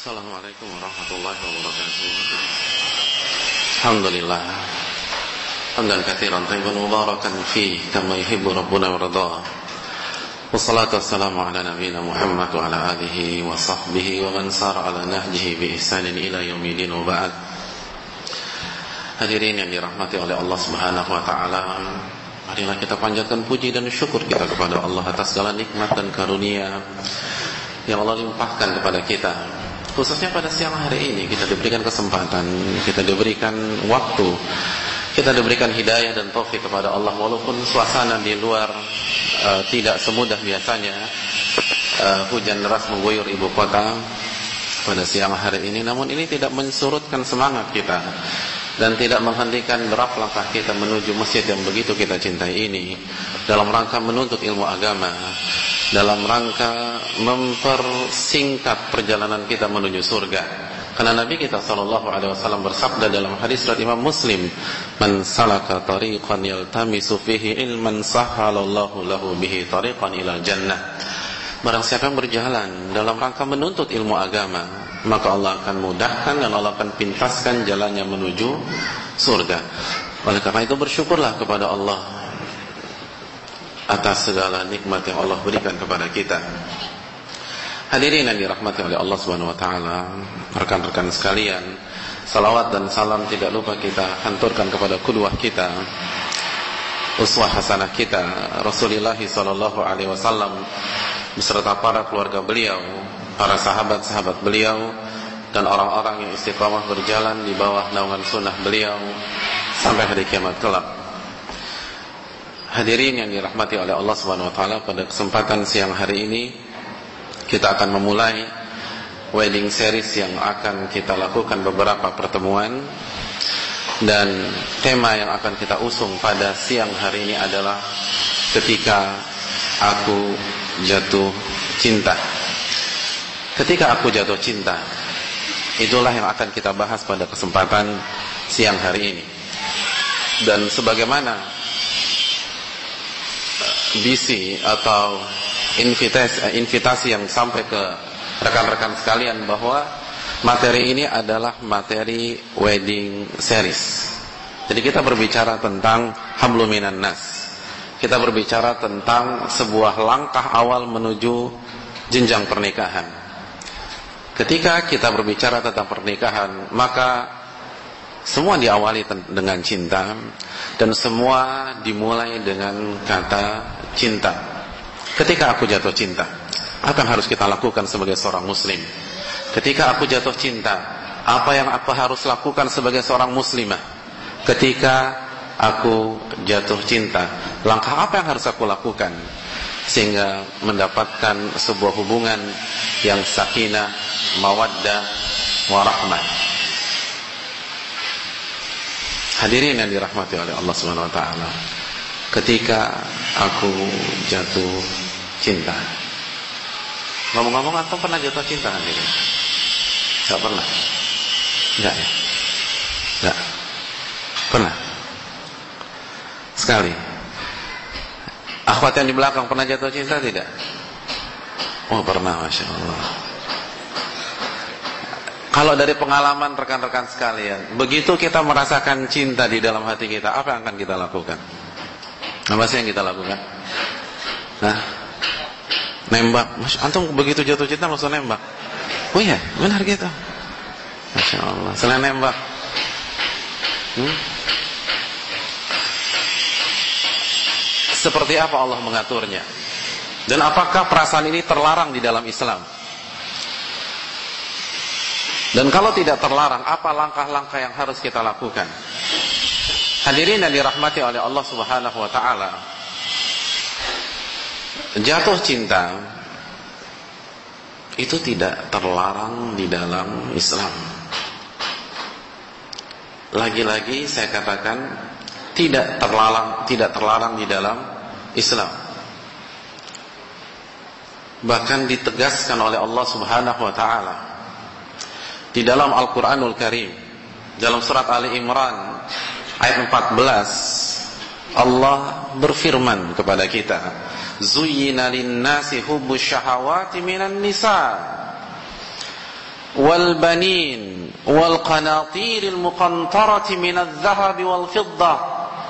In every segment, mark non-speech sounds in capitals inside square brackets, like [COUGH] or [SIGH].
Assalamualaikum warahmatullahi wabarakatuh. Alhamdulillah. Hamdan kathiran tayyiban mubarakan fi Kama yuhibbu Rabbuna wa radha Wassalatu wassalamu ala nabiyina Muhammad Wa ala alihi wa sahbihi Wa man sar ala nahjihi bi ihsanin ila yawmidin wa ba'd. Hadirin yang dirahmati oleh Allah subhanahu wa ta'ala Marilah kita panjatkan puji dan syukur kita kepada Allah Atas segala nikmat dan karunia Yang Allah limpahkan kepada kita Khususnya pada siang hari ini kita diberikan kesempatan, kita diberikan waktu, kita diberikan hidayah dan taufik kepada Allah. Walaupun suasana di luar uh, tidak semudah biasanya uh, hujan deras mengguyur ibu kota pada siang hari ini namun ini tidak mensurutkan semangat kita dan tidak menghentikan derap langkah kita menuju masjid yang begitu kita cintai ini dalam rangka menuntut ilmu agama dalam rangka mempersingkat perjalanan kita menuju surga. Karena Nabi kita sallallahu alaihi wasallam bersabda dalam hadis riwayat Imam Muslim, "Man salaka tariqan yaltamisu fihi ilman sahhalallahu lahu bihi tariqan ila jannah." Barang siapa yang berjalan dalam rangka menuntut ilmu agama, maka Allah akan mudahkan dan Allah akan pintaskan jalannya menuju surga. Oleh karena itu bersyukurlah kepada Allah atas segala nikmat yang Allah berikan kepada kita. Hadirin yang dirahmati oleh Allah Subhanahu wa taala, rekan-rekan sekalian, salawat dan salam tidak lupa kita hanturkan kepada kedua kita, uswah hasanah kita, Rasulullah sallallahu alaihi wasallam beserta para keluarga beliau, para sahabat-sahabat beliau dan orang-orang yang istiqamah berjalan di bawah naungan sunnah beliau sampai hari kiamat kelak. Hadirin yang dirahmati oleh Allah Subhanahu wa taala pada kesempatan siang hari ini kita akan memulai wedding series yang akan kita lakukan beberapa pertemuan dan tema yang akan kita usung pada siang hari ini adalah ketika aku jatuh cinta. Ketika aku jatuh cinta, itulah yang akan kita bahas pada kesempatan siang hari ini. Dan sebagaimana bisi atau invitasi, eh, invitasi yang sampai ke rekan-rekan sekalian bahwa materi ini adalah materi wedding series. Jadi kita berbicara tentang habluminan nas. Kita berbicara tentang sebuah langkah awal menuju jenjang pernikahan. Ketika kita berbicara tentang pernikahan, maka semua diawali dengan cinta dan semua dimulai dengan kata cinta. Ketika aku jatuh cinta, yang harus kita lakukan sebagai seorang muslim? Ketika aku jatuh cinta, apa yang aku harus lakukan sebagai seorang muslimah? Ketika aku jatuh cinta, langkah apa yang harus aku lakukan sehingga mendapatkan sebuah hubungan yang sakinah, mawaddah, warahmah? Hadirin yang dirahmati oleh Allah Subhanahu wa taala. Ketika aku jatuh cinta. Ngomong-ngomong aku pernah jatuh cinta hadirin? Enggak pernah. Enggak ya? Enggak. Pernah. Sekali. Akhwat yang di belakang pernah jatuh cinta tidak? Oh pernah Masya Allah kalau dari pengalaman rekan-rekan sekalian, begitu kita merasakan cinta di dalam hati kita, apa yang akan kita lakukan? Apa sih yang kita lakukan? Nah, nembak. Mas, antum begitu jatuh cinta langsung nembak. Oh iya, benar gitu. Masya Allah. Selain nembak, hmm? Seperti apa Allah mengaturnya? Dan apakah perasaan ini terlarang di dalam Islam? Dan kalau tidak terlarang, apa langkah-langkah yang harus kita lakukan? Hadirin yang dirahmati oleh Allah Subhanahu wa taala. Jatuh cinta itu tidak terlarang di dalam Islam. Lagi-lagi saya katakan tidak terlarang tidak terlarang di dalam Islam. Bahkan ditegaskan oleh Allah Subhanahu wa taala di dalam Al-Qur'anul Karim dalam surat Ali Imran ayat 14 Allah berfirman kepada kita Zuyyina lin-nasi hubbus syahawati minan nisa wal banin wal qanatiril muqantarati minadh dhahabi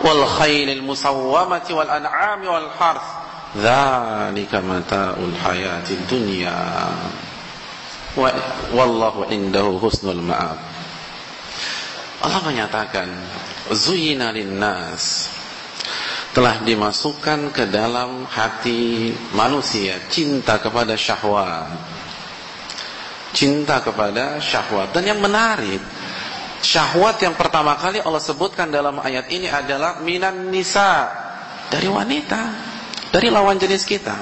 wal khailil musawwamati wal an'ami wal harth. Dzalika mata'ul hayatid dunya. Wallahu indahu husnul ma'ab. Allah menyatakan zuyina linnas. Telah dimasukkan ke dalam hati manusia cinta kepada syahwat. Cinta kepada syahwat. Dan yang menarik syahwat yang pertama kali Allah sebutkan dalam ayat ini adalah minan nisa dari wanita dari lawan jenis kita.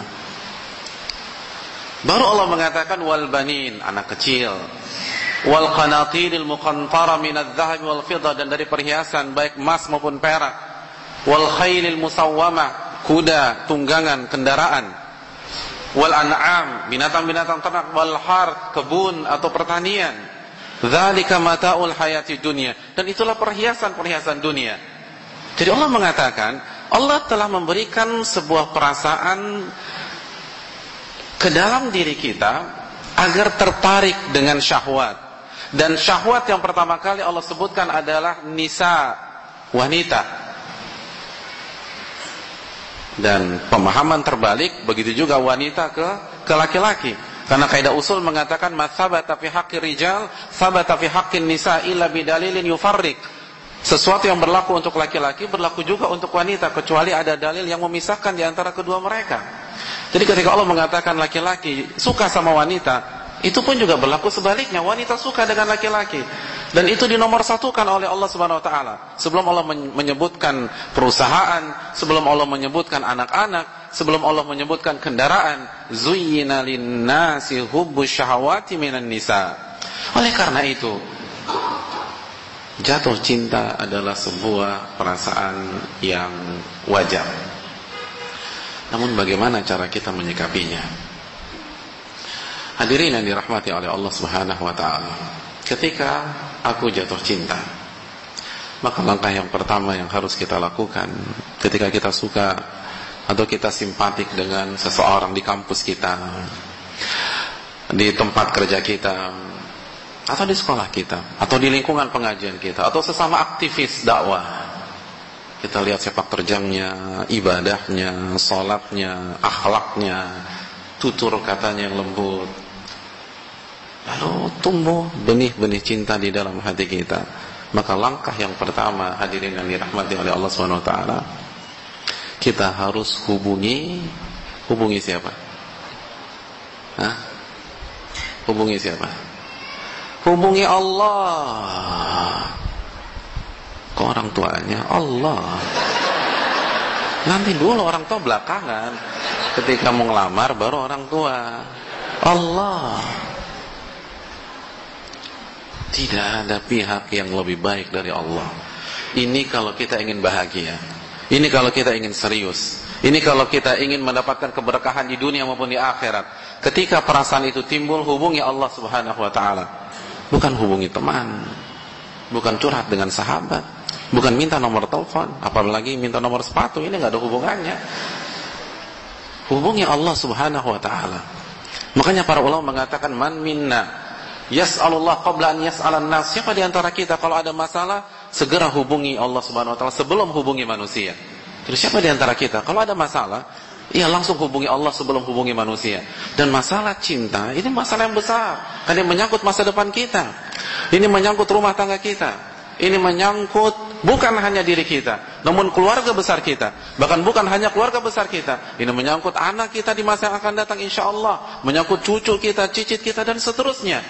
Baru Allah mengatakan wal banin anak kecil. Wal qanatiril muqantara minadh dhahabi wal fiddah dan dari perhiasan baik emas maupun perak. Wal khailil musawwama kuda tunggangan kendaraan. Wal an'am binatang-binatang ternak wal har kebun atau pertanian dzalika mataul hayati dunia. Dan itulah perhiasan-perhiasan dunia. Jadi Allah mengatakan Allah telah memberikan sebuah perasaan ke dalam diri kita agar tertarik dengan syahwat. Dan syahwat yang pertama kali Allah sebutkan adalah nisa wanita. Dan pemahaman terbalik begitu juga wanita ke ke laki-laki karena kaidah usul mengatakan masabata fi haqqi rijal sabata fi haqqin nisa illa bidalilin yufarriq. Sesuatu yang berlaku untuk laki-laki berlaku juga untuk wanita kecuali ada dalil yang memisahkan di antara kedua mereka. Jadi ketika Allah mengatakan laki-laki suka sama wanita itu pun juga berlaku sebaliknya. Wanita suka dengan laki-laki. Dan itu dinomorsatukan oleh Allah Subhanahu wa taala. Sebelum Allah menyebutkan perusahaan, sebelum Allah menyebutkan anak-anak, sebelum Allah menyebutkan kendaraan, zuyyina lin-nasi hubbus syahawati minan nisa. Oleh karena itu, jatuh cinta adalah sebuah perasaan yang wajar. Namun bagaimana cara kita menyikapinya? Hadirin yang dirahmati oleh Allah Subhanahu wa taala. Ketika aku jatuh cinta Maka langkah yang pertama yang harus kita lakukan Ketika kita suka Atau kita simpatik dengan seseorang di kampus kita Di tempat kerja kita Atau di sekolah kita Atau di lingkungan pengajian kita Atau sesama aktivis dakwah Kita lihat sepak terjangnya Ibadahnya, sholatnya, akhlaknya Tutur katanya yang lembut Lalu tumbuh benih-benih cinta di dalam hati kita. Maka langkah yang pertama hadirin yang dirahmati oleh Allah Subhanahu wa taala kita harus hubungi hubungi siapa? Hah? Hubungi siapa? Hubungi Allah. Ke orang tuanya Allah. Nanti dulu orang tua belakangan. Ketika mau ngelamar baru orang tua. Allah. Tidak ada pihak yang lebih baik dari Allah. Ini kalau kita ingin bahagia. Ini kalau kita ingin serius. Ini kalau kita ingin mendapatkan keberkahan di dunia maupun di akhirat. Ketika perasaan itu timbul, hubungi Allah Subhanahu wa taala. Bukan hubungi teman. Bukan curhat dengan sahabat. Bukan minta nomor telepon, apalagi minta nomor sepatu. Ini nggak ada hubungannya. Hubungi Allah Subhanahu wa taala. Makanya para ulama mengatakan man minna Yas'alullah qabla an yas'alan. Siapa di antara kita kalau ada masalah segera hubungi Allah Subhanahu wa taala sebelum hubungi manusia. Terus siapa di antara kita? Kalau ada masalah Iya langsung hubungi Allah sebelum hubungi manusia. Dan masalah cinta Ini masalah yang besar. Karena menyangkut masa depan kita. Ini menyangkut rumah tangga kita. Ini menyangkut bukan hanya diri kita Namun keluarga besar kita. Bahkan bukan hanya keluarga besar kita. Ini menyangkut anak kita di masa yang akan datang insya Allah. Menyangkut cucu kita, cicit kita dan seterusnya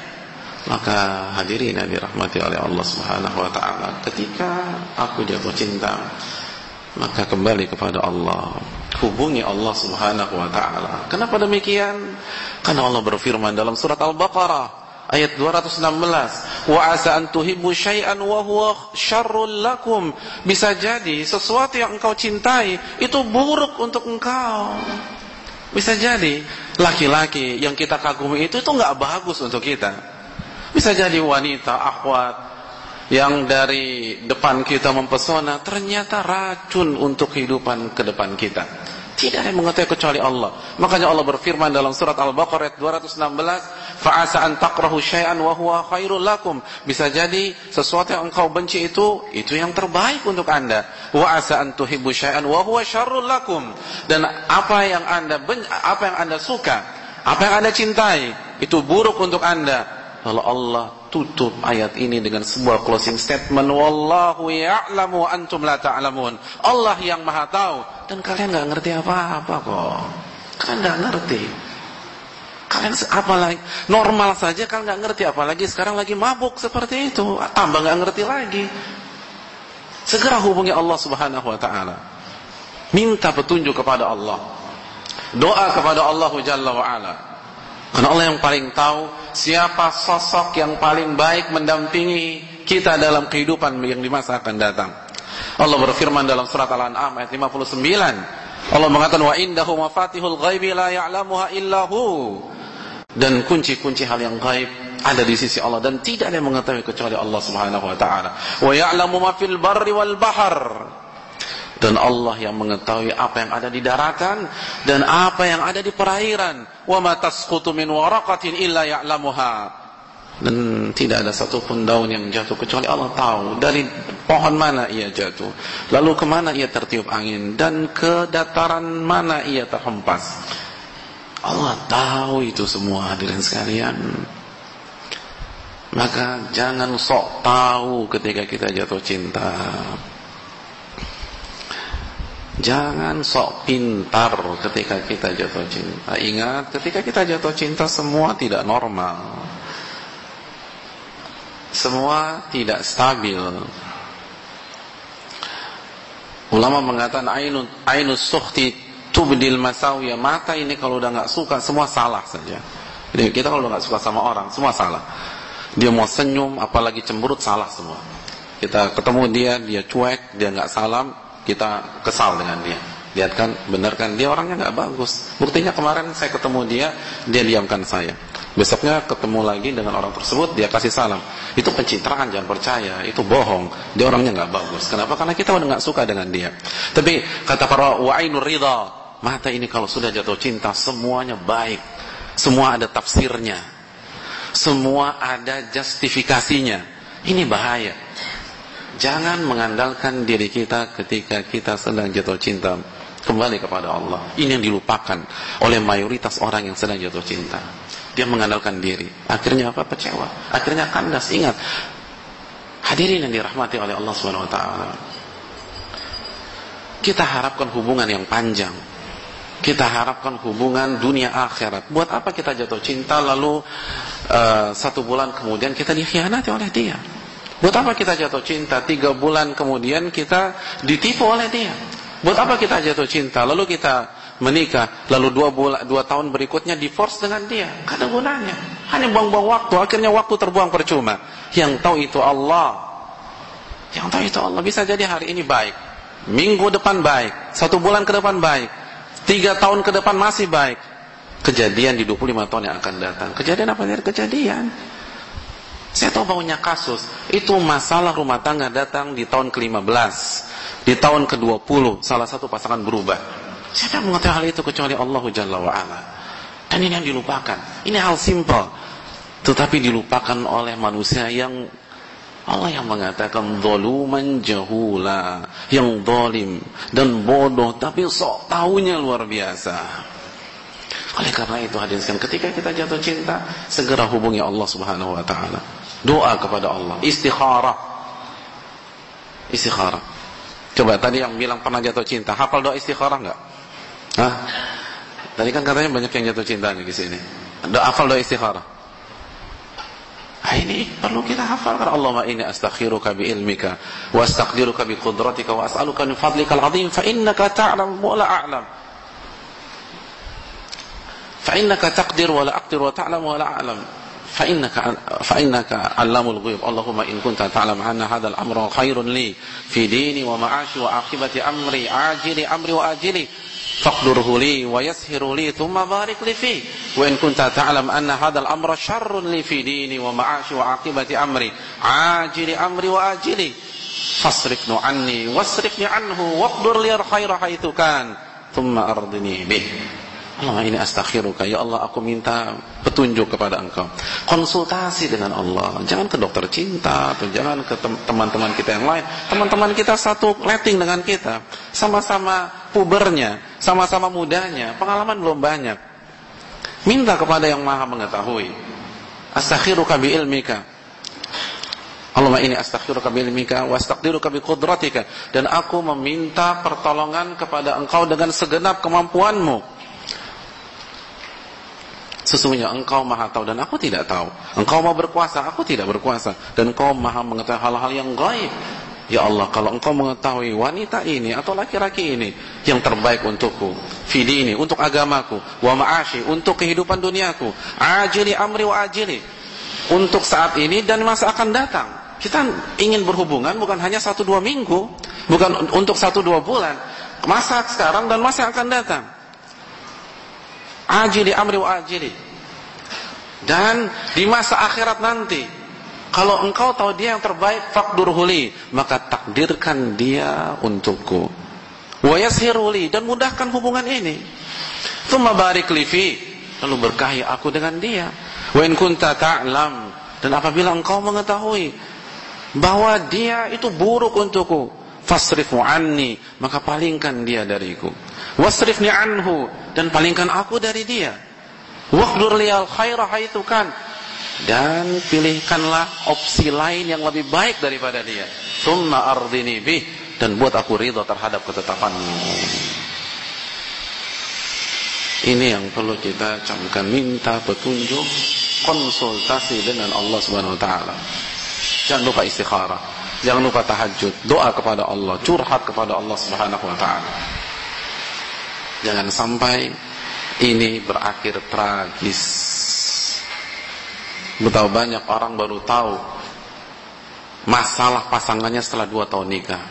maka hadirin yang dirahmati oleh Allah Subhanahu wa taala, ketika aku jatuh cinta, maka kembali kepada Allah. Hubungi Allah Subhanahu wa taala. Kenapa demikian? Karena Allah berfirman dalam surat Al-Baqarah ayat 216, "Wa asa an tuhibbu syai'an wa huwa syarrul lakum." Bisa jadi sesuatu yang engkau cintai itu buruk untuk engkau. Bisa jadi laki-laki yang kita kagumi itu itu enggak bagus untuk kita. Bisa jadi wanita, akhwat yang dari depan kita mempesona ternyata racun untuk kehidupan ke depan kita. Tidak ada yang mengetahui kecuali Allah. Makanya Allah berfirman dalam surat Al-Baqarah 216, "Fa'asa an takrahu syai'an wa huwa khairul lakum." Bisa jadi sesuatu yang engkau benci itu itu yang terbaik untuk Anda. Wa asa syai'an wa huwa syarrul lakum. Dan apa yang Anda apa yang Anda suka, apa yang Anda cintai, itu buruk untuk Anda. Lalu Allah tutup ayat ini dengan sebuah closing statement wallahu ya'lamu antum la ta'lamun. Allah yang maha tahu. Dan kalian nggak ngerti apa-apa kok. Kalian nggak ngerti. Kalian apalagi normal saja kalian nggak ngerti. Apalagi sekarang lagi mabuk seperti itu. Tambah nggak ngerti lagi. Segera hubungi Allah Subhanahu wa taala. Minta petunjuk kepada Allah. Doa kepada Allah Jalla wa ala karena Allah yang paling tahu siapa sosok yang paling baik mendampingi kita dalam kehidupan yang di masa akan datang. Allah berfirman dalam surat Al-An'am ayat 59. Allah mengatakan wa indahu mafatihul ghaibi la ya'lamuha illahu. Dan kunci-kunci hal yang gaib ada di sisi Allah dan tidak ada yang mengetahui kecuali Allah Subhanahu wa taala. Wa ya'lamu ma fil barri wal bahr dan Allah yang mengetahui apa yang ada di daratan dan apa yang ada di perairan. Wa ma tasqutu min waraqatin illa ya'lamuha. Dan tidak ada satupun daun yang jatuh kecuali Allah tahu dari pohon mana ia jatuh lalu ke mana ia tertiup angin dan ke dataran mana ia terhempas. Allah tahu itu semua hadirin sekalian. Maka jangan sok tahu ketika kita jatuh cinta Jangan sok pintar ketika kita jatuh cinta. Ingat, ketika kita jatuh cinta semua tidak normal. Semua tidak stabil. Ulama mengatakan ainu ainu suhti tubdil masawiya. Mata ini kalau udah nggak suka semua salah saja. Jadi kita kalau udah nggak suka sama orang semua salah. Dia mau senyum apalagi cemberut salah semua. Kita ketemu dia, dia cuek, dia nggak salam, kita kesal dengan dia. Lihat kan, benar kan, dia orangnya nggak bagus. Buktinya kemarin saya ketemu dia, dia diamkan saya. Besoknya ketemu lagi dengan orang tersebut, dia kasih salam. Itu pencitraan, jangan percaya. Itu bohong. Dia orangnya nggak bagus. Kenapa? Karena kita udah nggak suka dengan dia. Tapi kata para wa'inur ridha, mata ini kalau sudah jatuh cinta, semuanya baik. Semua ada tafsirnya. Semua ada justifikasinya. Ini bahaya. Jangan mengandalkan diri kita ketika kita sedang jatuh cinta. Kembali kepada Allah. Ini yang dilupakan oleh mayoritas orang yang sedang jatuh cinta. Dia mengandalkan diri. Akhirnya apa? Kecewa. Akhirnya kandas. Ingat. Hadirin yang dirahmati oleh Allah SWT. Kita harapkan hubungan yang panjang. Kita harapkan hubungan dunia akhirat. Buat apa kita jatuh cinta lalu uh, satu bulan kemudian kita dikhianati oleh dia? Buat apa kita jatuh cinta tiga bulan kemudian kita ditipu oleh dia? Buat apa kita jatuh cinta lalu kita menikah lalu dua bulan dua tahun berikutnya divorce dengan dia? Gak gunanya. Hanya buang-buang waktu. Akhirnya waktu terbuang percuma. Yang tahu itu Allah. Yang tahu itu Allah. Bisa jadi hari ini baik. Minggu depan baik. Satu bulan ke depan baik. Tiga tahun ke depan masih baik. Kejadian di 25 tahun yang akan datang. Kejadian apa? Kejadian. Saya tahu banyak kasus. Itu masalah rumah tangga datang di tahun ke-15. Di tahun ke-20 salah satu pasangan berubah. Siapa yang mengetahui hal itu kecuali Allah Jalla wa ala. Dan ini yang dilupakan. Ini hal simple. Tetapi dilupakan oleh manusia yang Allah yang mengatakan zoluman jahula, yang zalim dan bodoh tapi sok tahunya luar biasa. Oleh karena itu hadirin ketika kita jatuh cinta, segera hubungi Allah Subhanahu wa taala. Doa kepada Allah, istikharah. Istikharah. Coba tadi yang bilang pernah jatuh cinta, hafal doa istikharah enggak? Hah? Tadi kan katanya banyak yang jatuh cinta nih di sini. Doa hafal doa istikharah. Nah, ini perlu kita hafal karena Allah ini astakhiruka bi ilmika wa astaqdiruka bi qudratika wa as'aluka min fadlika al-azim fa innaka ta'lam wa la a'lam. Fa innaka taqdir wa la aqdir wa ta'lam wa la a'lam. فإنك فإنك علام الغيوب. اللهم إن كنت تعلم أن هذا الأمر خير لي في ديني ومعاشي وعاقبة أمري عاجل أمري وآجلي. فاقدره لي ويسهر لي ثم بارك لي فيه. وإن كنت تعلم أن هذا الأمر شر لي في ديني ومعاشي وعاقبة أمري عاجل أمري وآجلي. فاصرفني عني واصرفني عنه واقدر لي الخير حيث كان thumma ardini bih Allah ini astakhiruka. Ya Allah aku minta petunjuk kepada engkau. Konsultasi dengan Allah. Jangan ke dokter cinta atau jangan ke teman-teman kita yang lain. Teman-teman kita satu rating dengan kita. Sama-sama pubernya sama-sama mudanya. Pengalaman belum banyak. Minta kepada yang maha mengetahui. Astakhiruka bi ilmika Allahumma ini astaghfiruka bi ilmika wa astaqdiruka bi qudratika dan aku meminta pertolongan kepada engkau dengan segenap kemampuanmu Sesungguhnya engkau maha tahu dan aku tidak tahu. Engkau mau berkuasa, aku tidak berkuasa. Dan engkau maha mengetahui hal-hal yang gaib. Ya Allah, kalau engkau mengetahui wanita ini atau laki-laki ini yang terbaik untukku, fidi ini, untuk agamaku, wa ma'ashi, untuk kehidupan duniaku, ajili amri wa ajili, untuk saat ini dan masa akan datang. Kita ingin berhubungan bukan hanya satu dua minggu, bukan untuk satu dua bulan, masa sekarang dan masa akan datang ajili amri wa ajili. Dan di masa akhirat nanti kalau engkau tahu dia yang terbaik fakdurhuli maka takdirkan dia untukku. Wa yashiruli dan mudahkan hubungan ini. Thumma barik li lalu berkahi aku dengan dia. Wa in kunta ta'lam dan apabila engkau mengetahui bahwa dia itu buruk untukku fasrifu anni maka palingkan dia dariku. Wasrifni anhu dan palingkan aku dari dia. Waqdur liyal khaira haitsu kan dan pilihkanlah opsi lain yang lebih baik daripada dia. Summa ardini bih dan buat aku ridha terhadap ketetapanmu ini yang perlu kita camkan. Minta petunjuk konsultasi dengan Allah Subhanahu wa taala. Jangan lupa istikharah jangan lupa tahajud doa kepada Allah curhat kepada Allah Subhanahu wa taala Jangan sampai ini berakhir tragis. Betapa banyak orang baru tahu masalah pasangannya setelah dua tahun nikah.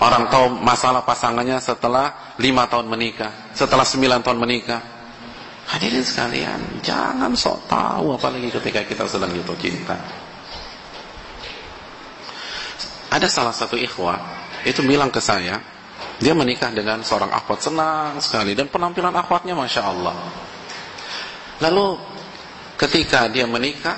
Orang tahu masalah pasangannya setelah lima tahun menikah, setelah sembilan tahun menikah. Hadirin sekalian, jangan sok tahu apalagi ketika kita sedang jatuh cinta. Ada salah satu ikhwah itu bilang ke saya, dia menikah dengan seorang akhwat senang sekali dan penampilan akhwatnya masya Allah. Lalu ketika dia menikah,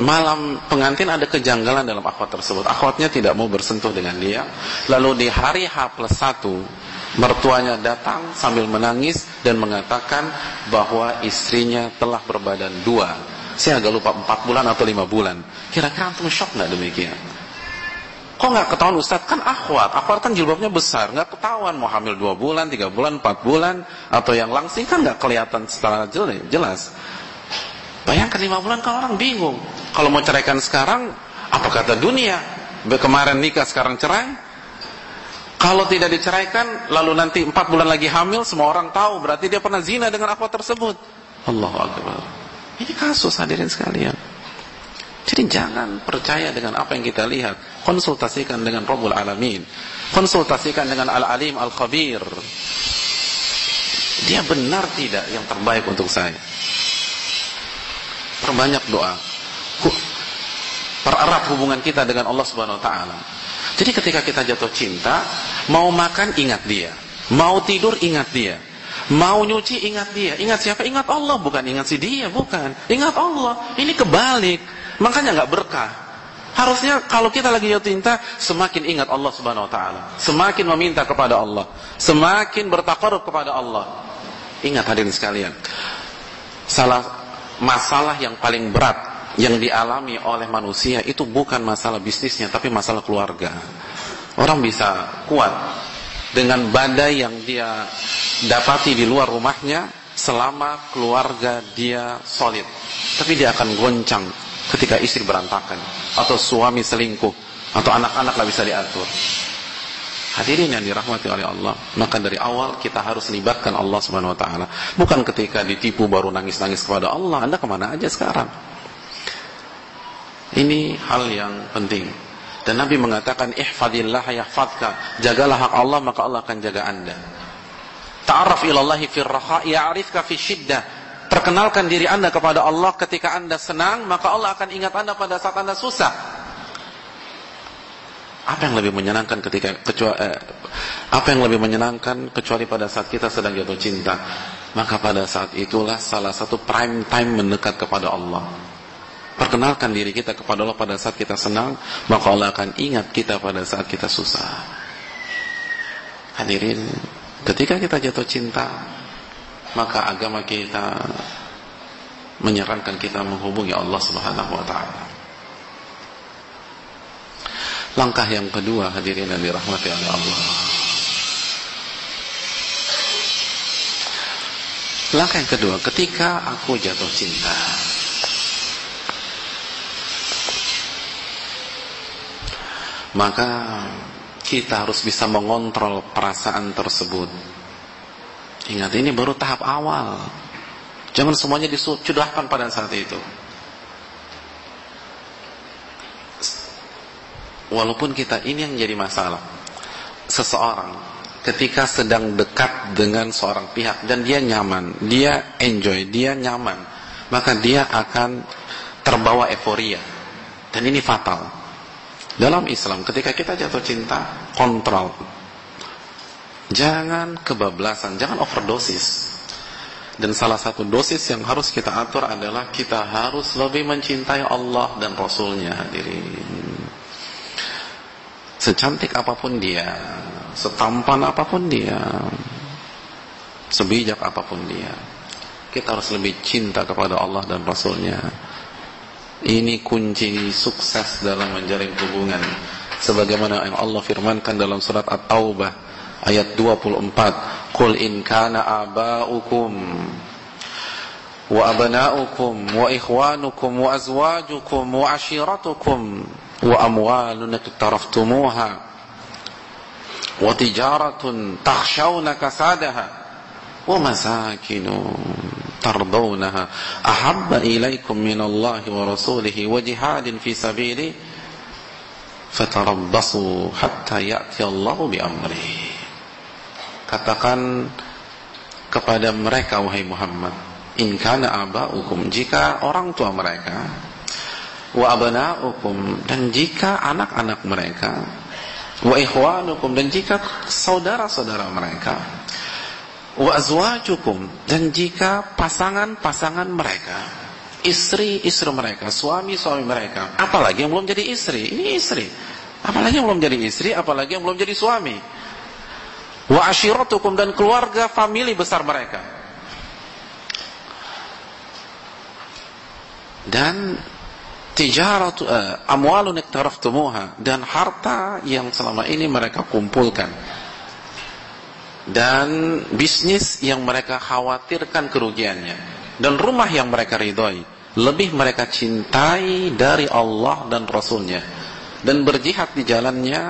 malam pengantin ada kejanggalan dalam akhwat tersebut. Akhwatnya tidak mau bersentuh dengan dia. Lalu di hari H plus 1, mertuanya datang sambil menangis dan mengatakan bahwa istrinya telah berbadan dua. Saya agak lupa empat bulan atau lima bulan. Kira-kira antum shock nggak demikian? Kok nggak ketahuan Ustaz? Kan akhwat. Akhwat kan jilbabnya besar. nggak ketahuan mau hamil 2 bulan, 3 bulan, 4 bulan. Atau yang langsing kan nggak kelihatan secara jelas. Bayangkan 5 bulan kan orang bingung. Kalau mau ceraikan sekarang, apa kata dunia? Kemarin nikah, sekarang cerai. Kalau tidak diceraikan, lalu nanti 4 bulan lagi hamil, semua orang tahu. Berarti dia pernah zina dengan akhwat tersebut. Allahu Akbar. Ini kasus hadirin sekalian. Jadi jangan percaya dengan apa yang kita lihat. Konsultasikan dengan Rabbul Alamin. Konsultasikan dengan Al-Alim Al-Khabir. Dia benar tidak yang terbaik untuk saya. Perbanyak doa. Pererat hubungan kita dengan Allah Subhanahu wa taala. Jadi ketika kita jatuh cinta, mau makan ingat dia, mau tidur ingat dia. Mau nyuci ingat dia, ingat siapa? Ingat Allah, bukan ingat si dia, bukan. Ingat Allah. Ini kebalik. Makanya nggak berkah. Harusnya kalau kita lagi jatuh cinta, semakin ingat Allah Subhanahu wa taala, semakin meminta kepada Allah, semakin bertakarub kepada Allah. Ingat hadirin sekalian. Salah masalah yang paling berat yang dialami oleh manusia itu bukan masalah bisnisnya tapi masalah keluarga. Orang bisa kuat dengan badai yang dia dapati di luar rumahnya selama keluarga dia solid. Tapi dia akan goncang ketika istri berantakan atau suami selingkuh atau anak-anak nggak bisa diatur. Hadirin yang dirahmati oleh Allah, maka dari awal kita harus libatkan Allah Subhanahu wa taala. Bukan ketika ditipu baru nangis-nangis kepada Allah, Anda ke mana aja sekarang? Ini hal yang penting. Dan Nabi mengatakan ihfadillah yahfadka, jagalah hak Allah maka Allah akan jaga Anda. Ta'arraf ilallahi fir raha ya'rifka fi syiddah Perkenalkan diri anda kepada Allah ketika anda senang, maka Allah akan ingat anda pada saat anda susah. Apa yang lebih menyenangkan ketika kecuali eh, apa yang lebih menyenangkan kecuali pada saat kita sedang jatuh cinta? Maka pada saat itulah salah satu prime time mendekat kepada Allah. Perkenalkan diri kita kepada Allah pada saat kita senang, maka Allah akan ingat kita pada saat kita susah. Hadirin, ketika kita jatuh cinta, maka agama kita menyarankan kita menghubungi Allah Subhanahu wa taala. Langkah yang kedua hadirin yang dirahmati oleh Allah. Langkah yang kedua, ketika aku jatuh cinta. Maka kita harus bisa mengontrol perasaan tersebut. Ingat ini baru tahap awal. Jangan semuanya disucudahkan pada saat itu. walaupun kita ini yang jadi masalah seseorang ketika sedang dekat dengan seorang pihak dan dia nyaman, dia enjoy, dia nyaman, maka dia akan terbawa euforia. Dan ini fatal. Dalam Islam ketika kita jatuh cinta, kontrol. Jangan kebablasan, jangan overdosis. Dan salah satu dosis yang harus kita atur adalah kita harus lebih mencintai Allah dan Rasulnya hadirin secantik apa pun dia, setampan apa pun dia, sebijak apa pun dia, kita harus lebih cinta kepada Allah dan Rasulnya. Ini kunci sukses dalam menjalin hubungan. Sebagaimana yang Allah firmankan dalam surat At-Taubah ayat 24, "Qul in kana aba'ukum wa abna'ukum wa ikhwanukum wa azwajukum wa ashiratukum وأموال اقترفتموها وتجارة تخشون كسادها ومساكن ترضونها أحب إليكم من الله ورسوله وجهاد في سبيله فتربصوا حتى يأتي الله بأمره katakan kepada mereka wahai Muhammad in kana aba'ukum jika orang tua mereka wa abna'ukum dan jika anak-anak mereka wa ikhwanukum dan jika saudara-saudara mereka wa azwajukum dan jika pasangan-pasangan mereka istri-istri mereka suami-suami mereka apalagi yang belum jadi istri ini istri apalagi yang belum jadi istri apalagi yang belum jadi suami wa ashiratukum dan keluarga famili besar mereka. Dan tijaratu uh, amwalun iktaraftumuha dan harta yang selama ini mereka kumpulkan. Dan bisnis yang mereka khawatirkan kerugiannya. Dan rumah yang mereka ridhoi. Lebih mereka cintai dari Allah dan Rasulnya. Dan berjihad di jalannya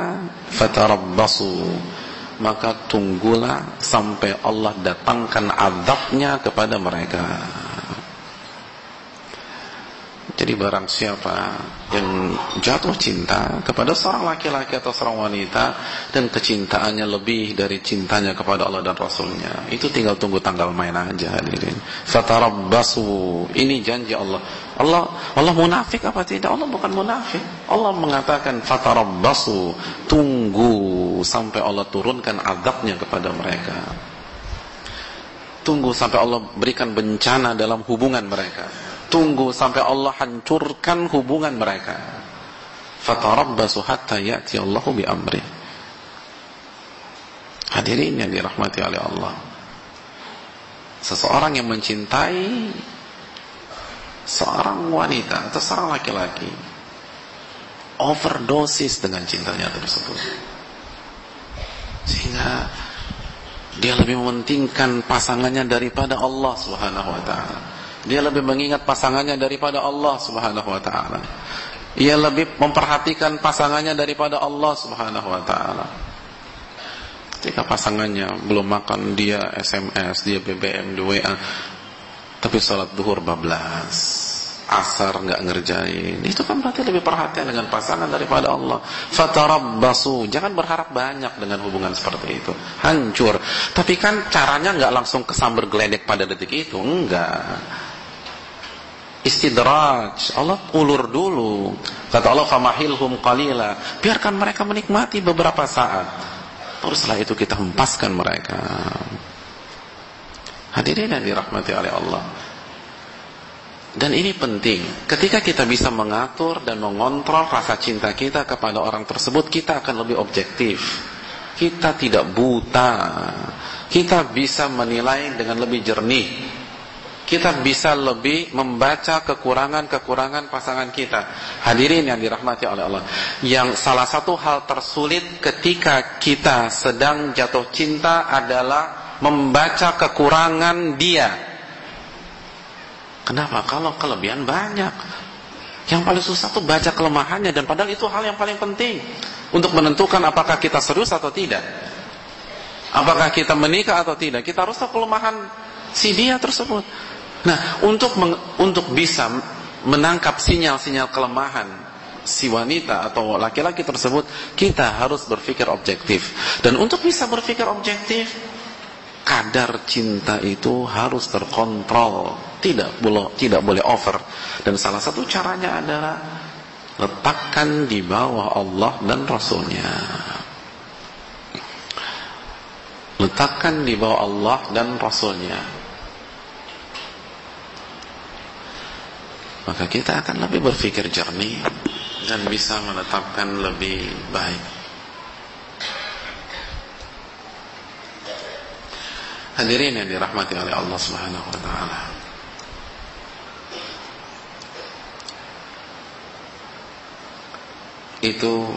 fatarabbasu maka tunggulah sampai Allah datangkan azabnya kepada mereka. Jadi barang siapa yang jatuh cinta kepada seorang laki-laki atau seorang wanita dan kecintaannya lebih dari cintanya kepada Allah dan Rasulnya, itu tinggal tunggu tanggal main aja hadirin. Fatarabbasu. Ini janji Allah. Allah Allah munafik apa tidak? Allah bukan munafik. Allah mengatakan fatarabbasu, tunggu sampai Allah turunkan azabnya kepada mereka. Tunggu sampai Allah berikan bencana dalam hubungan mereka tunggu sampai Allah hancurkan hubungan mereka. Fatarabbasu hatta ya'ti Allahu bi amri. Hadirin yang dirahmati oleh Allah. Seseorang yang mencintai seorang wanita atau seorang laki-laki overdosis dengan cintanya tersebut. Sehingga dia lebih mementingkan pasangannya daripada Allah Subhanahu wa taala dia lebih mengingat pasangannya daripada Allah Subhanahu wa taala. Ia lebih memperhatikan pasangannya daripada Allah Subhanahu wa taala. Ketika pasangannya belum makan dia SMS, dia BBM, dia WA. Tapi salat duhur bablas. Asar nggak ngerjain. Itu kan berarti lebih perhatian dengan pasangan daripada Allah. Fatarabbasu. Jangan berharap banyak dengan hubungan seperti itu. Hancur. Tapi kan caranya nggak langsung kesamber geledek pada detik itu. Enggak istidraj. Allah ulur dulu. Kata Allah famahilhum qalila. Biarkan mereka menikmati beberapa saat. Terus setelah itu kita hempaskan mereka. Hadirin yang dirahmati oleh Allah. Dan ini penting. Ketika kita bisa mengatur dan mengontrol rasa cinta kita kepada orang tersebut, kita akan lebih objektif. Kita tidak buta. Kita bisa menilai dengan lebih jernih. Kita bisa lebih membaca kekurangan-kekurangan pasangan kita. Hadirin yang dirahmati oleh Allah. Yang salah satu hal tersulit ketika kita sedang jatuh cinta adalah membaca kekurangan dia Kenapa? Kalau kelebihan banyak. Yang paling susah tuh baca kelemahannya dan padahal itu hal yang paling penting untuk menentukan apakah kita serius atau tidak. Apakah kita menikah atau tidak. Kita harus tahu kelemahan si dia tersebut. Nah, untuk untuk bisa menangkap sinyal-sinyal kelemahan si wanita atau laki-laki tersebut, kita harus berpikir objektif. Dan untuk bisa berpikir objektif, kadar cinta itu harus terkontrol, tidak boleh tidak boleh over. Dan salah satu caranya adalah letakkan di bawah Allah dan Rasulnya. Letakkan di bawah Allah dan Rasulnya. Maka kita akan lebih berpikir jernih dan bisa menetapkan lebih baik. Hadirin yang dirahmati oleh Allah Subhanahu wa taala. Itu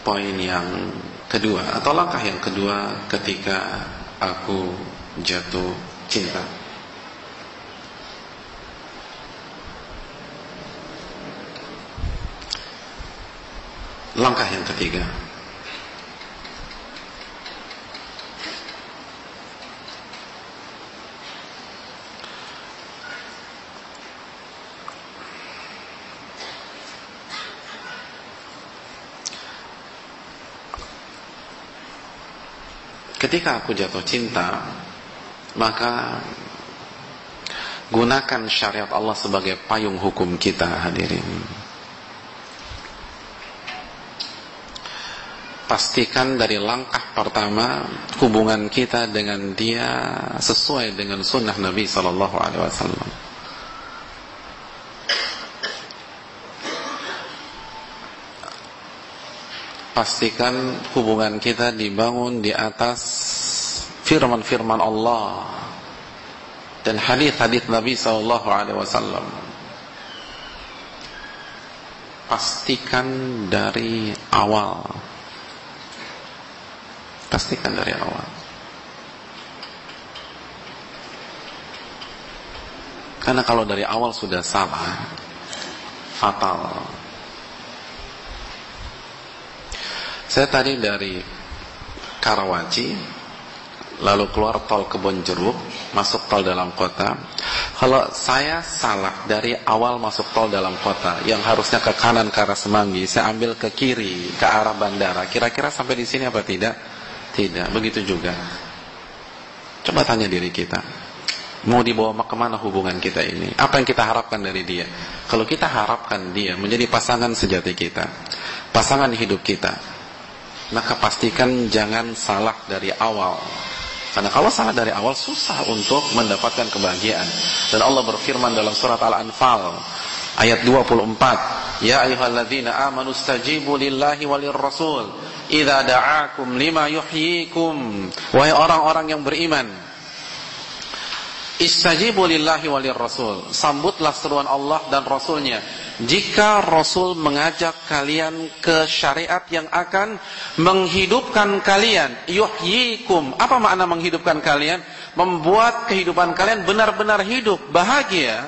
poin yang kedua atau langkah yang kedua ketika aku jatuh cinta. Langkah yang ketiga. Ketika aku jatuh cinta maka gunakan syariat Allah sebagai payung hukum kita hadirin pastikan dari langkah pertama hubungan kita dengan dia sesuai dengan sunnah Nabi Sallallahu Alaihi Wasallam pastikan hubungan kita dibangun di atas firman-firman Allah dan hadis-hadis Nabi sallallahu alaihi wasallam. Pastikan dari awal. Pastikan dari awal. Karena kalau dari awal sudah salah, fatal. Saya tadi dari Karawaci lalu keluar tol Kebon Jeruk, masuk tol dalam kota. Kalau saya salah dari awal masuk tol dalam kota, yang harusnya ke kanan ke arah Semanggi, saya ambil ke kiri ke arah bandara. Kira-kira sampai di sini apa tidak? Tidak. Begitu juga. Coba tanya diri kita. Mau dibawa ke mana hubungan kita ini? Apa yang kita harapkan dari dia? Kalau kita harapkan dia menjadi pasangan sejati kita, pasangan hidup kita, maka pastikan jangan salah dari awal. Karena kalau salah dari awal susah untuk mendapatkan kebahagiaan. Dan Allah berfirman dalam surat Al-Anfal ayat 24, "Ya ayyuhalladzina amanu stajibu lillahi walir rasul idza da'akum lima yuhyikum." Wahai orang-orang yang beriman, Istajibu lillahi walir rasul. Sambutlah seruan Allah dan Rasulnya jika Rasul mengajak kalian ke syariat yang akan menghidupkan kalian, yuhyikum. Apa makna menghidupkan kalian? Membuat kehidupan kalian benar-benar hidup, bahagia.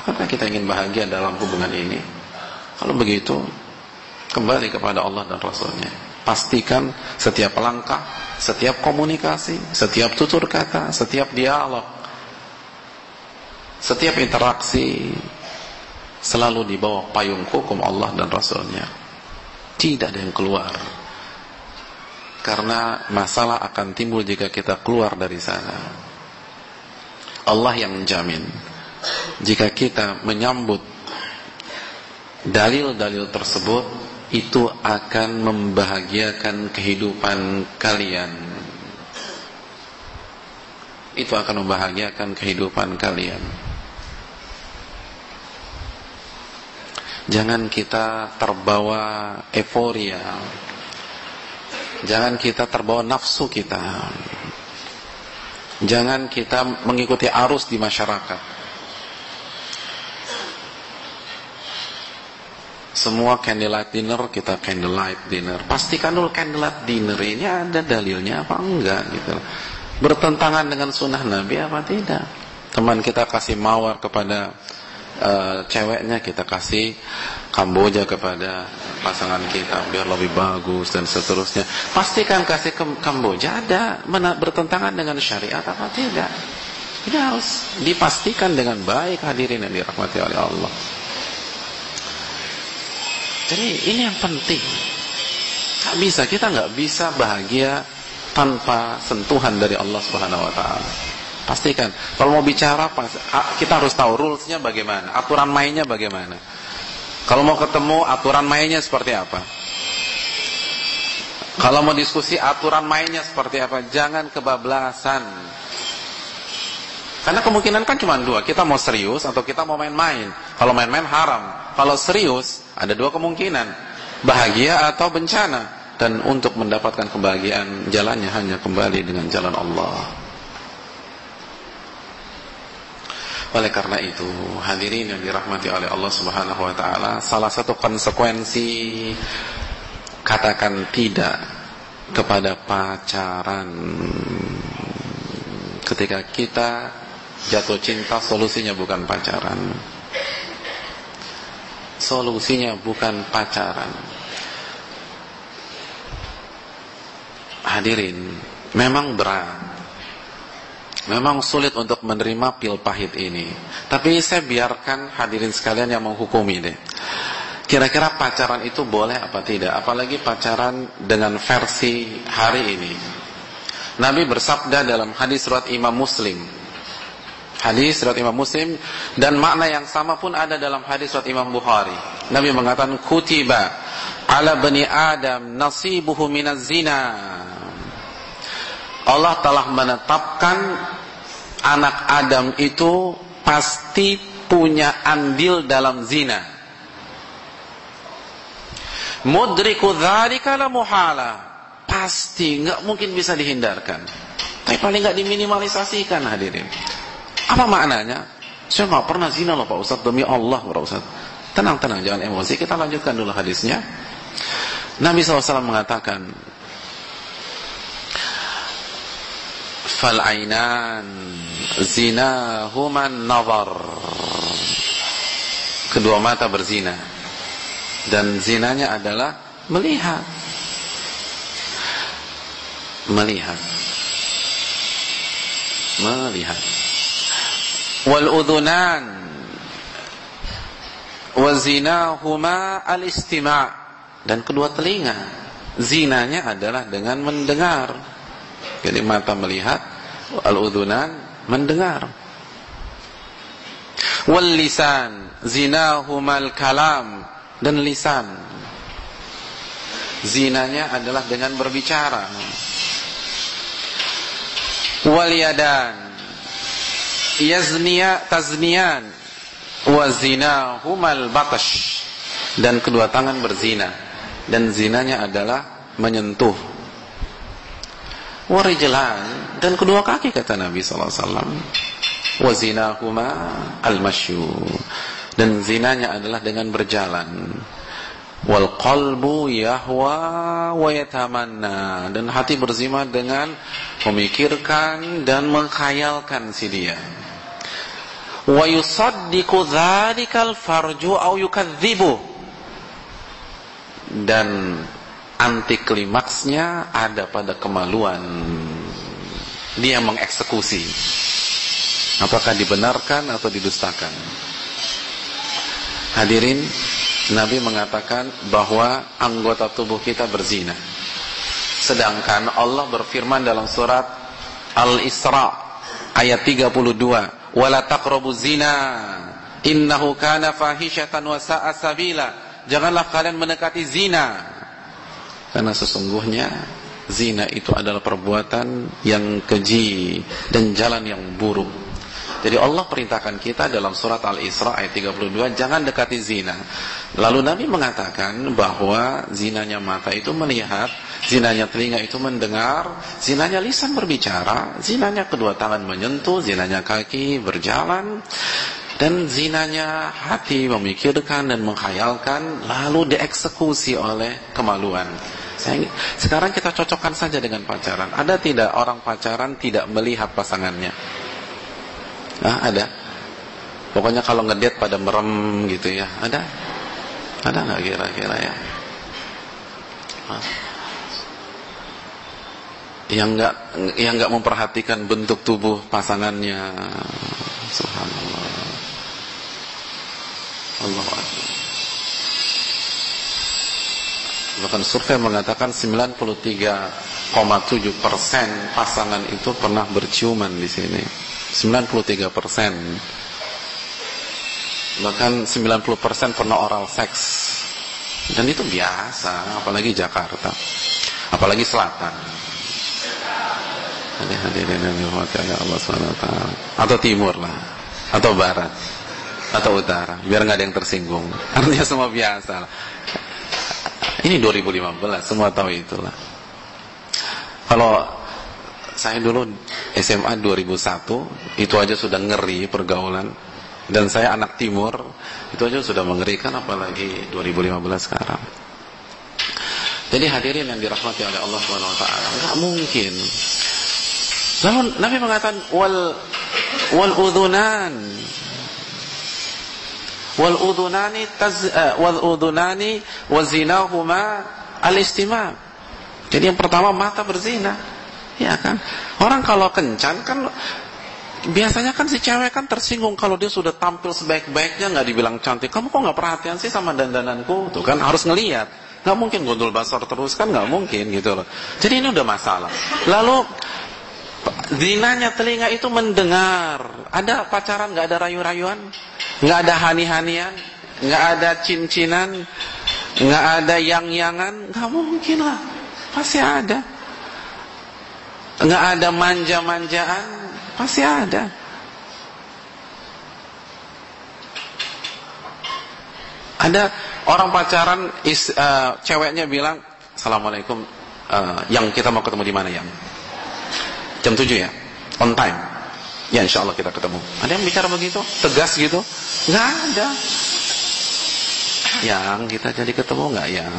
Apakah kita ingin bahagia dalam hubungan ini? Kalau begitu, kembali kepada Allah dan Rasulnya. Pastikan setiap langkah, setiap komunikasi, setiap tutur kata, setiap dialog setiap interaksi selalu di bawah payung hukum Allah dan Rasulnya. Tidak ada yang keluar. Karena masalah akan timbul jika kita keluar dari sana. Allah yang menjamin. jika kita menyambut dalil-dalil tersebut itu akan membahagiakan kehidupan kalian. Itu akan membahagiakan kehidupan kalian. Jangan kita terbawa euforia. Jangan kita terbawa nafsu kita. Jangan kita mengikuti arus di masyarakat semua candlelight dinner kita candlelight dinner. Pastikan dulu candlelight dinner ini ada dalilnya apa enggak gitu. Bertentangan dengan sunnah nabi apa tidak? Teman kita kasih mawar kepada uh, ceweknya kita kasih kamboja kepada pasangan kita biar lebih bagus dan seterusnya. Pastikan kasih kamboja ada bertentangan dengan syariat apa tidak? Ini harus. Dipastikan dengan baik hadirin yang dirahmati oleh Allah jadi ini yang penting. Gak bisa, kita nggak bisa bahagia tanpa sentuhan dari Allah Subhanahu Wa Taala. Pastikan. Kalau mau bicara, kita harus tahu rulesnya bagaimana, aturan mainnya bagaimana. Kalau mau ketemu, aturan mainnya seperti apa. Kalau mau diskusi, aturan mainnya seperti apa. Jangan kebablasan. Karena kemungkinan kan cuma dua, kita mau serius atau kita mau main-main. Kalau main-main haram. Kalau serius, ada dua kemungkinan, bahagia atau bencana. Dan untuk mendapatkan kebahagiaan, jalannya hanya kembali dengan jalan Allah. Oleh karena itu, hadirin yang dirahmati oleh Allah Subhanahu wa taala, salah satu konsekuensi katakan tidak kepada pacaran. Ketika kita jatuh cinta, solusinya bukan pacaran solusinya bukan pacaran. Hadirin, memang berat. Memang sulit untuk menerima pil pahit ini. Tapi saya biarkan hadirin sekalian yang menghukumi deh. Kira-kira pacaran itu boleh apa tidak? Apalagi pacaran dengan versi hari ini. Nabi bersabda dalam hadis surat Imam Muslim Hadis riwayat Imam Muslim dan makna yang sama pun ada dalam hadis riwayat Imam Bukhari. Nabi mengatakan kutiba ala bani Adam nasibuhu minaz zina. Allah telah menetapkan anak Adam itu pasti punya andil dalam zina. Mudriku dzalika la muhala. Pasti nggak mungkin bisa dihindarkan. Tapi paling nggak diminimalisasikan hadirin. Apa maknanya? Saya nggak pernah zina loh Pak Ustaz demi Allah Pak Ustaz. Tenang tenang jangan emosi. Kita lanjutkan dulu hadisnya. Nabi SAW mengatakan, fal ainan zina human nazar. Kedua mata berzina. Dan zinanya adalah melihat. Melihat. Melihat wal udhunan wa zinahuma al istima' dan kedua telinga. Zinanya adalah dengan mendengar. Jadi mata melihat al udhunan mendengar. Wal lisan zinahumal kalam. Dan lisan. Zinanya adalah dengan berbicara. Wal yadan yazniya tazniyan wa humal batash. Dan kedua tangan berzina. Dan zinanya adalah menyentuh. Warijlan dan kedua kaki kata Nabi sallallahu alaihi wasallam. Wa zinahuma al-mashyu dan zinanya adalah dengan berjalan. Wal qalbu yahwa wa yatamanna. Dan hati berzima dengan memikirkan dan mengkhayalkan si dia wa yusaddiqu dzalikal farju au yukadzibu dan anti klimaksnya ada pada kemaluan. Dia mengeksekusi. Apakah dibenarkan atau didustakan? Hadirin Nabi mengatakan bahwa anggota tubuh kita berzina. Sedangkan Allah berfirman dalam surat Al-Isra ayat 32 wala taqrabu zina. Innahu kana fahishatan wa sa'a sabila. Janganlah kalian mendekati zina. Karena sesungguhnya zina itu adalah perbuatan yang keji dan jalan yang buruk jadi Allah perintahkan kita dalam surat Al-Isra ayat 32 jangan dekati zina lalu Nabi mengatakan bahwa zinanya mata itu melihat zinanya telinga itu mendengar, zinanya lisan berbicara, zinanya kedua tangan menyentuh, zinanya kaki berjalan, dan zinanya hati memikirkan dan menghayalkan, lalu dieksekusi oleh kemaluan. sekarang kita cocokkan saja dengan pacaran. Ada tidak orang pacaran tidak melihat pasangannya? Ah, ada. Pokoknya kalau ngedit pada merem gitu ya. Ada? Ada nggak kira-kira ya? Ah yang enggak yang enggak memperhatikan bentuk tubuh pasangannya. Subhanallah. Allah Bahkan survei mengatakan 93,7 persen pasangan itu pernah berciuman di sini. 93 persen. Bahkan 90 persen pernah oral seks. Dan itu biasa, apalagi Jakarta. Apalagi selatan. Hadirin yang Allah SWT Atau timur lah Atau barat Atau utara Biar nggak ada yang tersinggung [LAUGHS] Artinya semua biasa lah Ini 2015 Semua tahu itulah Kalau saya dulu SMA 2001 Itu aja sudah ngeri pergaulan Dan saya anak timur Itu aja sudah mengerikan Apalagi 2015 sekarang Jadi hadirin yang dirahmati oleh Allah SWT Nggak mungkin Lalu Nabi mengatakan wal wal udhunan wal udhunani taz uh, wal udhunani wazinahuma al istima. Jadi yang pertama mata berzina. Ya kan? Orang kalau kencan kan biasanya kan si cewek kan tersinggung kalau dia sudah tampil sebaik-baiknya nggak dibilang cantik. Kamu kok nggak perhatian sih sama dandananku? Tuh kan harus ngelihat. Nggak mungkin gondol basor terus kan nggak mungkin gitu loh. Jadi ini udah masalah. Lalu zinanya telinga itu mendengar. Ada pacaran nggak ada rayu-rayuan, nggak ada hani-hanian, nggak ada cincinan, nggak ada yang-yangan, nggak mungkin lah. Pasti ada. Nggak ada manja-manjaan, pasti ada. Ada orang pacaran, is, uh, ceweknya bilang, Assalamualaikum, uh, yang kita mau ketemu di mana yang? Jam 7 ya? On time. Ya insya Allah kita ketemu. Ada yang bicara begitu? Tegas gitu? Nggak ada. Yang kita jadi ketemu nggak yang?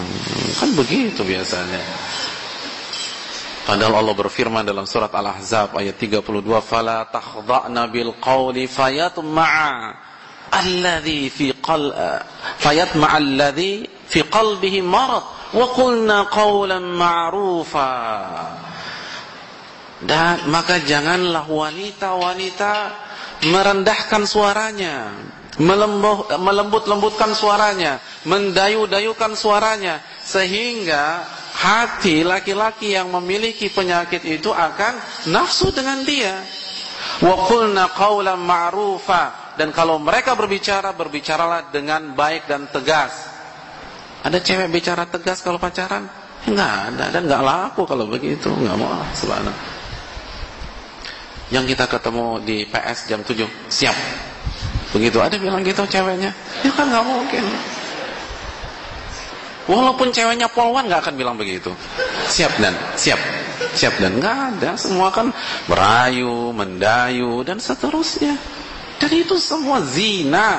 Kan begitu biasanya. Padahal Allah berfirman dalam surat Al-Ahzab ayat 32, "Fala takhdha'na bil qawli fayatma'a alladhi fi qal fayatma'a alladhi fi qalbihi marad wa qulna qawlan ma'rufa." Dan maka janganlah wanita-wanita merendahkan suaranya, melembut-lembutkan suaranya, mendayu-dayukan suaranya sehingga hati laki-laki yang memiliki penyakit itu akan nafsu dengan dia. Wa qawlan ma'rufa. Dan kalau mereka berbicara berbicaralah dengan baik dan tegas. Ada cewek bicara tegas kalau pacaran? Enggak ada. Dan enggak laku kalau begitu, enggak mau subhanallah. Yang kita ketemu di PS jam 7 siap begitu. Ada bilang gitu ceweknya? Ya kan nggak mungkin walaupun ceweknya polwan nggak akan bilang begitu. Siap dan? Siap. Siap dan? Nggak ada. Semua kan berayu mendayu dan seterusnya. Dan itu semua zina.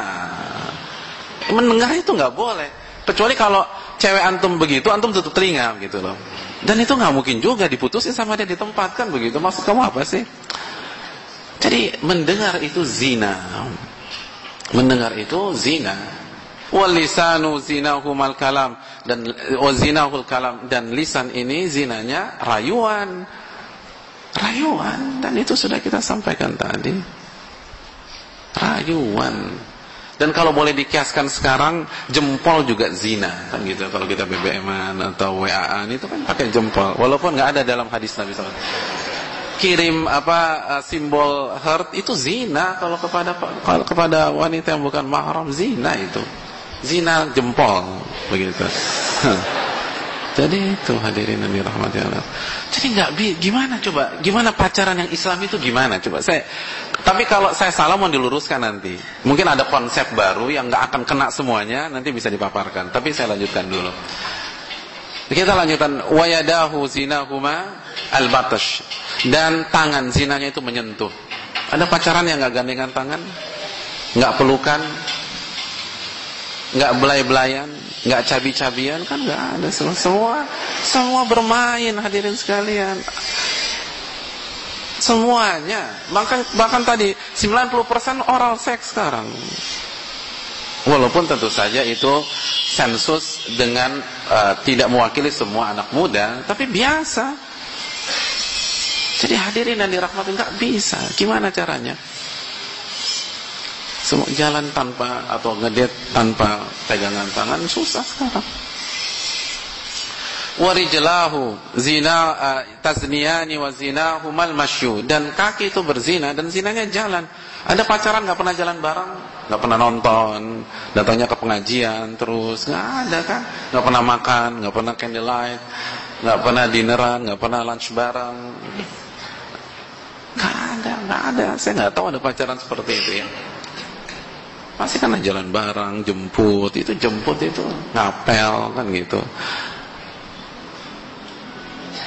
Mendengar itu nggak boleh. Kecuali kalau cewek antum begitu antum tutup telinga gitu loh. Dan itu nggak mungkin juga diputusin sama dia di tempat kan begitu. Maksud kamu apa sih? Jadi mendengar itu zina. Mendengar itu zina. Walisanu zinahumal kalam dan wazinahul kalam dan lisan ini zinanya rayuan. Rayuan dan itu sudah kita sampaikan tadi. Rayuan. Dan kalau boleh dikiaskan sekarang jempol juga zina kan gitu kalau kita BBM-an atau WA-an itu kan pakai jempol walaupun nggak ada dalam hadis Nabi SAW kirim apa uh, simbol heart itu zina kalau kepada kalau kepada wanita yang bukan mahram zina itu. Zina jempol begitu. [LAUGHS] Jadi itu hadirin yang dirahmati Allah. Jadi nggak bi gimana coba? Gimana pacaran yang Islam itu gimana coba? Saya tapi kalau saya salah mau diluruskan nanti. Mungkin ada konsep baru yang nggak akan kena semuanya, nanti bisa dipaparkan. Tapi saya lanjutkan dulu. Kita lanjutkan wayadahu zinahuma al-batash dan tangan zinanya itu menyentuh. Ada pacaran yang nggak gandengan tangan, nggak pelukan, nggak belai-belayan, nggak cabi-cabian kan nggak ada. Semua semua bermain hadirin sekalian. Semuanya. Bahkan bahkan tadi 90% oral seks sekarang. Walaupun tentu saja itu sensus dengan uh, tidak mewakili semua anak muda tapi biasa. Jadi hadirin yang dirahmati nggak bisa. Gimana caranya jalan tanpa atau ngedet tanpa pegangan tangan susah sekarang. Warijlahu zina uh, tazniyani wa zinahumal masyu dan kaki itu berzina dan zinanya jalan. Ada pacaran nggak pernah jalan bareng, nggak pernah nonton, datangnya ke pengajian terus nggak ada kan, nggak pernah makan, nggak pernah candlelight, nggak pernah dinneran, nggak pernah lunch bareng. Nggak ada, nggak ada. Saya nggak tahu ada pacaran seperti itu ya. Pasti kan jalan bareng, jemput, itu jemput itu ngapel kan gitu.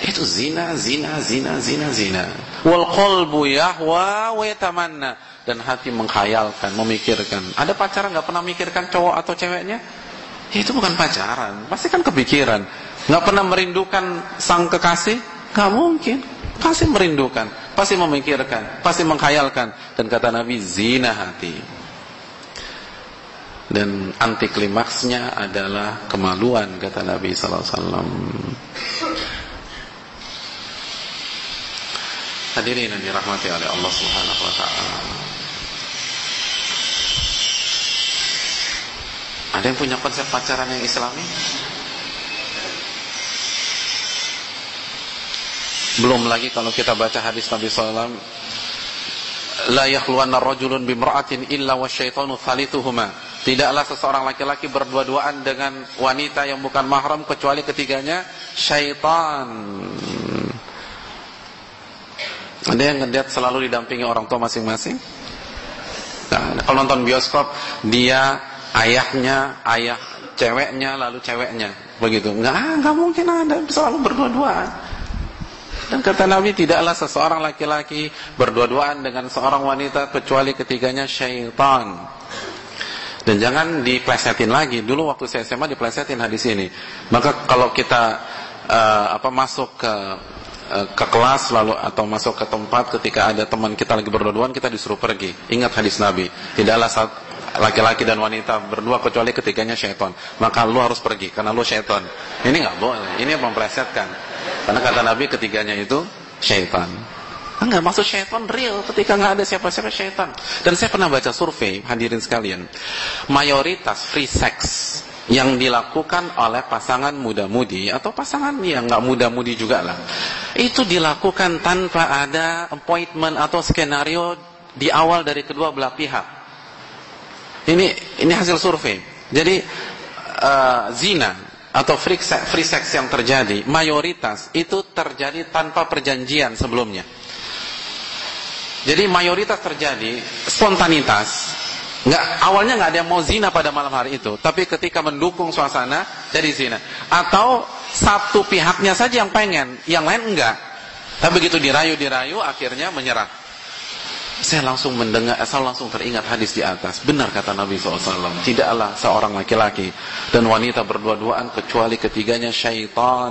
Itu zina, zina, zina, zina, zina. Wal qalbu yahwa wa yatamanna dan hati menghayalkan, memikirkan. Ada pacaran nggak pernah mikirkan cowok atau ceweknya? Ya, itu bukan pacaran, pasti kan kepikiran. Nggak pernah merindukan sang kekasih? Nggak mungkin. Pasti merindukan, pasti memikirkan, pasti menghayalkan. Dan kata Nabi, zina hati dan anti klimaksnya adalah kemaluan kata Nabi sallallahu alaihi wasallam. Hadirin yang dirahmati oleh Allah Subhanahu wa taala. Ada yang punya konsep pacaran yang islami? Belum lagi kalau kita baca hadis Nabi sallallahu la yakhluwanna rajulun bimra'atin illa wasyaitanu thalithuhuma Tidaklah seseorang laki-laki berdua-duaan dengan wanita yang bukan mahram kecuali ketiganya syaitan. Ada yang ngeliat selalu didampingi orang tua masing-masing? Nah, kalau nonton bioskop, dia ayahnya, ayah ceweknya, lalu ceweknya. Begitu. Enggak, enggak mungkin ada selalu berdua-duaan. Dan kata Nabi tidaklah seseorang laki-laki berdua-duaan dengan seorang wanita kecuali ketiganya syaitan. Dan jangan diplesetin lagi. Dulu waktu saya SMA diplesetin hadis ini. Maka kalau kita uh, apa masuk ke uh, ke kelas lalu atau masuk ke tempat ketika ada teman kita lagi berdua kita disuruh pergi. Ingat hadis Nabi. Tidaklah laki-laki dan wanita berdua kecuali ketiganya syaitan. Maka lu harus pergi karena lu syaitan. Ini nggak boleh. Ini memplesetkan. Karena kata Nabi ketiganya itu syaitan. Enggak, maksud syaitan real ketika nggak ada siapa-siapa syaitan. Dan saya pernah baca survei, hadirin sekalian. Mayoritas free sex yang dilakukan oleh pasangan muda-mudi atau pasangan yang nggak muda-mudi juga lah. Itu dilakukan tanpa ada appointment atau skenario di awal dari kedua belah pihak. Ini ini hasil survei. Jadi uh, zina atau free sex, free sex yang terjadi mayoritas itu terjadi tanpa perjanjian sebelumnya. Jadi mayoritas terjadi spontanitas. Nggak awalnya nggak ada yang mau zina pada malam hari itu, tapi ketika mendukung suasana jadi zina. Atau satu pihaknya saja yang pengen, yang lain enggak. Tapi begitu dirayu-dirayu akhirnya menyerah. Saya langsung mendengar, saya langsung teringat hadis di atas. Benar kata Nabi SAW. Tidaklah seorang laki-laki dan wanita berdua-duaan kecuali ketiganya syaitan.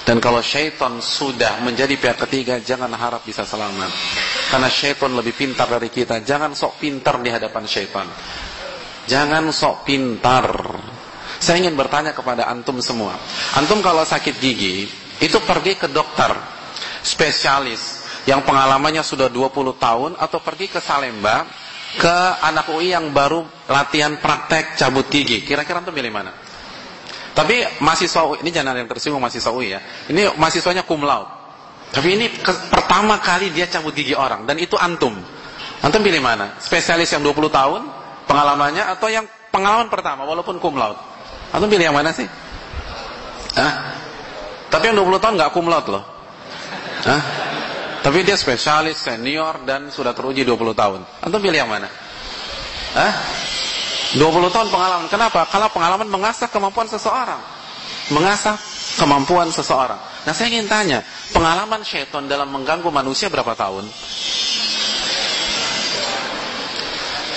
Dan kalau syaitan sudah menjadi pihak ketiga, jangan harap bisa selamat. Karena syaitan lebih pintar dari kita. Jangan sok pintar di hadapan syaitan. Jangan sok pintar. Saya ingin bertanya kepada antum semua. Antum kalau sakit gigi, itu pergi ke dokter spesialis yang pengalamannya sudah 20 tahun atau pergi ke Salemba ke anak UI yang baru latihan praktek cabut gigi. Kira-kira antum pilih mana? Tapi mahasiswa ini jangan yang tersinggung mahasiswa UI ya. Ini mahasiswanya cum laude. Tapi ini pertama kali dia cabut gigi orang dan itu antum. Antum pilih mana? Spesialis yang 20 tahun pengalamannya atau yang pengalaman pertama walaupun cum laude? Antum pilih yang mana sih? Hah? Tapi yang 20 tahun nggak cum laude loh. Hah? Tapi dia spesialis, senior dan sudah teruji 20 tahun. Antum pilih yang mana? Hah? 20 tahun pengalaman. Kenapa? Kalau pengalaman mengasah kemampuan seseorang. Mengasah kemampuan seseorang. Nah saya ingin tanya, pengalaman syaitan dalam mengganggu manusia berapa tahun?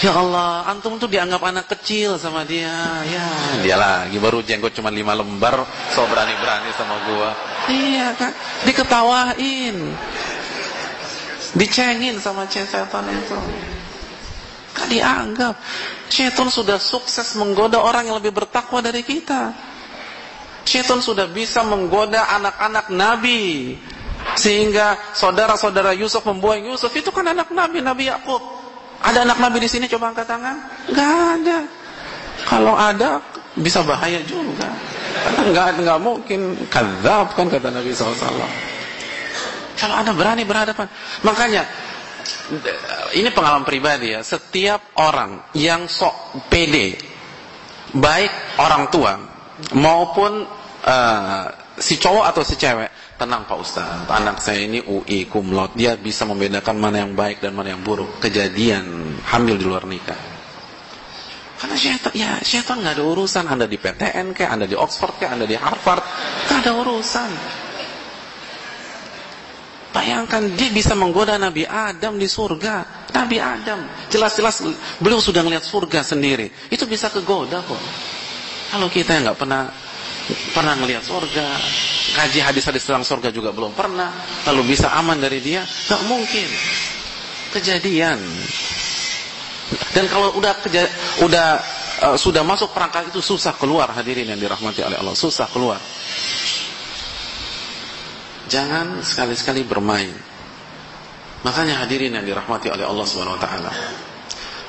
Ya Allah, antum tuh dianggap anak kecil sama dia. Ya, dia lagi baru jenggot cuma lima lembar, so berani-berani sama gua. Iya kan, diketawain. Dicengin sama setan itu. Kan dianggap. Syaitan sudah sukses menggoda orang yang lebih bertakwa dari kita. Syaitan sudah bisa menggoda anak-anak Nabi. Sehingga saudara-saudara Yusuf membuang Yusuf. Itu kan anak Nabi, Nabi Yakub. Ada anak Nabi di sini coba angkat tangan? Gak ada. Kalau ada bisa bahaya juga. Karena nggak mungkin kadzab kan kata Nabi SAW. Kalau ada berani berhadapan, makanya ini pengalaman pribadi ya. Setiap orang yang sok pede, baik orang tua maupun uh, si cowok atau si cewek, tenang Pak Ustaz, anak saya ini UI kumlot, dia bisa membedakan mana yang baik dan mana yang buruk. Kejadian hamil di luar nikah. Karena syaitan, ya syaitan nggak ada urusan. Anda di PTN kayak, Anda di Oxford kayak, Anda di Harvard, nggak ada urusan. Bayangkan dia bisa menggoda Nabi Adam di surga. Nabi Adam, jelas-jelas beliau sudah melihat surga sendiri. Itu bisa kegoda kok. Kalau kita yang nggak pernah pernah melihat surga, kaji hadis-hadis tentang surga juga belum pernah, lalu bisa aman dari dia, nggak mungkin. Kejadian. Dan kalau udah keja udah uh, sudah masuk perangkat itu susah keluar hadirin yang dirahmati oleh Allah, susah keluar. Jangan sekali-sekali bermain. Makanya hadirin yang dirahmati oleh Allah Subhanahu wa taala.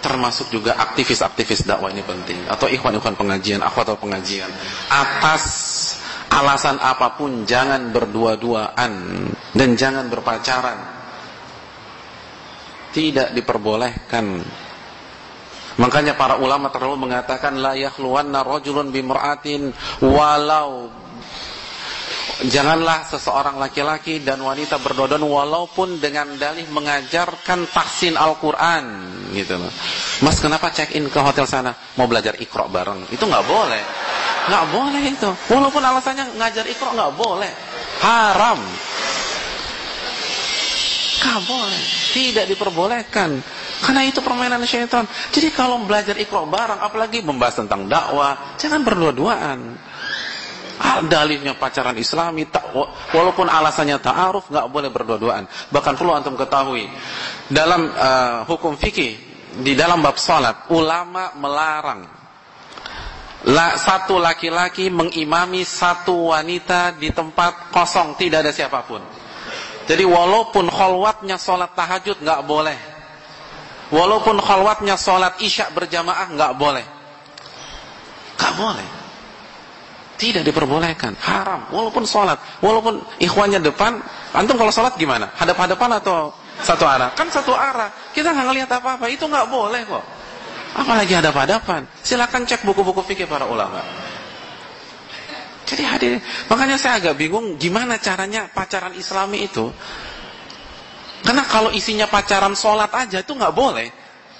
Termasuk juga aktivis-aktivis dakwah ini penting. Atau ikhwan-ikhwan pengajian, akhwat pengajian. Atas alasan apa pun jangan berdua-duaan. Dan jangan berpacaran. Tidak diperbolehkan. Makanya para ulama terlalu mengatakan la yakhluwanna rajulun bimra'atin walau Janganlah seseorang laki-laki dan wanita berdodon walaupun dengan dalih mengajarkan tahsin Al-Quran gitu. Mas kenapa check in ke hotel sana mau belajar ikro bareng? Itu nggak boleh, nggak boleh itu. Walaupun alasannya ngajar ikro nggak boleh, haram. Nggak boleh, tidak diperbolehkan. Karena itu permainan syaitan. Jadi kalau belajar ikro bareng, apalagi membahas tentang dakwah, jangan berdua-duaan dalilnya pacaran islami tak, walaupun alasannya ta'aruf nggak boleh berdua-duaan. Bahkan perlu antum ketahui dalam uh, hukum fikih di dalam bab salat ulama melarang la, satu laki-laki mengimami satu wanita di tempat kosong tidak ada siapa pun. Jadi walaupun kholwatnya salat tahajud nggak boleh. Walaupun kholwatnya salat isya berjamaah nggak boleh. Nggak boleh tidak diperbolehkan, haram. Walaupun sholat, walaupun ikhwannya depan, antum kalau sholat gimana? Hadap-hadapan atau satu arah? Kan satu arah. Kita nggak ngelihat apa-apa, itu nggak boleh kok. Apalagi hadap-hadapan. Silakan cek buku-buku fikih para ulama. Jadi hadir, makanya saya agak bingung gimana caranya pacaran Islami itu. Karena kalau isinya pacaran sholat aja itu nggak boleh.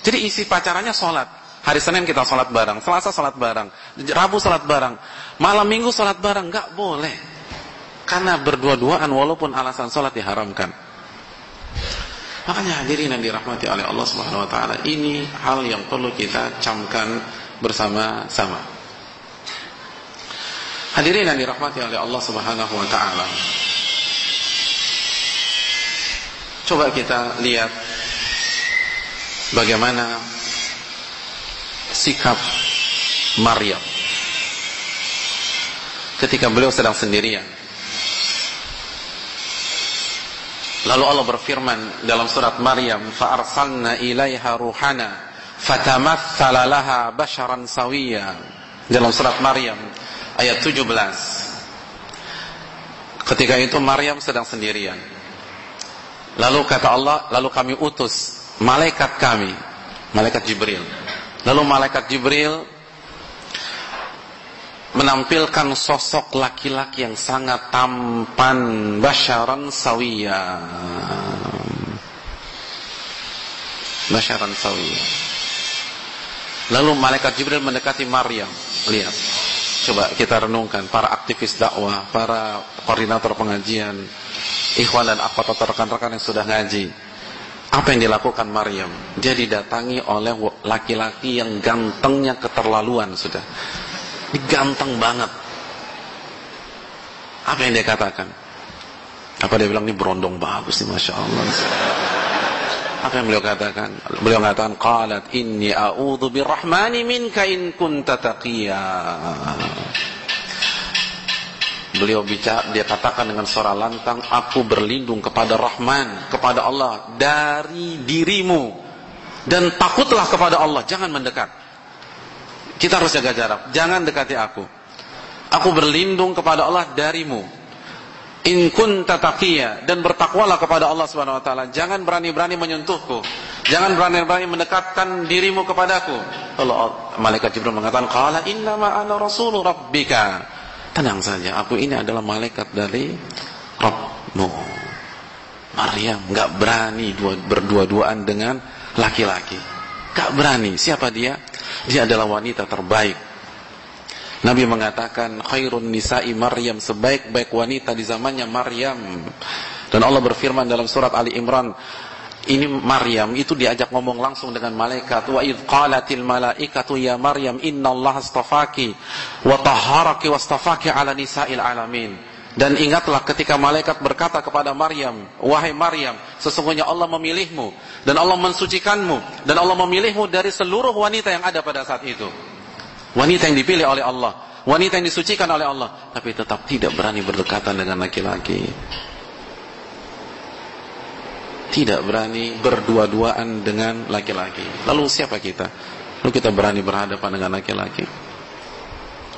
Jadi isi pacarannya sholat. Hari Senin kita sholat bareng, Selasa sholat bareng, Rabu sholat bareng, malam Minggu sholat bareng, nggak boleh. Karena berdua-duaan walaupun alasan sholat diharamkan. Makanya hadirin yang dirahmati oleh Allah Subhanahu Wa Taala ini hal yang perlu kita camkan bersama-sama. Hadirin yang dirahmati oleh Allah Subhanahu Wa Taala. Coba kita lihat bagaimana sikap Maryam ketika beliau sedang sendirian. Lalu Allah berfirman dalam surat Maryam, "Fa'arsalna ilaiha ruhana fatamatsala laha basharan sawiyya." Dalam surat Maryam ayat 17. Ketika itu Maryam sedang sendirian. Lalu kata Allah, lalu kami utus malaikat kami, malaikat Jibril. Lalu malaikat Jibril menampilkan sosok laki-laki yang sangat tampan basyaran sawiya. Basyaran sawiya. Lalu malaikat Jibril mendekati Maryam. Lihat. Coba kita renungkan. Para aktivis dakwah para koordinator pengajian ikhwan dan akhwat rekan-rekan yang sudah ngaji apa yang dilakukan Maryam dia didatangi oleh laki-laki yang gantengnya keterlaluan sudah ini ganteng banget. Apa yang dia katakan? Apa dia bilang ini berondong bagus nih Masya Allah. Apa yang beliau katakan? Beliau mengatakan, Qalat inni a'udhu birrahmani minka in kunta taqiyya. Beliau bicara, dia katakan dengan suara lantang, aku berlindung kepada Rahman, kepada Allah dari dirimu dan takutlah kepada Allah, jangan mendekat. Kita harus jaga jarak. Jangan dekati aku. Aku berlindung kepada Allah darimu. In kunta dan bertakwalah kepada Allah Subhanahu wa taala. Jangan berani-berani menyentuhku. Jangan berani-berani mendekatkan dirimu kepadaku. Allah malaikat Jibril mengatakan, "Qala inna ma ana rasulu rabbika." Tenang saja, aku ini adalah malaikat dari Rabbmu. Maryam enggak berani berdua-duaan dengan laki-laki. Enggak berani. Siapa dia? Dia adalah wanita terbaik. Nabi mengatakan khairun nisa'i Maryam sebaik-baik wanita di zamannya Maryam. Dan Allah berfirman dalam surat Ali Imran ini Maryam itu diajak ngomong langsung dengan malaikat wa id qalatil malaikatu ya Maryam innallaha astafaki wa tahharaki wastafaki ala nisa'il alamin dan ingatlah ketika malaikat berkata kepada Maryam, "Wahai Maryam, sesungguhnya Allah memilihmu dan Allah mensucikanmu dan Allah memilihmu dari seluruh wanita yang ada pada saat itu." Wanita yang dipilih oleh Allah, wanita yang disucikan oleh Allah, tapi tetap tidak berani berdekatan dengan laki-laki. Tidak berani berdua-duaan dengan laki-laki. Lalu siapa kita? Lalu kita berani berhadapan dengan laki-laki?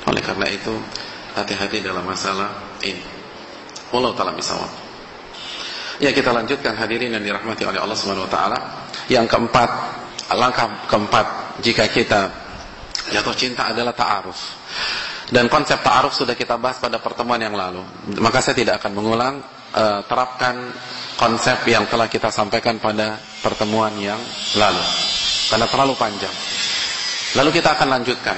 Oleh karena itu, hati-hati dalam masalah ini. Wallahu taala bisawab. Ya kita lanjutkan hadirin yang dirahmati oleh Allah Subhanahu wa taala. Yang keempat, langkah keempat jika kita jatuh cinta adalah ta'aruf. Dan konsep ta'aruf sudah kita bahas pada pertemuan yang lalu. Maka saya tidak akan mengulang uh, terapkan konsep yang telah kita sampaikan pada pertemuan yang lalu. Karena terlalu panjang. Lalu kita akan lanjutkan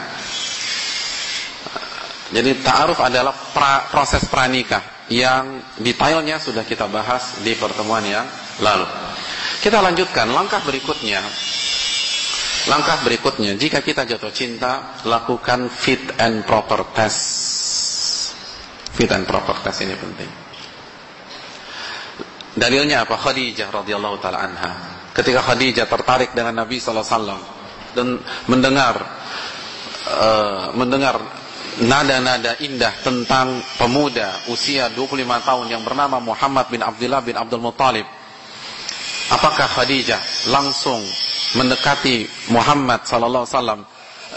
jadi ta'aruf adalah pra, proses pranikah yang detailnya sudah kita bahas di pertemuan yang lalu. Kita lanjutkan langkah berikutnya. Langkah berikutnya, jika kita jatuh cinta, lakukan fit and proper test. Fit and proper test ini penting. Dalilnya apa? Khadijah radhiyallahu taala anha. Ketika Khadijah tertarik dengan Nabi sallallahu alaihi wasallam dan mendengar uh, mendengar nada-nada indah tentang pemuda usia 25 tahun yang bernama Muhammad bin Abdullah bin Abdul Muttalib. Apakah Khadijah langsung mendekati Muhammad sallallahu alaihi wasallam,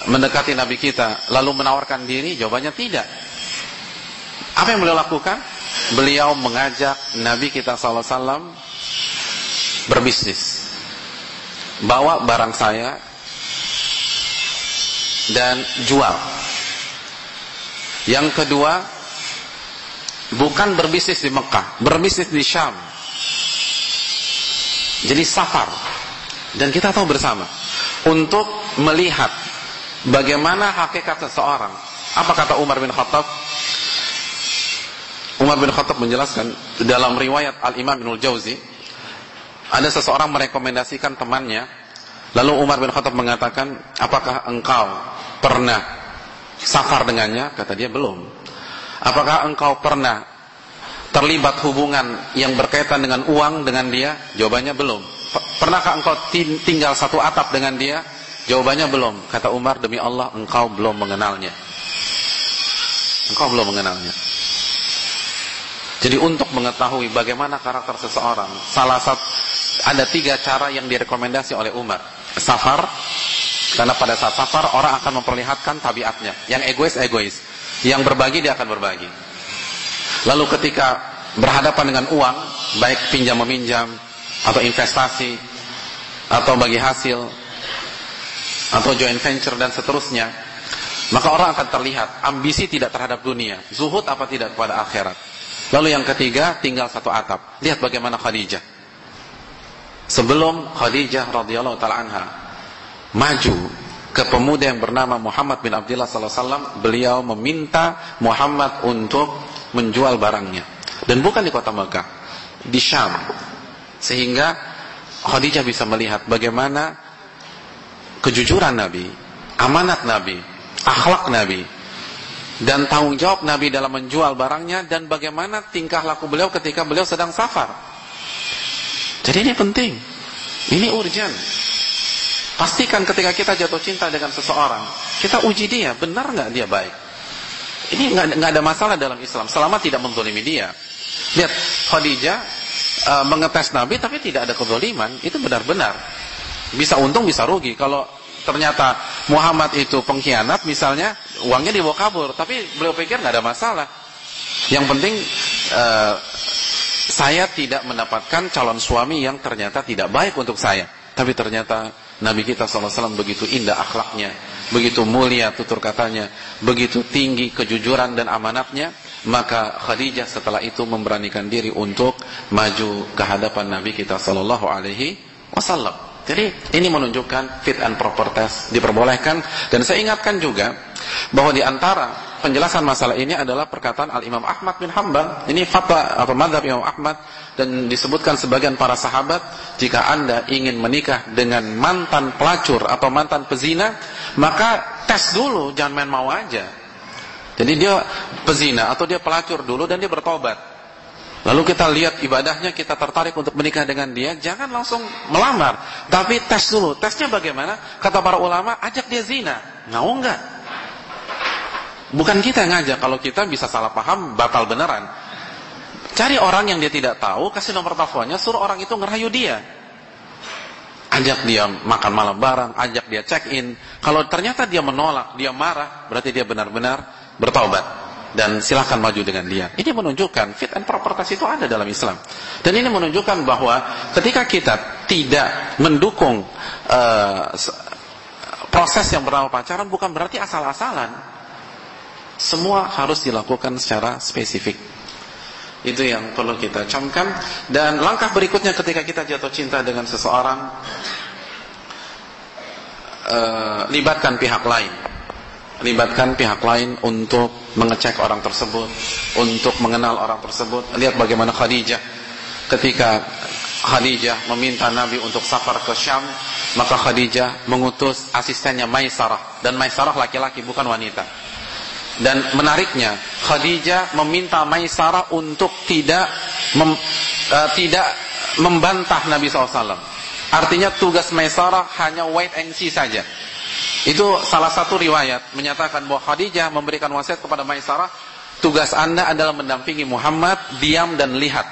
mendekati nabi kita lalu menawarkan diri? Jawabannya tidak. Apa yang beliau lakukan? Beliau mengajak nabi kita sallallahu alaihi wasallam berbisnis. Bawa barang saya dan jual yang kedua, bukan berbisnis di Mekah, berbisnis di Syam. Jadi safar. Dan kita tahu bersama untuk melihat bagaimana hakikat seseorang. Apa kata Umar bin Khattab? Umar bin Khattab menjelaskan dalam riwayat Al-Imam Ibnul Jauzi ada seseorang merekomendasikan temannya lalu Umar bin Khattab mengatakan apakah engkau pernah safar dengannya? Kata dia belum. Apakah engkau pernah terlibat hubungan yang berkaitan dengan uang dengan dia? Jawabannya belum. Pernahkah engkau tinggal satu atap dengan dia? Jawabannya belum. Kata Umar, demi Allah engkau belum mengenalnya. Engkau belum mengenalnya. Jadi untuk mengetahui bagaimana karakter seseorang, salah satu ada tiga cara yang direkomendasi oleh Umar. Safar, karena pada saat safar orang akan memperlihatkan tabiatnya. Yang egois egois, yang berbagi dia akan berbagi. Lalu ketika berhadapan dengan uang, baik pinjam meminjam, atau investasi atau bagi hasil atau joint venture dan seterusnya maka orang akan terlihat ambisi tidak terhadap dunia zuhud apa tidak kepada akhirat lalu yang ketiga tinggal satu atap lihat bagaimana Khadijah sebelum Khadijah radhiyallahu taala anha maju ke pemuda yang bernama Muhammad bin Abdullah sallallahu alaihi wasallam, beliau meminta Muhammad untuk menjual barangnya. Dan bukan di kota Mekah, di Syam. Sehingga Khadijah bisa melihat bagaimana kejujuran Nabi, amanat Nabi, akhlak Nabi, dan tanggung jawab Nabi dalam menjual barangnya dan bagaimana tingkah laku beliau ketika beliau sedang safar. Jadi ini penting. Ini urgent. Pastikan ketika kita jatuh cinta dengan seseorang, kita uji dia, benar nggak dia baik. Ini nggak ada masalah dalam Islam, selama tidak mendolimi dia. Lihat, Khadijah uh, mengetes Nabi tapi tidak ada kezaliman, itu benar-benar. Bisa untung, bisa rugi. Kalau ternyata Muhammad itu pengkhianat, misalnya, uangnya dibawa kabur, tapi beliau pikir nggak ada masalah. Yang penting, uh, saya tidak mendapatkan calon suami yang ternyata tidak baik untuk saya. Tapi ternyata Nabi kita SAW begitu indah akhlaknya, begitu mulia tutur katanya, begitu tinggi kejujuran dan amanatnya, maka Khadijah setelah itu memberanikan diri untuk maju ke hadapan Nabi kita Wasallam. Jadi ini menunjukkan fit and proper test diperbolehkan dan saya ingatkan juga bahwa di antara penjelasan masalah ini adalah perkataan Al Imam Ahmad bin Hambal. Ini fatwa atau madhab Imam Ahmad dan disebutkan sebagian para sahabat jika anda ingin menikah dengan mantan pelacur atau mantan pezina maka tes dulu jangan main mau aja. Jadi dia pezina atau dia pelacur dulu dan dia bertobat. Lalu kita lihat ibadahnya, kita tertarik untuk menikah dengan dia, jangan langsung melamar. Tapi tes dulu. Tesnya bagaimana? Kata para ulama, ajak dia zina. Mau enggak? Bukan kita ngajak. Kalau kita bisa salah paham, batal beneran. Cari orang yang dia tidak tahu, kasih nomor teleponnya, suruh orang itu ngerayu dia. Ajak dia makan malam bareng, ajak dia check in. Kalau ternyata dia menolak, dia marah, berarti dia benar-benar bertaubat dan silahkan maju dengan dia. Ini menunjukkan fit and proper test itu ada dalam Islam. Dan ini menunjukkan bahwa ketika kita tidak mendukung uh, proses yang bernama pacaran bukan berarti asal-asalan. Semua harus dilakukan secara spesifik. Itu yang perlu kita camkan dan langkah berikutnya ketika kita jatuh cinta dengan seseorang uh, libatkan pihak lain libatkan pihak lain untuk mengecek orang tersebut, untuk mengenal orang tersebut. Lihat bagaimana Khadijah ketika Khadijah meminta Nabi untuk safar ke Syam, maka Khadijah mengutus asistennya Maisarah dan Maisarah laki-laki bukan wanita. Dan menariknya, Khadijah meminta Maisarah untuk tidak mem, uh, tidak membantah Nabi SAW. Artinya tugas Maisarah hanya wait and see saja itu salah satu riwayat menyatakan bahwa Khadijah memberikan wasiat kepada Maisarah, tugas Anda adalah mendampingi Muhammad, diam dan lihat.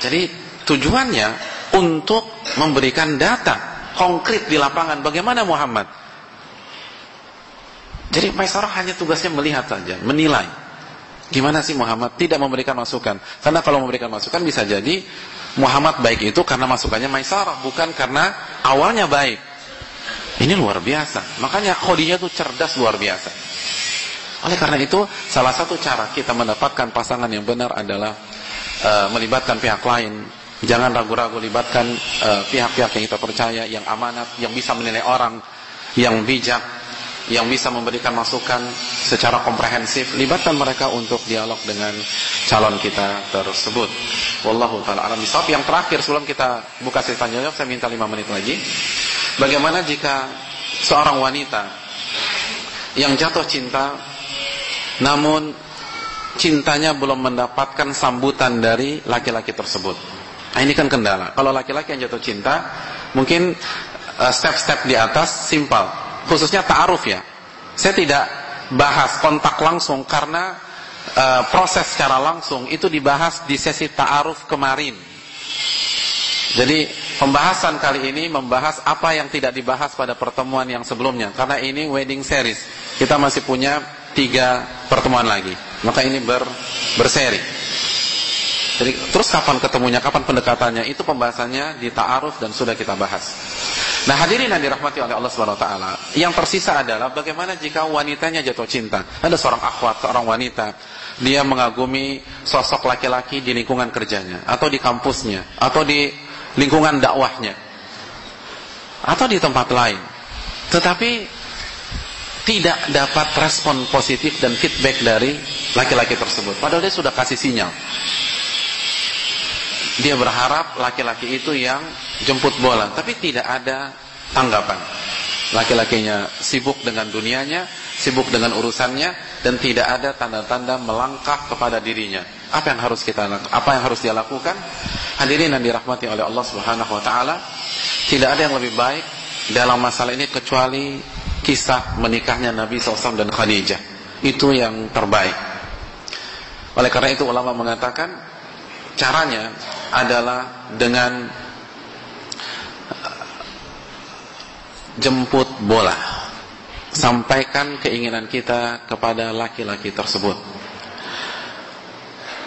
Jadi tujuannya untuk memberikan data konkret di lapangan bagaimana Muhammad. Jadi Maisarah hanya tugasnya melihat saja, menilai. Gimana sih Muhammad? Tidak memberikan masukan. Karena kalau memberikan masukan bisa jadi Muhammad baik itu karena masukannya Maisarah, bukan karena awalnya baik. Ini luar biasa. Makanya Khadijah itu cerdas luar biasa. Oleh karena itu, salah satu cara kita mendapatkan pasangan yang benar adalah uh, melibatkan pihak lain. Jangan ragu-ragu libatkan eh, pihak-pihak uh, yang kita percaya, yang amanat, yang bisa menilai orang, yang bijak, yang bisa memberikan masukan secara komprehensif. Libatkan mereka untuk dialog dengan calon kita tersebut. Wallahu taala alam Yang terakhir sebelum kita buka sesi tanya jawab, saya minta 5 menit lagi. Bagaimana jika seorang wanita yang jatuh cinta namun cintanya belum mendapatkan sambutan dari laki-laki tersebut. Nah, ini kan kendala. Kalau laki-laki yang jatuh cinta, mungkin uh, step-step di atas simpel, khususnya ta'aruf ya. Saya tidak bahas kontak langsung karena uh, proses secara langsung itu dibahas di sesi ta'aruf kemarin. Jadi pembahasan kali ini membahas apa yang tidak dibahas pada pertemuan yang sebelumnya. Karena ini wedding series. Kita masih punya tiga pertemuan lagi. Maka ini ber, berseri. Jadi terus kapan ketemunya, kapan pendekatannya, itu pembahasannya di ta'aruf dan sudah kita bahas. Nah hadirin yang dirahmati oleh Allah Taala, yang tersisa adalah bagaimana jika wanitanya jatuh cinta. Ada seorang akhwat, seorang wanita, dia mengagumi sosok laki-laki di lingkungan kerjanya, atau di kampusnya, atau di lingkungan dakwahnya, atau di tempat lain. Tetapi tidak dapat respon positif dan feedback dari laki-laki tersebut. Padahal dia sudah kasih sinyal. Dia berharap laki-laki itu yang jemput bola, tapi tidak ada tanggapan. Laki-lakinya sibuk dengan dunianya, sibuk dengan urusannya, dan tidak ada tanda-tanda melangkah kepada dirinya. Apa yang harus kita apa yang harus dia lakukan? Hadirin yang dirahmati oleh Allah Subhanahu wa taala, tidak ada yang lebih baik dalam masalah ini kecuali kisah menikahnya Nabi SAW dan Khadijah. Itu yang terbaik. Oleh karena itu ulama mengatakan caranya adalah dengan uh, jemput bola. Sampaikan keinginan kita kepada laki-laki tersebut.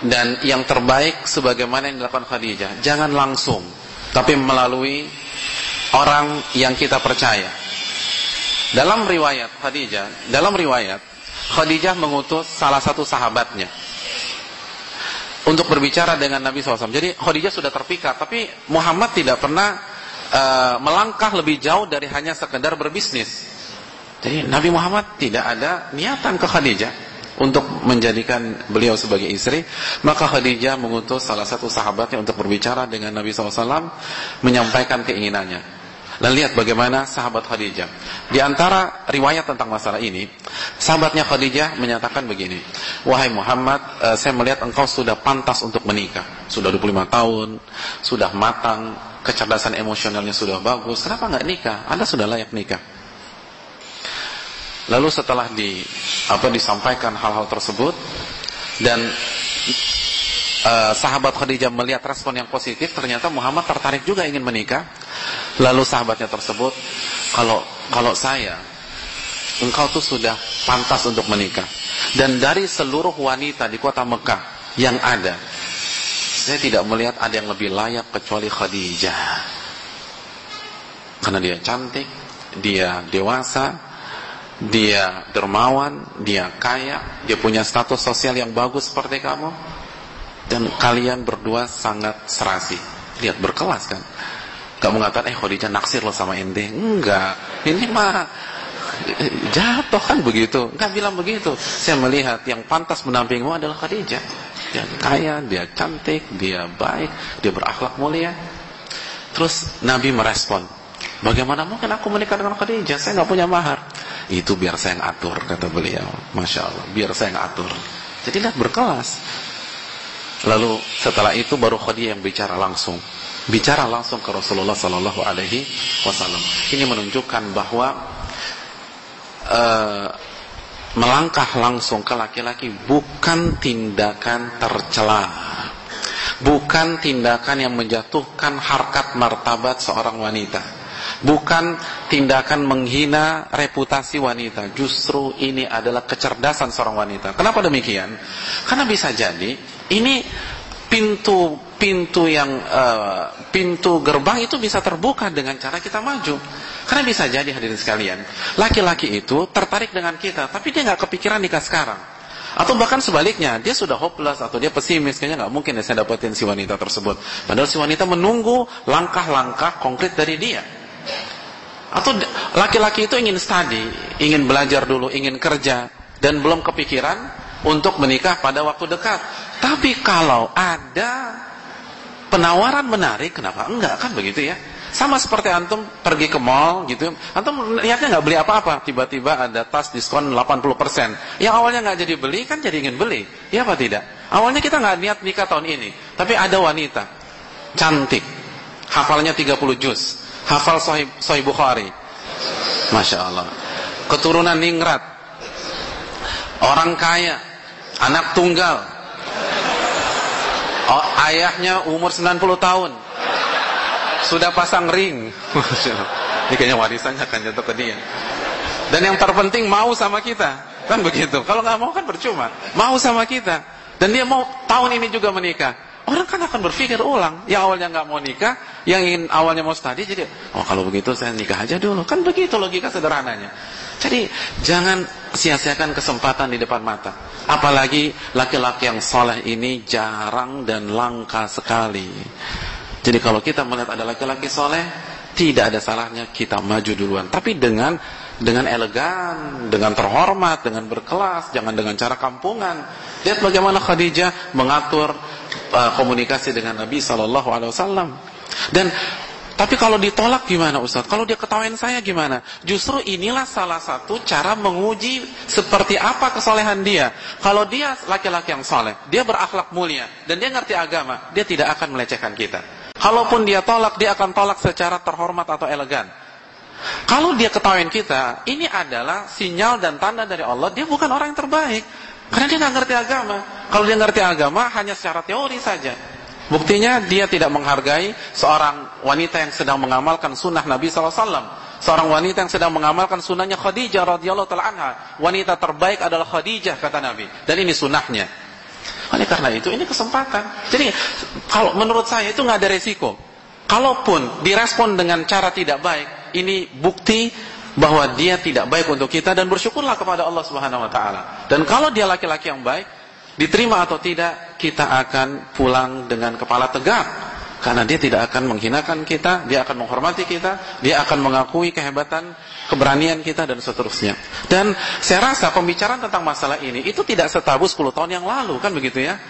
Dan yang terbaik sebagaimana yang dilakukan Khadijah, jangan langsung, tapi melalui orang yang kita percaya dalam riwayat Khadijah, dalam riwayat Khadijah mengutus salah satu sahabatnya untuk berbicara dengan Nabi SAW. Jadi Khadijah sudah terpikat, tapi Muhammad tidak pernah uh, melangkah lebih jauh dari hanya sekedar berbisnis. Jadi Nabi Muhammad tidak ada niatan ke Khadijah untuk menjadikan beliau sebagai istri, maka Khadijah mengutus salah satu sahabatnya untuk berbicara dengan Nabi SAW, menyampaikan keinginannya. Dan lihat bagaimana sahabat Khadijah. Di antara riwayat tentang masalah ini, sahabatnya Khadijah menyatakan begini, Wahai Muhammad, uh, saya melihat engkau sudah pantas untuk menikah. Sudah 25 tahun, sudah matang, kecerdasan emosionalnya sudah bagus. Kenapa nggak nikah? Anda sudah layak nikah. Lalu setelah di apa disampaikan hal-hal tersebut dan uh, sahabat Khadijah melihat respon yang positif, ternyata Muhammad tertarik juga ingin menikah. Lalu sahabatnya tersebut, kalau kalau saya, engkau tuh sudah pantas untuk menikah. Dan dari seluruh wanita di kota Mekah yang ada, saya tidak melihat ada yang lebih layak kecuali Khadijah. Karena dia cantik, dia dewasa, dia dermawan, dia kaya, dia punya status sosial yang bagus seperti kamu dan kalian berdua sangat serasi. Lihat berkelas kan? Gak mengatakan eh Khadijah naksir lo sama ente. Enggak. Ini mah jatuh kan begitu. Enggak bilang begitu. Saya melihat yang pantas mendampingmu adalah Khadijah. Dia kaya, dia cantik, dia baik, dia berakhlak mulia. Terus Nabi merespon, Bagaimana mungkin aku menikah dengan Khadijah? Saya nggak punya mahar. Itu biar saya yang atur, kata beliau. Masya Allah, biar saya yang atur. Jadi lihat berkelas. Lalu setelah itu baru Khadijah yang bicara langsung. Bicara langsung ke Rasulullah sallallahu alaihi wasallam. Ini menunjukkan bahwa uh, melangkah langsung ke laki-laki bukan tindakan tercela. Bukan tindakan yang menjatuhkan harkat martabat seorang wanita. Bukan tindakan menghina reputasi wanita. Justru ini adalah kecerdasan seorang wanita. Kenapa demikian? Karena bisa jadi ini pintu pintu yang uh, pintu gerbang itu bisa terbuka dengan cara kita maju. Karena bisa jadi hadirin sekalian, laki-laki itu tertarik dengan kita, tapi dia nggak kepikiran nikah sekarang. Atau bahkan sebaliknya, dia sudah hopeless atau dia pesimis, kayaknya nggak mungkin ya saya dapetin si wanita tersebut. Padahal si wanita menunggu langkah-langkah konkret dari dia. Atau laki-laki itu ingin study, ingin belajar dulu, ingin kerja, dan belum kepikiran untuk menikah pada waktu dekat. Tapi kalau ada penawaran menarik, kenapa enggak kan begitu ya? Sama seperti antum pergi ke mall gitu, antum niatnya nggak beli apa-apa, tiba-tiba ada tas diskon 80%. Yang awalnya nggak jadi beli kan jadi ingin beli, ya apa tidak? Awalnya kita nggak niat nikah tahun ini, tapi ada wanita cantik, hafalnya 30 juz, hafal Sahih, Sahih Bukhari, masya Allah, keturunan ningrat, orang kaya, anak tunggal, Oh, ayahnya umur 90 tahun. Sudah pasang ring. Ini kayaknya warisannya akan jatuh ke dia. Dan yang terpenting mau sama kita. Kan begitu. Kalau nggak mau kan percuma. Mau sama kita. Dan dia mau tahun ini juga menikah. Orang kan akan berpikir ulang. Yang awalnya nggak mau nikah, yang ingin awalnya mau studi, jadi, oh kalau begitu saya nikah aja dulu. Kan begitu logika sederhananya. Jadi jangan sia-siakan kesempatan di depan mata. Apalagi laki-laki yang soleh ini jarang dan langka sekali. Jadi kalau kita melihat ada laki-laki soleh, tidak ada salahnya kita maju duluan. Tapi dengan dengan elegan, dengan terhormat, dengan berkelas, jangan dengan cara kampungan. Lihat bagaimana Khadijah mengatur uh, komunikasi dengan Nabi Shallallahu Alaihi Wasallam. Dan tapi kalau ditolak gimana Ustaz? Kalau dia ketawain saya gimana? Justru inilah salah satu cara menguji seperti apa kesolehan dia. Kalau dia laki-laki yang soleh, dia berakhlak mulia, dan dia ngerti agama, dia tidak akan melecehkan kita. Kalaupun dia tolak, dia akan tolak secara terhormat atau elegan. Kalau dia ketawain kita, ini adalah sinyal dan tanda dari Allah, dia bukan orang yang terbaik. Karena dia nggak ngerti agama. Kalau dia ngerti agama, hanya secara teori saja. Buktinya dia tidak menghargai seorang wanita yang sedang mengamalkan sunnah Nabi SAW. Seorang wanita yang sedang mengamalkan sunnahnya Khadijah radhiyallahu taala anha. Wanita terbaik adalah Khadijah kata Nabi. Dan ini sunnahnya. Oleh karena itu ini kesempatan. Jadi kalau menurut saya itu nggak ada resiko. Kalaupun direspon dengan cara tidak baik, ini bukti bahwa dia tidak baik untuk kita dan bersyukurlah kepada Allah Subhanahu wa taala. Dan kalau dia laki-laki yang baik, diterima atau tidak, kita akan pulang dengan kepala tegak. Karena dia tidak akan menghinakan kita, dia akan menghormati kita, dia akan mengakui kehebatan, keberanian kita dan seterusnya. Dan saya rasa pembicaraan tentang masalah ini itu tidak setabu 10 tahun yang lalu, kan begitu ya?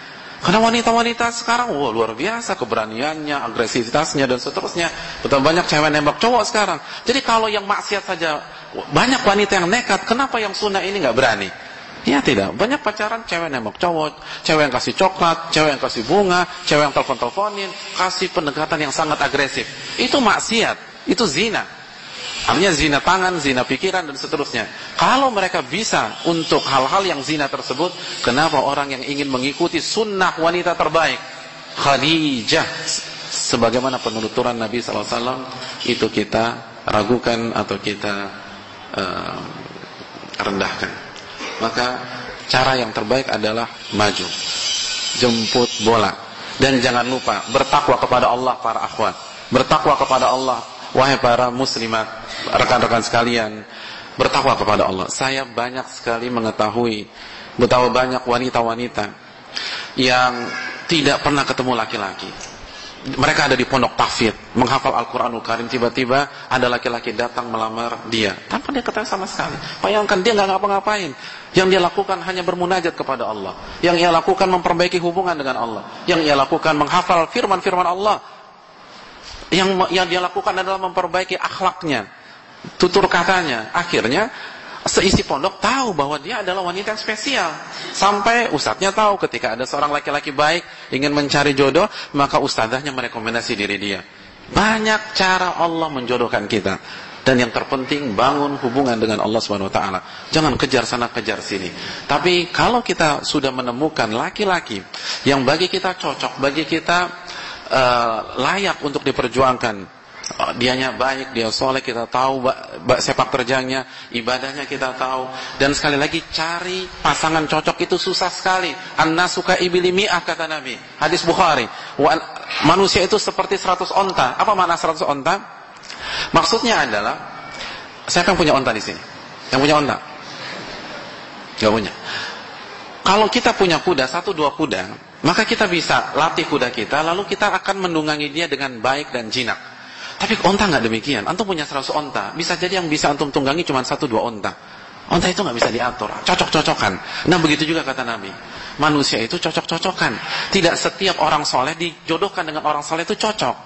Karena wanita-wanita sekarang wah luar biasa keberaniannya, agresivitasnya dan seterusnya. Betul banyak cewek nembak cowok sekarang. Jadi kalau yang maksiat saja banyak wanita yang nekat, kenapa yang sunnah ini nggak berani? Ya tidak, banyak pacaran cewek nembak cowok, cewek yang kasih coklat, cewek yang kasih bunga, cewek yang telepon-teleponin, kasih pendekatan yang sangat agresif. Itu maksiat, itu zina. Artinya zina tangan, zina pikiran dan seterusnya. Kalau mereka bisa untuk hal-hal yang zina tersebut, kenapa orang yang ingin mengikuti sunnah wanita terbaik? Khadijah sebagaimana penuturan Nabi SAW itu kita ragukan atau kita uh, rendahkan maka cara yang terbaik adalah maju jemput bola dan jangan lupa bertakwa kepada Allah para akhwat bertakwa kepada Allah wahai para muslimat rekan-rekan sekalian bertakwa kepada Allah saya banyak sekali mengetahui betapa banyak wanita-wanita yang tidak pernah ketemu laki-laki mereka ada di pondok tahfidz, menghafal Al-Qur'anul Karim, tiba-tiba ada laki-laki datang melamar dia tanpa dia ketahui sama sekali. Bayangkan dia nggak ngapa-ngapain. Yang dia lakukan hanya bermunajat kepada Allah. Yang ia lakukan memperbaiki hubungan dengan Allah. Yang ia lakukan menghafal firman-firman Allah. Yang yang dia lakukan adalah memperbaiki akhlaknya, tutur katanya. Akhirnya seisi pondok tahu bahwa dia adalah wanita yang spesial. Sampai ustadznya tahu ketika ada seorang laki-laki baik ingin mencari jodoh, maka ustadzahnya merekomendasi diri dia. Banyak cara Allah menjodohkan kita. Dan yang terpenting bangun hubungan dengan Allah Subhanahu wa taala. Jangan kejar sana kejar sini. Tapi kalau kita sudah menemukan laki-laki yang bagi kita cocok, bagi kita uh, layak untuk diperjuangkan, Oh, dianya baik, dia soleh, kita tahu sepak terjangnya, ibadahnya kita tahu. Dan sekali lagi cari pasangan cocok itu susah sekali. Anna suka ibili mi'ah kata Nabi. Hadis Bukhari. Manusia itu seperti 100 onta. Apa makna 100 onta? Maksudnya adalah, saya kan punya onta di sini. Yang punya onta? Gak punya. Kalau kita punya kuda, satu dua kuda, maka kita bisa latih kuda kita, lalu kita akan mendungangi dia dengan baik dan jinak. Tapi onta nggak demikian. Antum punya 100 onta, bisa jadi yang bisa antum tunggangi cuma satu dua onta. Onta itu nggak bisa diatur, cocok-cocokan. Nah begitu juga kata Nabi. Manusia itu cocok-cocokan. Tidak setiap orang soleh dijodohkan dengan orang soleh itu cocok.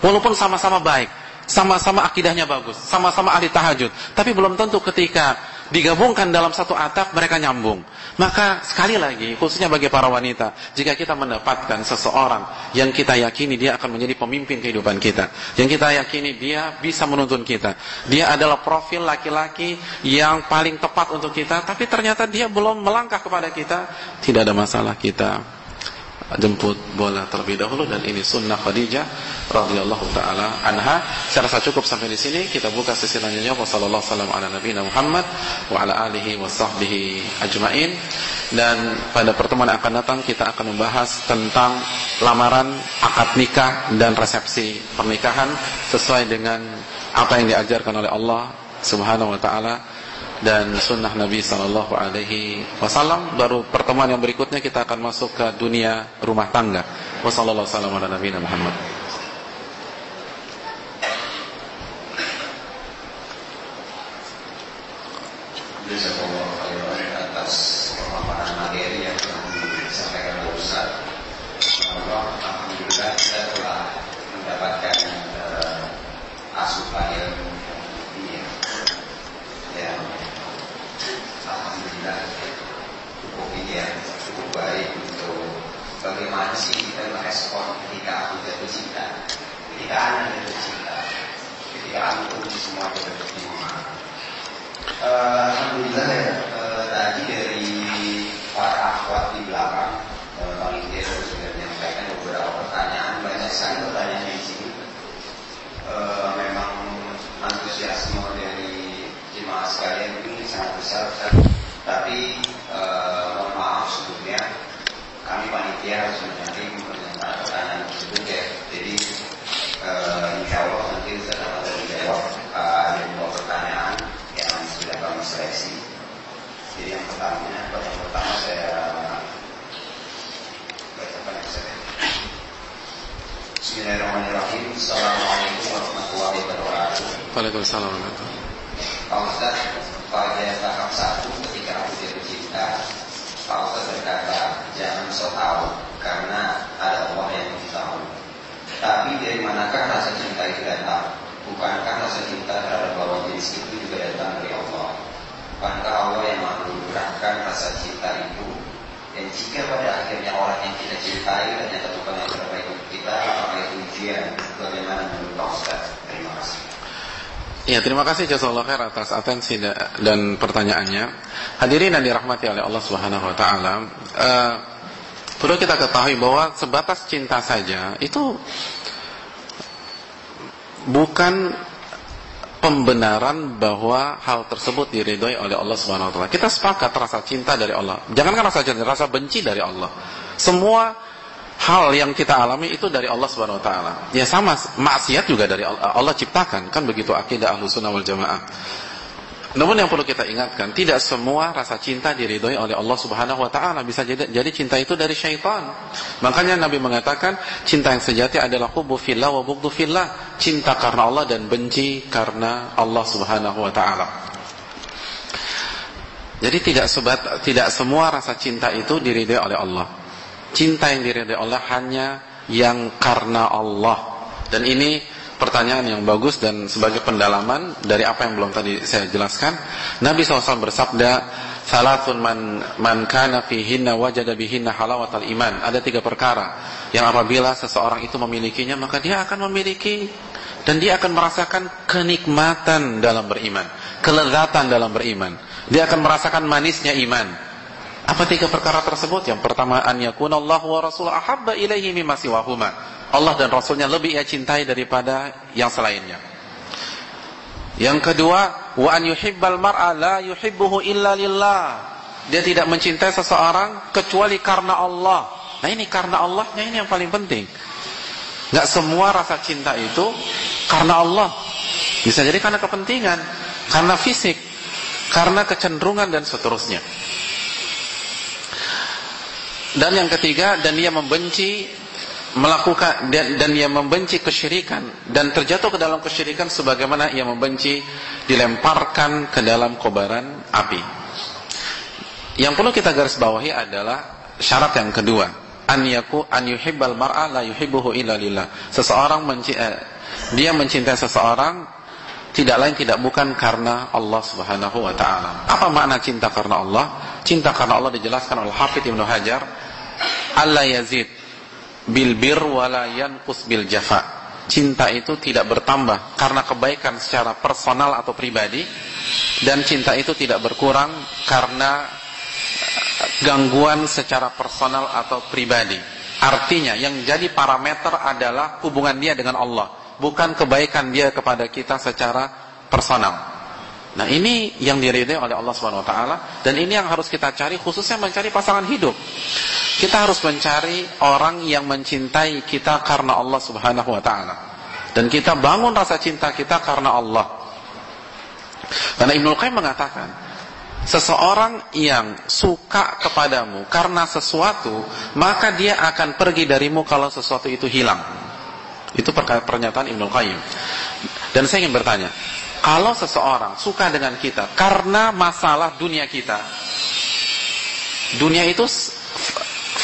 Walaupun sama-sama baik, sama-sama akidahnya bagus, sama-sama ahli tahajud. Tapi belum tentu ketika digabungkan dalam satu atap mereka nyambung. Maka sekali lagi khususnya bagi para wanita, jika kita mendapatkan seseorang yang kita yakini dia akan menjadi pemimpin kehidupan kita, yang kita yakini dia bisa menuntun kita, dia adalah profil laki-laki yang paling tepat untuk kita, tapi ternyata dia belum melangkah kepada kita, tidak ada masalah kita jemput bola terlebih dahulu dan ini sunnah Khadijah radhiyallahu taala anha. Saya rasa cukup sampai di sini. Kita buka sesi selanjutnya. Wassallallahu wasallam ala nabiyina Muhammad wa ala alihi wa sahbihi ajmain. Dan pada pertemuan yang akan datang kita akan membahas tentang lamaran, akad nikah dan resepsi pernikahan sesuai dengan apa yang diajarkan oleh Allah Subhanahu wa taala dan sunnah Nabi Sallallahu Alaihi Wasallam. Baru pertemuan yang berikutnya kita akan masuk ke dunia rumah tangga. Wassalamualaikum warahmatullahi atas pemaparan materi yang telah disampaikan oleh Ustaz. Alhamdulillah kita telah mendapatkan uh, asupan ilmu ini ya. Alhamdulillah cukup ini ya cukup baik untuk bagaimana sih kita merespon ketika aku jatuh cinta, ketika anak jatuh cinta, ketika aku semua jatuh cinta. Uh, Alhamdulillah ya uh, tadi dari para akhwat di belakang uh, panitia sudah menyampaikan beberapa pertanyaan banyak sekali pertanyaan di sini uh, memang antusiasme dari jemaah sekalian ini sangat besar tapi uh, mohon maaf sebelumnya kami panitia harus menyampaikan pertanyaan tersebut ya. Jadi uh, insya Allah nanti saya akan menjawab ada dua pertanyaan yang sudah kami seleksi. Jadi yang pertama yang pertama saya bacakan yang saya Bismillahirrahmanirrahim. Assalamualaikum warahmatullahi wabarakatuh. Waalaikumsalam warahmatullahi Pak Ustaz, pada tahap satu ketika jatuh cinta, Pak berkata, jangan so tahu, karena ada Allah yang tahu. Tapi dari manakah rasa cinta itu datang? Bukankah rasa cinta terhadap lawan jenis itu juga datang dari Allah? Bukankah Allah yang menganugerahkan rasa cinta itu? Dan jika pada akhirnya orang yang kita cintai ternyata bukan yang terbaik untuk kita, apakah itu ujian? Bagaimana menurut Pak? Terima kasih. Ya, terima kasih jazakallahu khair atas atensi dan pertanyaannya. Hadirin yang dirahmati oleh Allah Subhanahu wa taala, uh, perlu kita ketahui bahwa sebatas cinta saja itu bukan pembenaran bahwa hal tersebut diridhoi oleh Allah Subhanahu wa taala. Kita sepakat rasa cinta dari Allah. Jangankan rasa cinta, rasa benci dari Allah. Semua hal yang kita alami itu dari Allah Subhanahu wa taala. Ya sama maksiat juga dari Allah, Allah ciptakan. Kan begitu akidah Ahlussunnah wal Jamaah. Namun yang perlu kita ingatkan, tidak semua rasa cinta diridhoi oleh Allah Subhanahu wa taala. Bisa jadi, jadi cinta itu dari syaitan. Makanya Nabi mengatakan, cinta yang sejati adalah hubbu fillah wa bughdu fillah. Cinta karena Allah dan benci karena Allah Subhanahu wa taala. Jadi tidak sebat, tidak semua rasa cinta itu diridhoi oleh Allah. Cinta yang diridhoi Allah hanya yang karena Allah. Dan ini pertanyaan yang bagus dan sebagai pendalaman dari apa yang belum tadi saya jelaskan. Nabi SAW bersabda, Salatun man, man kana fihinna wajada bihinna halawatal iman. Ada tiga perkara yang apabila seseorang itu memilikinya, maka dia akan memiliki dan dia akan merasakan kenikmatan dalam beriman, kelezatan dalam beriman. Dia akan merasakan manisnya iman. Apa tiga perkara tersebut? Yang pertama, an yakunallahu wa rasul ahabba ilaihi mimma siwahuma. Allah dan Rasulnya lebih ia cintai daripada yang selainnya. Yang kedua, wa an yuhibbal mar'a la yuhibbuhu illa lillah. Dia tidak mencintai seseorang kecuali karena Allah. Nah ini karena Allahnya ini yang paling penting. Gak semua rasa cinta itu karena Allah. Bisa jadi karena kepentingan, karena fisik, karena kecenderungan dan seterusnya. Dan yang ketiga, dan dia membenci melakukan dan, dan ia membenci kesyirikan dan terjatuh ke dalam kesyirikan sebagaimana ia membenci dilemparkan ke dalam kobaran api. Yang perlu kita garis bawahi adalah syarat yang kedua, an yaku an yuhibbal mar'a la yuhibbuhu illa lillah. Seseorang menci, eh, dia mencintai seseorang tidak lain tidak bukan karena Allah Subhanahu wa taala. Apa makna cinta karena Allah? Cinta karena Allah dijelaskan oleh Hafidz Ibnu Hajar, Allah yazid bil bir wala yanqus bil jafa. Cinta itu tidak bertambah karena kebaikan secara personal atau pribadi dan cinta itu tidak berkurang karena gangguan secara personal atau pribadi. Artinya yang jadi parameter adalah hubungan dia dengan Allah, bukan kebaikan dia kepada kita secara personal. Nah ini yang diridhai oleh Allah Subhanahu Wa Taala dan ini yang harus kita cari khususnya mencari pasangan hidup. Kita harus mencari orang yang mencintai kita karena Allah Subhanahu Wa Taala dan kita bangun rasa cinta kita karena Allah. Karena Ibnu Qayyim mengatakan seseorang yang suka kepadamu karena sesuatu maka dia akan pergi darimu kalau sesuatu itu hilang. Itu pernyataan Ibnu Qayyim. Dan saya ingin bertanya, kalau seseorang suka dengan kita karena masalah dunia kita, dunia itu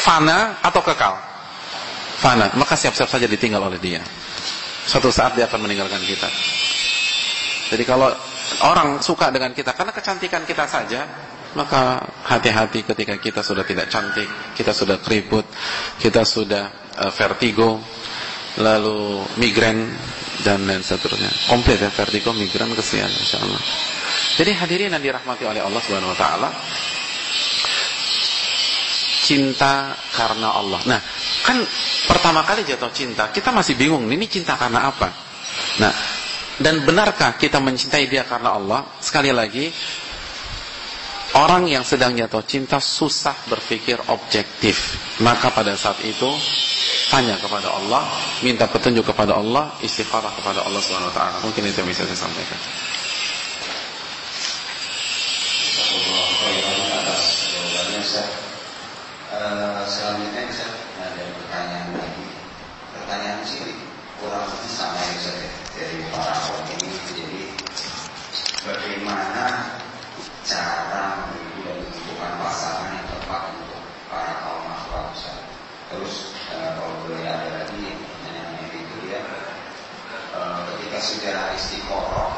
fana atau kekal? Fana, maka siap-siap saja ditinggal oleh dia. Suatu saat dia akan meninggalkan kita. Jadi kalau orang suka dengan kita karena kecantikan kita saja, maka hati-hati ketika kita sudah tidak cantik, kita sudah keriput, kita sudah uh, vertigo, lalu migrain, dan lain seterusnya. Komplit ya vertigo, migran, kesian insyaallah. Jadi hadirin yang dirahmati oleh Allah Subhanahu wa taala cinta karena Allah. Nah, kan pertama kali jatuh cinta, kita masih bingung, ini cinta karena apa? Nah, dan benarkah kita mencintai dia karena Allah? Sekali lagi, orang yang sedang jatuh cinta susah berpikir objektif. Maka pada saat itu tanya kepada Allah, minta petunjuk kepada Allah, istikharah kepada Allah Subhanahu wa taala. Mungkin itu yang bisa saya sampaikan. Bagaimana cara dan menentukan pasangan yang tepat untuk para kaum akhwat Terus kalau boleh ada lagi yang itu dia ketika sudah istiqoroh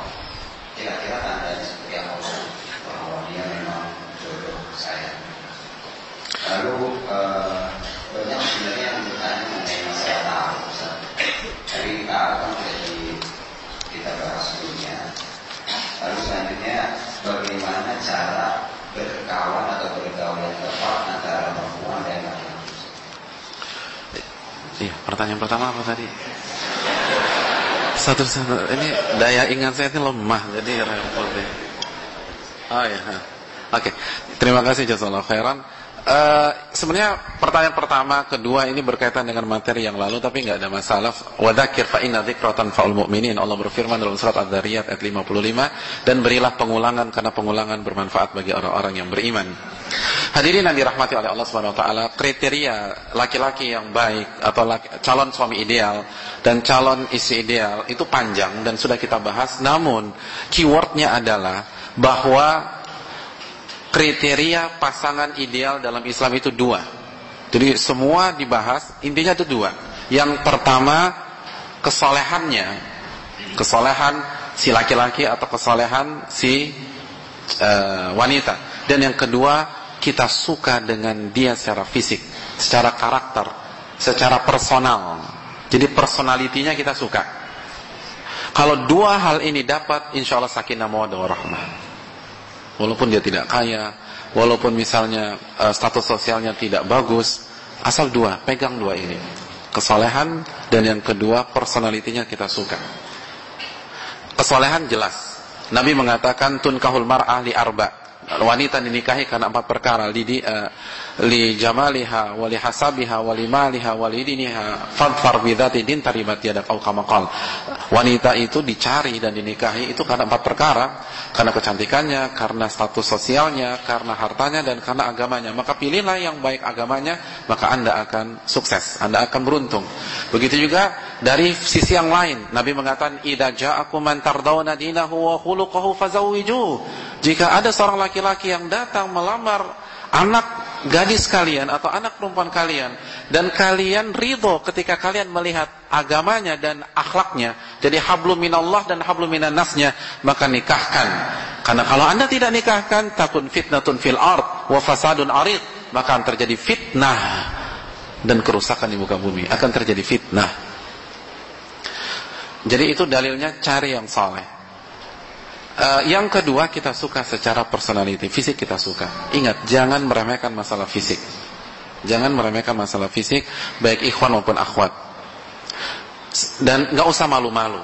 kira-kira tandanya seperti apa bahwa dia memang jodoh saya. Lalu banyak sebenarnya yang bertanya mengenai masalah tahu tapi kita akan jadi kita bahas sebelumnya lalu selanjutnya bagaimana cara berkawan atau bergaul yang tepat antara perempuan dan laki-laki Iya, pertanyaan pertama apa tadi? Satu satu. Ini daya ingat saya ini lemah, jadi repot deh. Oh ya. Oke. Okay. Terima kasih jazakallahu khairan. Uh, sebenarnya pertanyaan pertama, kedua ini berkaitan dengan materi yang lalu tapi nggak ada masalah. Wadakir fa inna dzikratan faul mu'minin. Allah berfirman dalam surat Ad-Dariyat ayat 55 dan berilah pengulangan karena pengulangan bermanfaat bagi orang-orang yang beriman. Hadirin yang dirahmati oleh Allah Subhanahu wa taala, kriteria laki-laki yang baik atau laki, calon suami ideal dan calon istri ideal itu panjang dan sudah kita bahas. Namun keywordnya adalah bahwa kriteria pasangan ideal dalam Islam itu dua. Jadi semua dibahas, intinya itu dua. Yang pertama kesolehannya, kesolehan si laki-laki atau kesolehan si uh, wanita. Dan yang kedua kita suka dengan dia secara fisik, secara karakter, secara personal. Jadi personalitinya kita suka. Kalau dua hal ini dapat, insya Allah sakinah mawadah warahmah walaupun dia tidak kaya, walaupun misalnya uh, status sosialnya tidak bagus, asal dua, pegang dua ini. Kesolehan dan yang kedua personalitinya kita suka. Kesolehan jelas. Nabi mengatakan tunkahul mar'ah li arba. Wanita dinikahi karena empat perkara, li, uh, li jamaliha wa li hasabiha wa li maliha wa li diniha fadfar bidzati din taribat yadak au kama Wanita itu dicari dan dinikahi itu karena empat perkara karena kecantikannya, karena status sosialnya, karena hartanya dan karena agamanya. Maka pilihlah yang baik agamanya, maka Anda akan sukses, Anda akan beruntung. Begitu juga dari sisi yang lain, Nabi mengatakan idza ja'akum man tardawna dinahu wa khuluquhu fazawwiju. Jika ada seorang laki-laki yang datang melamar anak gadis kalian atau anak perempuan kalian dan kalian ridho ketika kalian melihat agamanya dan akhlaknya jadi hablum minallah dan hablum minannasnya maka nikahkan. Karena kalau anda tidak nikahkan takun fitnatun fil ard wa fasadun arid maka akan terjadi fitnah dan kerusakan di muka bumi. Akan terjadi fitnah. Jadi itu dalilnya cari yang saleh Uh, yang kedua kita suka secara personality, fisik kita suka. Ingat, jangan meremehkan masalah fisik. Jangan meremehkan masalah fisik baik ikhwan maupun akhwat. Dan nggak usah malu-malu.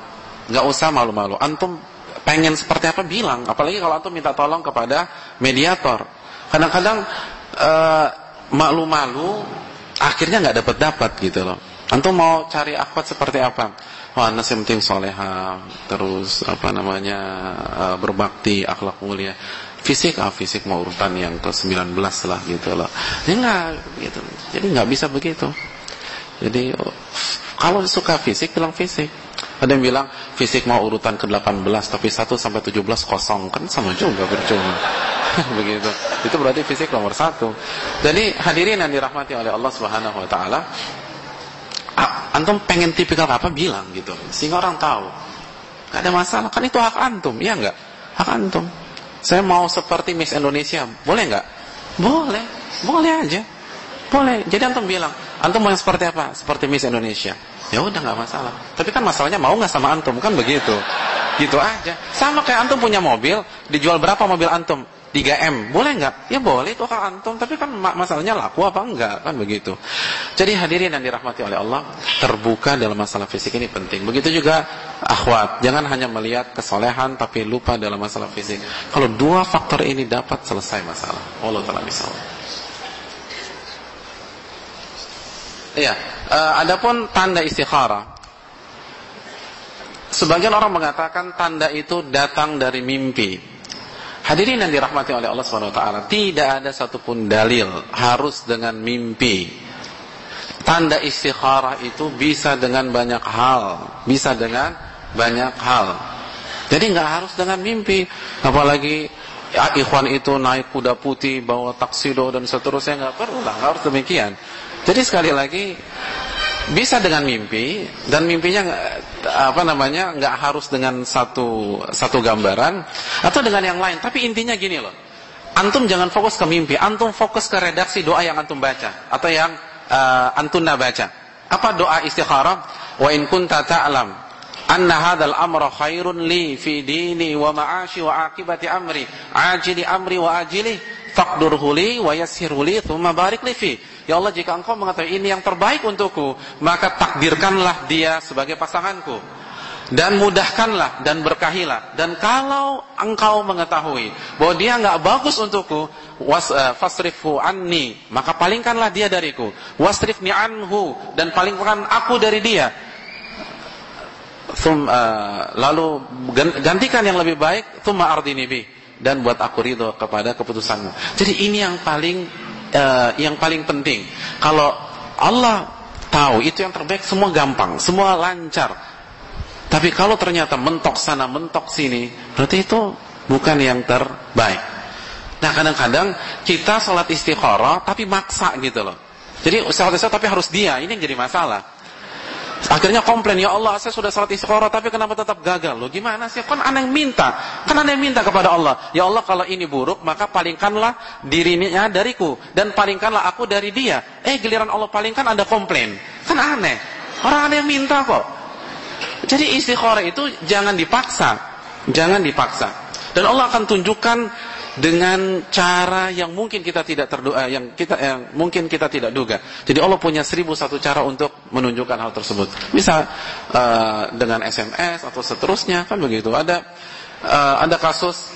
nggak usah malu-malu. Antum pengen seperti apa bilang, apalagi kalau antum minta tolong kepada mediator. Kadang-kadang uh, malu-malu akhirnya nggak dapat-dapat gitu loh. Antum mau cari akhwat seperti apa? Wah, nasi penting soleha, terus apa namanya uh, berbakti, akhlak mulia. Fisik ah fisik mau urutan yang ke 19 lah gitu loh. Ya enggak gitu. Jadi nggak bisa begitu. Jadi kalau suka fisik bilang fisik. Ada yang bilang fisik mau urutan ke 18 tapi 1 sampai 17 kosong. Kan sama juga percuma. [LAUGHS] Begitu. Itu berarti fisik nomor satu. Jadi hadirin yang dirahmati oleh Allah Subhanahu Wa Taala antum pengen tipikal apa bilang gitu sehingga orang tahu Gak ada masalah kan itu hak antum ya enggak hak antum saya mau seperti Miss Indonesia, boleh nggak? Boleh, boleh aja. Boleh. Jadi antum bilang, antum mau yang seperti apa? Seperti Miss Indonesia. Ya udah nggak masalah. Tapi kan masalahnya mau nggak sama antum kan begitu. Gitu aja. Sama kayak antum punya mobil, dijual berapa mobil antum? 3M, boleh nggak? Ya boleh itu hak antum, tapi kan masalahnya laku apa enggak kan begitu. Jadi hadirin yang dirahmati oleh Allah, terbuka dalam masalah fisik ini penting. Begitu juga akhwat, jangan hanya melihat kesolehan tapi lupa dalam masalah fisik. Kalau dua faktor ini dapat selesai masalah. Allah taala misalnya. Iya, uh, adapun tanda istikharah. Sebagian orang mengatakan tanda itu datang dari mimpi. Hadirin yang dirahmati oleh Allah SWT Tidak ada satupun dalil Harus dengan mimpi. Tanda istikharah itu bisa dengan banyak hal Bisa dengan banyak hal. Jadi nggak harus dengan mimpi Apalagi ya, Ikhwan itu naik kuda putih Bawa taksido dan seterusnya nggak perlu lah Nggak harus demikian. Jadi sekali lagi bisa dengan mimpi dan mimpinya apa namanya nggak harus dengan satu satu gambaran atau dengan yang lain. Tapi intinya gini loh antum jangan fokus ke mimpi antum fokus ke redaksi doa yang antum baca atau yang uh, antunna baca. Apa doa istikharah? Wa in kunta ta'lam anna hadzal amra khairun li fi dini wa ma'ashi wa akibati amri ajili amri wa ajili faqdurhu li wa yassirhu li thumma barik li fi Ya Allah jika engkau mengetahui ini yang terbaik untukku Maka takdirkanlah dia sebagai pasanganku. Dan mudahkanlah dan berkahilah. Dan kalau engkau mengetahui Bahwa dia nggak bagus untukku was, Fasrifhu anni Maka palingkanlah dia dariku. Wasrifni anhu Dan palingkan aku dari dia. Thum, uh, Lalu gantikan yang lebih baik Thumma ardini bi dan buat aku ridho kepada keputusanmu. Jadi ini yang paling uh, yang paling penting. Kalau Allah tahu itu yang terbaik semua gampang, semua lancar. Tapi kalau ternyata mentok sana, mentok sini, berarti itu bukan yang terbaik. Nah kadang-kadang kita sholat istikharah tapi maksa gitu loh. Jadi sholat istikharah tapi harus dia, ini yang jadi masalah. Akhirnya komplain, ya Allah saya sudah salat istiqoroh tapi kenapa tetap gagal? Loh gimana sih? Kan aneh minta. Kan aneh minta kepada Allah. Ya Allah kalau ini buruk maka palingkanlah dirinya dariku. Dan palingkanlah aku dari dia. Eh giliran Allah palingkan ada komplain. Kan aneh. Orang aneh yang minta kok. Jadi istiqoroh itu jangan dipaksa. Jangan dipaksa. Dan Allah akan tunjukkan dengan cara yang mungkin kita tidak terdoa eh, yang kita yang mungkin kita tidak duga. Jadi Allah punya seribu satu cara untuk menunjukkan hal tersebut. Bisa uh, dengan SMS atau seterusnya kan begitu. Ada uh, ada kasus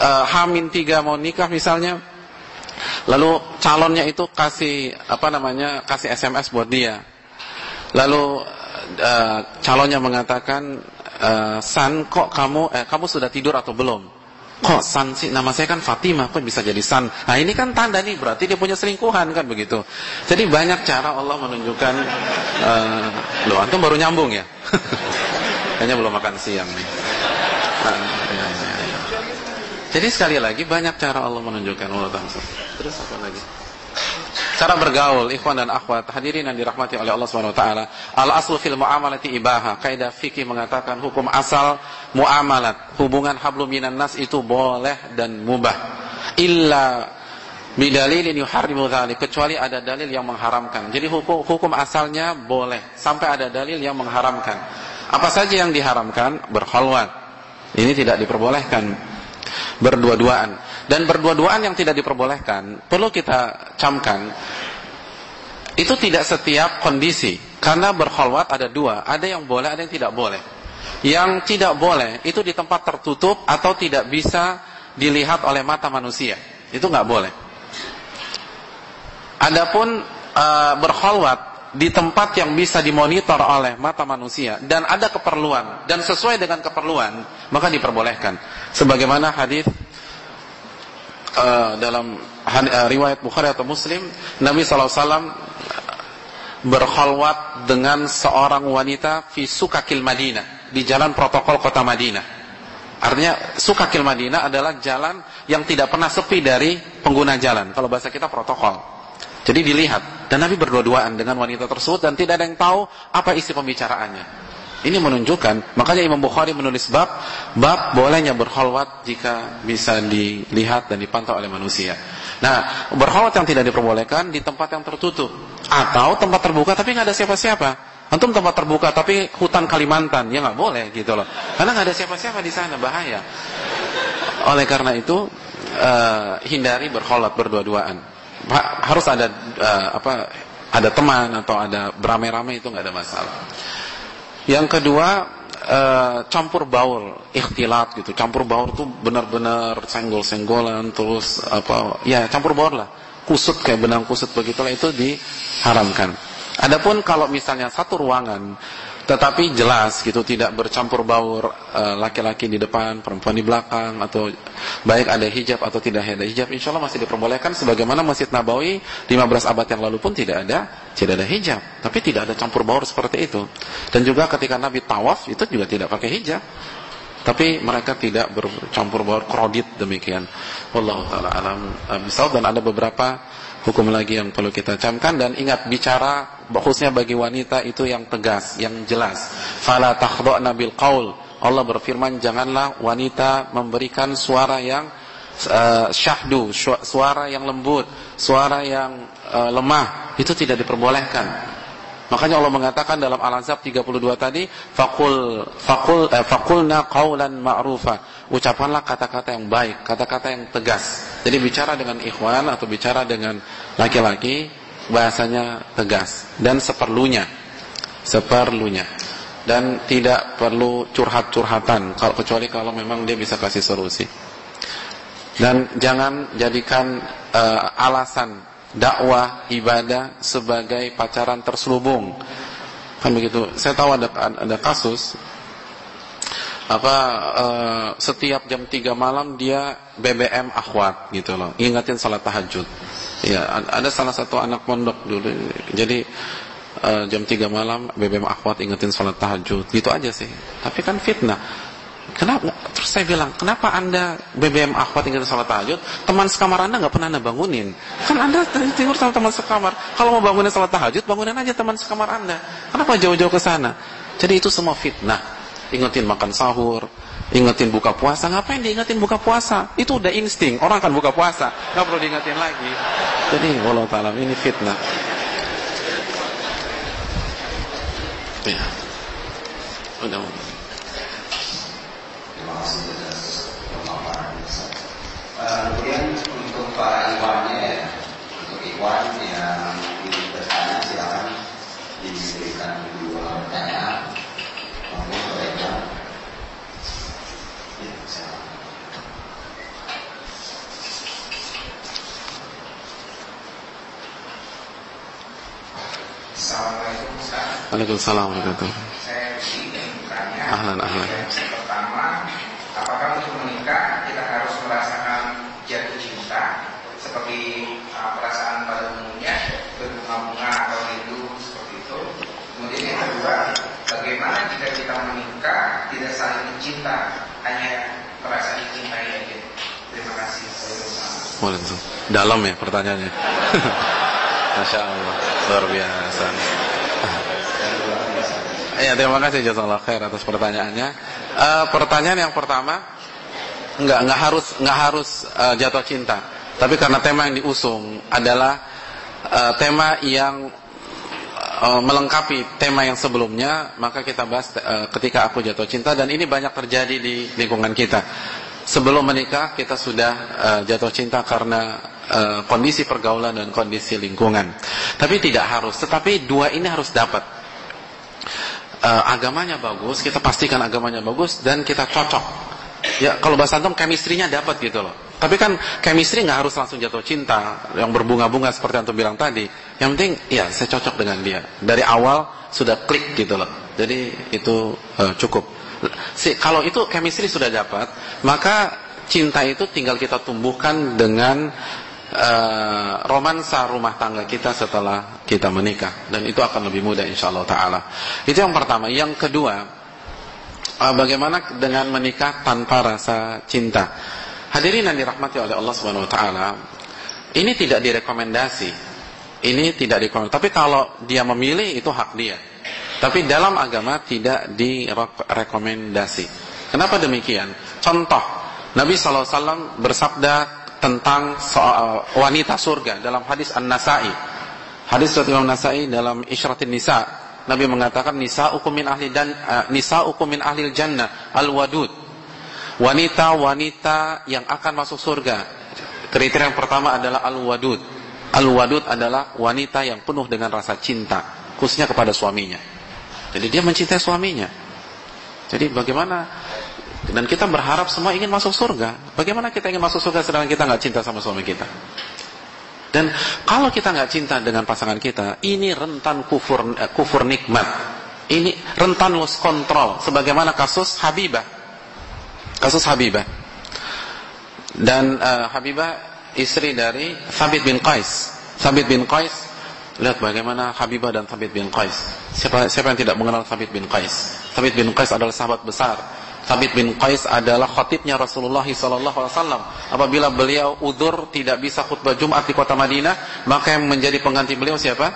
uh, Hamin tiga mau nikah misalnya, lalu calonnya itu kasih apa namanya kasih SMS buat dia. Lalu uh, calonnya mengatakan, uh, San kok kamu eh, kamu sudah tidur atau belum? Kok San sih? Nama saya kan Fatimah, kok bisa jadi San? Nah ini kan tanda nih, berarti dia punya selingkuhan kan begitu. Jadi banyak cara Allah menunjukkan. Uh, loh, antum baru nyambung ya? [LAUGHS] Kayaknya belum makan siang nih. Nah, ya, ya, ya. Jadi sekali lagi banyak cara Allah menunjukkan Allah Terus apa lagi? Cara bergaul, ikhwan dan akhwat, hadirin yang dirahmati oleh Allah Subhanahu wa taala. Al aslu fil muamalati ibaha. Kaidah fikih mengatakan hukum asal muamalat, hubungan hablum minan nas itu boleh dan mubah. Illa bidalilin yuharrimu dzalik, kecuali ada dalil yang mengharamkan. Jadi hukum hukum asalnya boleh sampai ada dalil yang mengharamkan. Apa saja yang diharamkan? Berkhalwat. Ini tidak diperbolehkan. Berdua-duaan dan berdua-duaan yang tidak diperbolehkan perlu kita camkan. Itu tidak setiap kondisi. Karena berkholwat ada dua. Ada yang boleh ada yang tidak boleh. Yang tidak boleh itu di tempat tertutup atau tidak bisa dilihat oleh mata manusia. Itu nggak boleh. Adapun e, berkholwat di tempat yang bisa dimonitor oleh mata manusia dan ada keperluan dan sesuai dengan keperluan maka diperbolehkan. Sebagaimana hadis uh, dalam uh, riwayat Bukhari atau Muslim Nabi SAW berkhalwat dengan seorang wanita fi sukakil Madinah di jalan protokol kota Madinah. Artinya sukakil Madinah adalah jalan yang tidak pernah sepi dari pengguna jalan. Kalau bahasa kita protokol. Jadi dilihat. Dan Nabi berdua-duaan dengan wanita tersebut dan tidak ada yang tahu apa isi pembicaraannya ini menunjukkan, makanya Imam Bukhari menulis bab bab bolehnya berkholwat jika bisa dilihat dan dipantau oleh manusia. Nah, berkholwat yang tidak diperbolehkan di tempat yang tertutup atau tempat terbuka tapi nggak ada siapa-siapa. Antum tempat terbuka tapi hutan Kalimantan, ya nggak boleh gitu loh. Karena nggak ada siapa-siapa di sana, bahaya. Oleh karena itu uh, hindari berkholwat berdua-duaan. Harus ada uh, apa? Ada teman atau ada beramai-ramai itu nggak ada masalah. Yang kedua uh, campur baur, ikhtilat gitu. Campur baur tuh benar-benar senggol-senggolan terus apa ya campur baur lah. Kusut kayak benang kusut begitulah itu diharamkan. Adapun kalau misalnya satu ruangan tetapi jelas gitu tidak bercampur baur eh, laki-laki di depan, perempuan di belakang atau baik ada hijab atau tidak ada hijab, insya Allah masih diperbolehkan sebagaimana Masjid Nabawi 15 abad yang lalu pun tidak ada tidak ada hijab, tapi tidak ada campur baur seperti itu. Dan juga ketika Nabi tawaf itu juga tidak pakai hijab. Tapi mereka tidak bercampur baur krodit demikian. Wallahu taala alam misal dan ada beberapa hukum lagi yang perlu kita camkan dan ingat bicara khususnya bagi wanita itu yang tegas, yang jelas. Fala takhdha'na bil qaul. Allah berfirman janganlah wanita memberikan suara yang uh, syahdu, suara yang lembut, suara yang uh, lemah. Itu tidak diperbolehkan. Makanya Allah mengatakan dalam Al-Azab 32 tadi, fakul fakul eh, fakulna qaulan ma'rufa. Ucapkanlah kata-kata yang baik, kata-kata yang tegas. Jadi bicara dengan ikhwan atau bicara dengan laki-laki bahasanya tegas dan seperlunya. Seperlunya. Dan tidak perlu curhat-curhatan kalau kecuali kalau memang dia bisa kasih solusi. Dan jangan jadikan uh, alasan dakwah ibadah sebagai pacaran terselubung. Kan begitu. Saya tahu ada ada kasus apa uh, setiap jam 3 malam dia BBM akhwat gitu loh. Ingatin salat tahajud. Ya ada salah satu anak pondok dulu. Jadi uh, jam 3 malam BBM akhwat ingetin salat tahajud. Gitu aja sih. Tapi kan fitnah Kenapa? Terus saya bilang, kenapa anda BBM akhwat tinggal sholat tahajud, teman sekamar anda nggak pernah anda bangunin? Kan anda tidur sama teman sekamar. Kalau mau bangunin sholat tahajud, bangunin aja teman sekamar anda. Kenapa jauh-jauh ke sana? Jadi itu semua fitnah. Ingetin makan sahur, ingetin buka puasa. Ngapain diingetin buka puasa? Itu udah insting. Orang akan buka puasa, nggak perlu diingetin lagi. Jadi, walau taala ini fitnah. Ya. Udah, udah. Uh, kemudian untuk para iwannya ya, untuk iwan yang ingin bertanya silakan diberikan dua pertanyaan. Oke, baiklah. Ya, Assalamualaikum Waalaikumsalam warahmatullahi Saya ingin bertanya. Ahlan, ahlan. Yang pertama, apakah untuk menikah kita harus merasakan jatuh cinta seperti uh, perasaan pada umumnya berbunga-bunga atau rindu seperti itu. Kemudian yang kedua, bagaimana jika kita menikah tidak saling mencinta, hanya perasaan dicintai aja. Terima kasih. Waalaikumsalam. Dalam ya pertanyaannya. [LAUGHS] Masya Allah, luar biasa. [LAUGHS] Ya, terima kasih jazakallah khair atas pertanyaannya. Uh, pertanyaan yang pertama, nggak nggak harus nggak harus uh, jatuh cinta, tapi karena tema yang diusung adalah uh, tema yang melengkapi tema yang sebelumnya, maka kita bahas uh, ketika aku jatuh cinta dan ini banyak terjadi di lingkungan kita. Sebelum menikah kita sudah uh, jatuh cinta karena uh, kondisi pergaulan dan kondisi lingkungan. Tapi tidak harus. Tetapi dua ini harus dapat. Uh, agamanya bagus, kita pastikan agamanya bagus dan kita cocok. Ya kalau bahasa antum chemistry-nya dapat gitu loh. Tapi kan chemistry nggak harus langsung jatuh cinta yang berbunga-bunga seperti antum bilang tadi. Yang penting ya saya cocok dengan dia. Dari awal sudah klik gitu loh. Jadi itu uh, cukup. Si, kalau itu chemistry sudah dapat, maka cinta itu tinggal kita tumbuhkan dengan uh, romansa rumah tangga kita setelah kita menikah dan itu akan lebih mudah insyaallah taala. Itu yang pertama. Yang kedua, uh, bagaimana dengan menikah tanpa rasa cinta? Hadirin yang dirahmati oleh Allah Subhanahu wa taala, ini tidak direkomendasi. Ini tidak direkomendasi. Tapi kalau dia memilih itu hak dia. Tapi dalam agama tidak direkomendasi. Kenapa demikian? Contoh, Nabi SAW bersabda tentang soal wanita surga dalam hadis An-Nasai. Hadis Imam Nasai dalam Isyratin Nisa. Nabi mengatakan nisa min ahli dan uh, nisa min ahli jannah al-wadud wanita-wanita yang akan masuk surga. Kriteria yang pertama adalah al-wadud. Al-wadud adalah wanita yang penuh dengan rasa cinta, khususnya kepada suaminya. Jadi dia mencintai suaminya. Jadi bagaimana dan kita berharap semua ingin masuk surga. Bagaimana kita ingin masuk surga sedangkan kita nggak cinta sama suami kita? Dan kalau kita nggak cinta dengan pasangan kita, ini rentan kufur eh, kufur nikmat. Ini rentan lost control. Sebagaimana kasus Habibah kasus Habibah dan uh, Habibah istri dari Thabit bin Qais Thabit bin Qais lihat bagaimana Habibah dan Thabit bin Qais siapa siapa yang tidak mengenal Thabit bin Qais Thabit bin Qais adalah sahabat besar Thabit bin Qais adalah khatibnya Rasulullah SAW apabila beliau udur tidak bisa khutbah Jumat di kota Madinah maka yang menjadi pengganti beliau siapa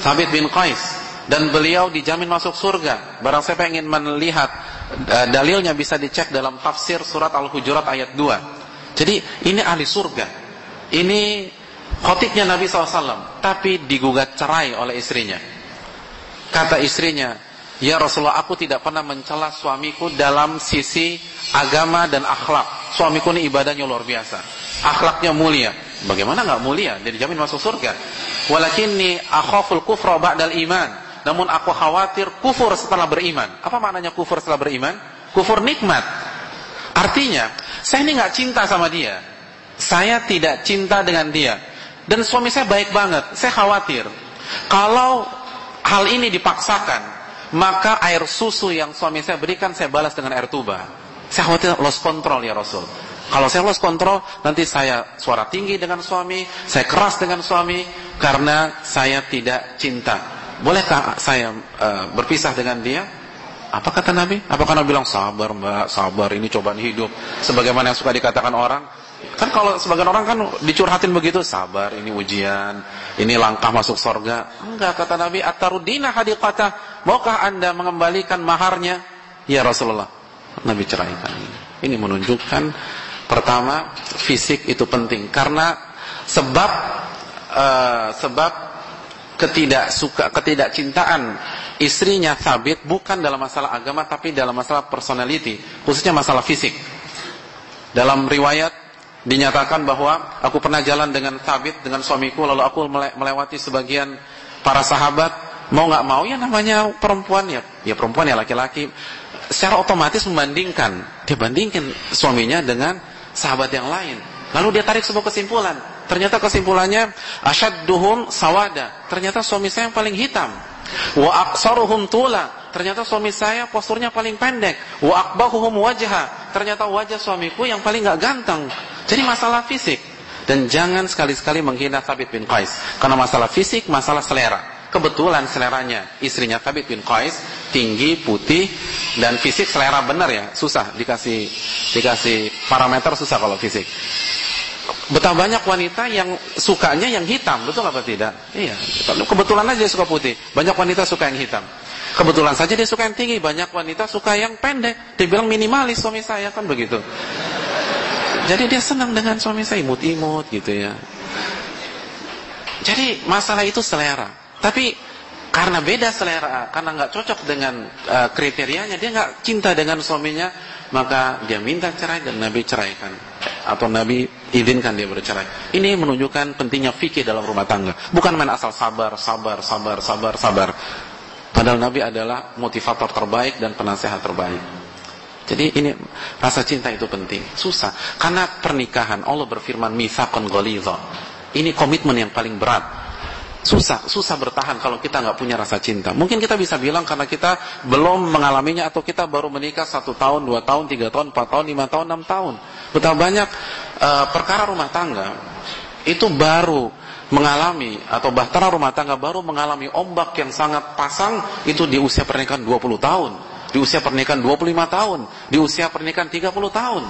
Thabit bin Qais dan beliau dijamin masuk surga. Barang siapa ingin melihat uh, dalilnya bisa dicek dalam tafsir surat Al-Hujurat ayat 2. Jadi ini ahli surga. Ini khotibnya Nabi SAW. Tapi digugat cerai oleh istrinya. Kata istrinya, Ya Rasulullah aku tidak pernah mencela suamiku dalam sisi agama dan akhlak. Suamiku ini ibadahnya luar biasa. Akhlaknya mulia. Bagaimana nggak mulia? Dia dijamin masuk surga. Walakinni akhaful kufra ba'dal iman namun aku khawatir kufur setelah beriman. Apa maknanya kufur setelah beriman? Kufur nikmat. Artinya, saya ini nggak cinta sama dia. Saya tidak cinta dengan dia. Dan suami saya baik banget. Saya khawatir. Kalau hal ini dipaksakan, maka air susu yang suami saya berikan saya balas dengan air tuba. Saya khawatir lost control ya Rasul. Kalau saya lost control, nanti saya suara tinggi dengan suami, saya keras dengan suami, karena saya tidak cinta bolehkah saya uh, berpisah dengan dia? Apa kata Nabi? Apakah Nabi bilang sabar mbak, sabar ini cobaan hidup. Sebagaimana yang suka dikatakan orang. Kan kalau sebagian orang kan dicurhatin begitu, sabar ini ujian, ini langkah masuk sorga. Enggak kata Nabi, atarudina hadiqata. Maukah anda mengembalikan maharnya? Ya Rasulullah. Nabi ceraikan. Ini menunjukkan pertama fisik itu penting karena sebab uh, sebab ketidaksuka ketidakcintaan istrinya Thabit bukan dalam masalah agama tapi dalam masalah personality, khususnya masalah fisik. Dalam riwayat dinyatakan bahwa aku pernah jalan dengan Thabit dengan suamiku lalu aku melewati sebagian para sahabat mau nggak mau ya namanya perempuan ya ya perempuan ya laki-laki secara otomatis membandingkan dia bandingkan suaminya dengan sahabat yang lain lalu dia tarik sebuah kesimpulan Ternyata kesimpulannya asyadduhum sawada. Ternyata suami saya yang paling hitam. Wa aqsaruhum tula. Ternyata suami saya posturnya paling pendek. Wa akbahuhum wajha. Ternyata wajah suamiku yang paling gak ganteng. Jadi masalah fisik. Dan jangan sekali-sekali menghina Thabit bin Qais. Karena masalah fisik, masalah selera. Kebetulan seleranya istrinya Thabit bin Qais tinggi, putih dan fisik selera benar ya. Susah dikasih dikasih parameter susah kalau fisik. Betapa banyak wanita yang sukanya yang hitam, betul apa tidak? Iya. Kebetulan aja dia suka putih. Banyak wanita suka yang hitam. Kebetulan saja dia suka yang tinggi. Banyak wanita suka yang pendek. Dia bilang minimalis suami saya kan begitu. Jadi dia senang dengan suami saya imut-imut gitu ya. Jadi masalah itu selera. Tapi karena beda selera, karena nggak cocok dengan uh, kriterianya, dia nggak cinta dengan suaminya, maka dia minta cerai dan Nabi ceraikan atau Nabi izinkan dia bercerai. Ini menunjukkan pentingnya fikih dalam rumah tangga. Bukan main asal sabar, sabar, sabar, sabar, sabar. Padahal Nabi adalah motivator terbaik dan penasehat terbaik. Jadi ini rasa cinta itu penting. Susah. Karena pernikahan Allah berfirman mitsaqan ghalidha. Ini komitmen yang paling berat. Susah, susah bertahan kalau kita nggak punya rasa cinta. Mungkin kita bisa bilang karena kita belum mengalaminya atau kita baru menikah satu tahun, dua tahun, tiga tahun, empat tahun, lima tahun, enam tahun. Betapa banyak uh, perkara rumah tangga itu baru mengalami atau bahtera rumah tangga baru mengalami ombak yang sangat pasang itu di usia pernikahan 20 tahun, di usia pernikahan 25 tahun, di usia pernikahan 30 tahun.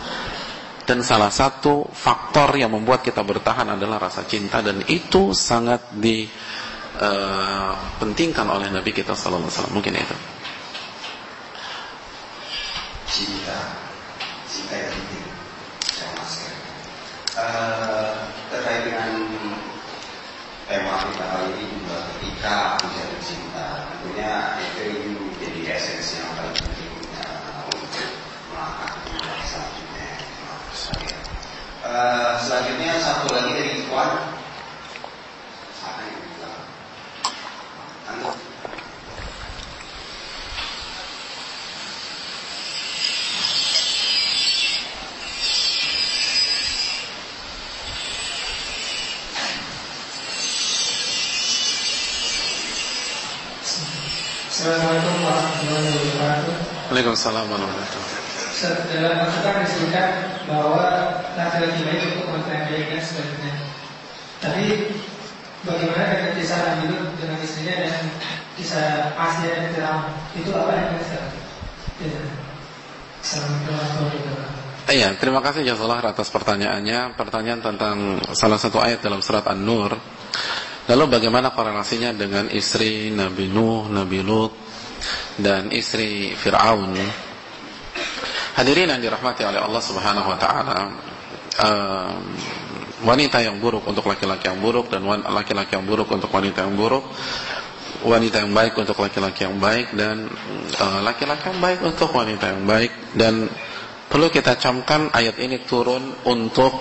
Dan salah satu faktor yang membuat kita bertahan adalah rasa cinta dan itu sangat dipentingkan uh, oleh Nabi kita sallallahu alaihi wasallam. Mungkin itu. Cinta, cinta yang penting. Uh, terkait dengan tema kita kali ini ketika menjadi cinta tentunya itu menjadi esensi yang paling penting uh, untuk melakukan selanjutnya uh, selanjutnya satu lagi dari Ikhwan Assalamualaikum warahmatullahi wabarakatuh. Waalaikumsalam warahmatullahi wabarakatuh. Dalam Al-Quran disebutkan bahwa laki-laki baik untuk wanita yang baik dan sebaliknya. Tapi bagaimana dengan kisah Nabi Lut dengan istrinya dan kisah Asia dan Fir'aun itu apa yang kita ya. Iya, terima kasih Jazakallah atas pertanyaannya. Pertanyaan tentang salah satu ayat dalam surat An-Nur. Lalu bagaimana korelasinya dengan istri Nabi Nuh, Nabi Lut, dan istri Fir'aun? Hadirin yang dirahmati oleh Allah Subhanahu Wa Taala, uh, wanita yang buruk untuk laki-laki yang buruk dan laki-laki yang buruk untuk wanita yang buruk, wanita yang baik untuk laki-laki yang baik dan laki-laki uh, yang baik untuk wanita yang baik dan perlu kita camkan ayat ini turun untuk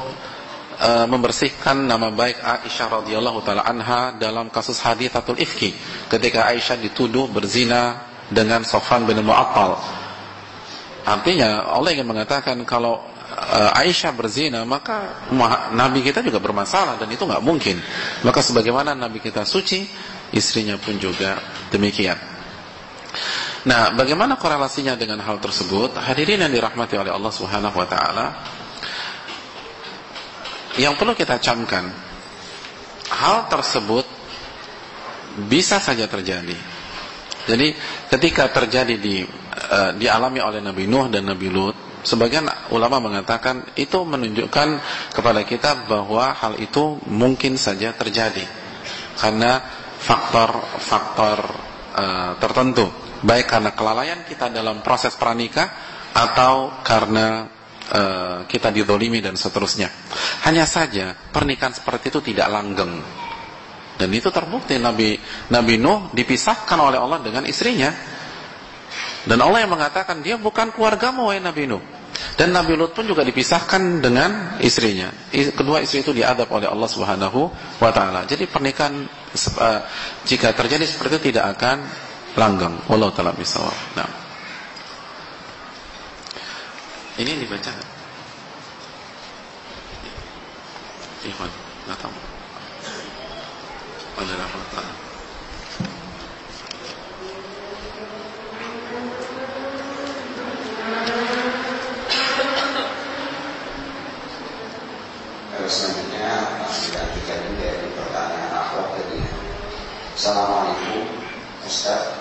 uh, membersihkan nama baik Aisyah radhiyallahu taala anha dalam kasus hadithatul ifki ketika Aisyah dituduh berzina dengan Sofan bin Mu'attal. Artinya Allah ingin mengatakan kalau uh, Aisyah berzina maka nabi kita juga bermasalah dan itu nggak mungkin. Maka sebagaimana nabi kita suci, istrinya pun juga demikian. Nah, bagaimana korelasinya dengan hal tersebut? Hadirin yang dirahmati oleh Allah Subhanahu wa taala, yang perlu kita camkan hal tersebut bisa saja terjadi. Jadi ketika terjadi di uh, dialami oleh Nabi Nuh dan Nabi Lut, sebagian ulama mengatakan itu menunjukkan kepada kita bahwa hal itu mungkin saja terjadi karena faktor-faktor uh, tertentu, baik karena kelalaian kita dalam proses pranikah atau karena Uh, kita didolimi dan seterusnya. Hanya saja pernikahan seperti itu tidak langgeng. Dan itu terbukti Nabi Nabi Nuh dipisahkan oleh Allah dengan istrinya. Dan Allah yang mengatakan dia bukan keluargamu wahai Nabi Nuh. Dan Nabi Lut pun juga dipisahkan dengan istrinya. Kedua istri itu diadab oleh Allah Subhanahu wa taala. Jadi pernikahan uh, jika terjadi seperti itu tidak akan langgeng. Allah taala bisawab. Nah. Ini dibaca? Ikhwan, nggak tahu. Pada apa? Selanjutnya masih lanjutkan dari pertanyaan akhwat tadi. Assalamualaikum Ustaz,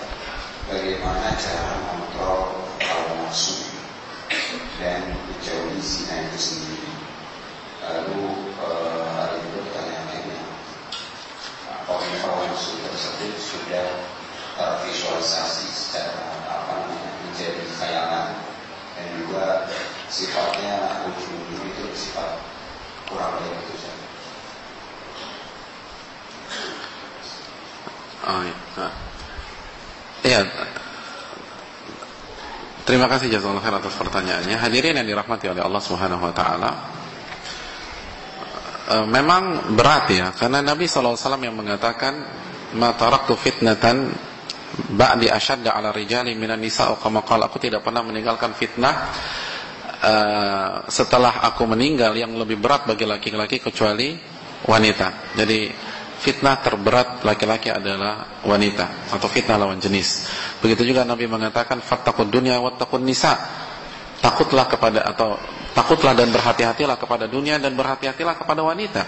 bagaimana cara mengontrol hawa nafsu dan menjauhi zina itu sendiri. Lalu uh, hari itu pertanyaan lainnya, apakah hawa nafsu tersebut sudah tervisualisasi secara apa namanya menjadi khayalan dan juga sifatnya ujung-ujung itu sifat kurang baik itu saja. Oh, iya. Iya. Terima kasih jazakallahu khair atas pertanyaannya. Hadirin yang dirahmati oleh Allah Subhanahu wa taala. e, memang berat ya karena Nabi SAW yang mengatakan ma taraktu fitnatan ba'di asyadda ala rijali minan nisa kama qala aku tidak pernah meninggalkan fitnah uh, setelah aku meninggal yang lebih berat bagi laki-laki kecuali wanita. Jadi fitnah terberat laki-laki adalah wanita atau fitnah lawan jenis. Begitu juga Nabi mengatakan fattaqud dunya wattaqun nisa. Takutlah kepada atau takutlah dan berhati-hatilah kepada dunia dan berhati-hatilah kepada wanita.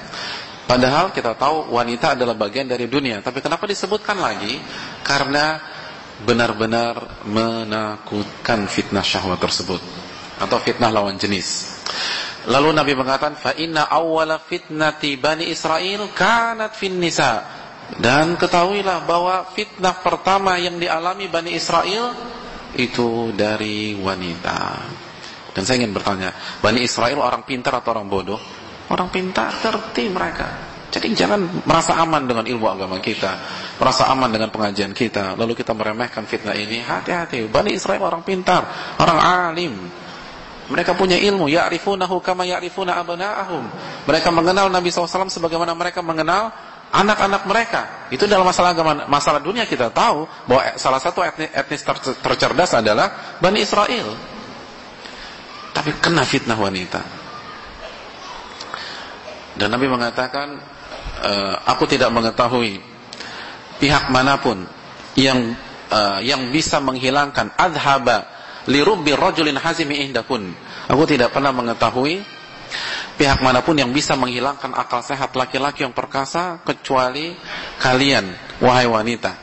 Padahal kita tahu wanita adalah bagian dari dunia, tapi kenapa disebutkan lagi? Karena benar-benar menakutkan fitnah syahwat tersebut atau fitnah lawan jenis. Lalu Nabi mengatakan, "Fa inna awwala fitnati Bani Israel kanat fin nisa." Dan ketahuilah bahwa fitnah pertama yang dialami Bani Israel itu dari wanita. Dan saya ingin bertanya, Bani Israel orang pintar atau orang bodoh? Orang pintar, terti mereka. Jadi jangan merasa aman dengan ilmu agama kita, merasa aman dengan pengajian kita, lalu kita meremehkan fitnah ini. Hati-hati, Bani Israel orang pintar, orang alim. Mereka punya ilmu, ya'rifunahu kama ya'rifuna abna'ahum. Mereka mengenal Nabi SAW sebagaimana mereka mengenal anak-anak mereka. Itu dalam masalah agama, masalah dunia kita tahu bahwa salah satu etnis, etnis ter, tercerdas adalah Bani Israel. Tapi kena fitnah wanita. Dan Nabi mengatakan, e, aku tidak mengetahui pihak mana pun yang uh, yang bisa menghilangkan adhaba lirubbi rajulin hazimi indakun. Aku tidak pernah mengetahui pihak mana pun yang bisa menghilangkan akal sehat laki-laki yang perkasa kecuali kalian wahai wanita.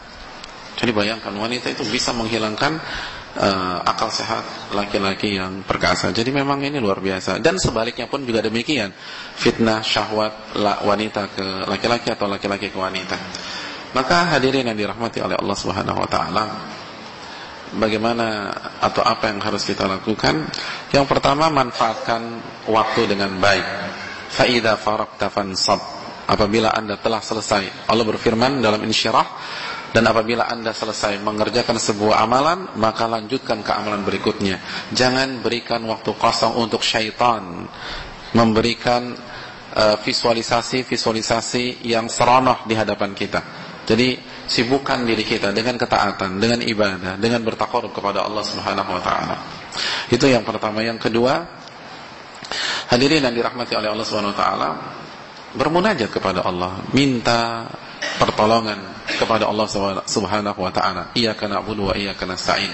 Jadi bayangkan wanita itu bisa menghilangkan uh, akal sehat laki-laki yang perkasa. Jadi memang ini luar biasa. Dan sebaliknya pun juga demikian. Fitnah syahwat wanita ke laki-laki atau laki-laki ke wanita. Maka hadirin yang dirahmati oleh Allah Subhanahu wa taala, bagaimana atau apa yang harus kita lakukan? Yang pertama manfaatkan waktu dengan baik. Fa idza faraqta fansab. Apabila Anda telah selesai, Allah berfirman dalam Insyirah dan apabila anda selesai mengerjakan sebuah amalan, maka lanjutkan ke amalan berikutnya. Jangan berikan waktu kosong untuk syaitan. Memberikan visualisasi-visualisasi yang seronoh di hadapan kita. Jadi sibukkan diri kita dengan ketaatan, dengan ibadah, dengan bertakarub kepada Allah Subhanahu wa taala. Itu yang pertama, yang kedua, hadirin yang dirahmati oleh Allah Subhanahu wa taala, bermunajat kepada Allah, minta pertolongan kepada Allah Subhanahu wa taala. Iyyaka na'budu wa iyyaka nasta'in.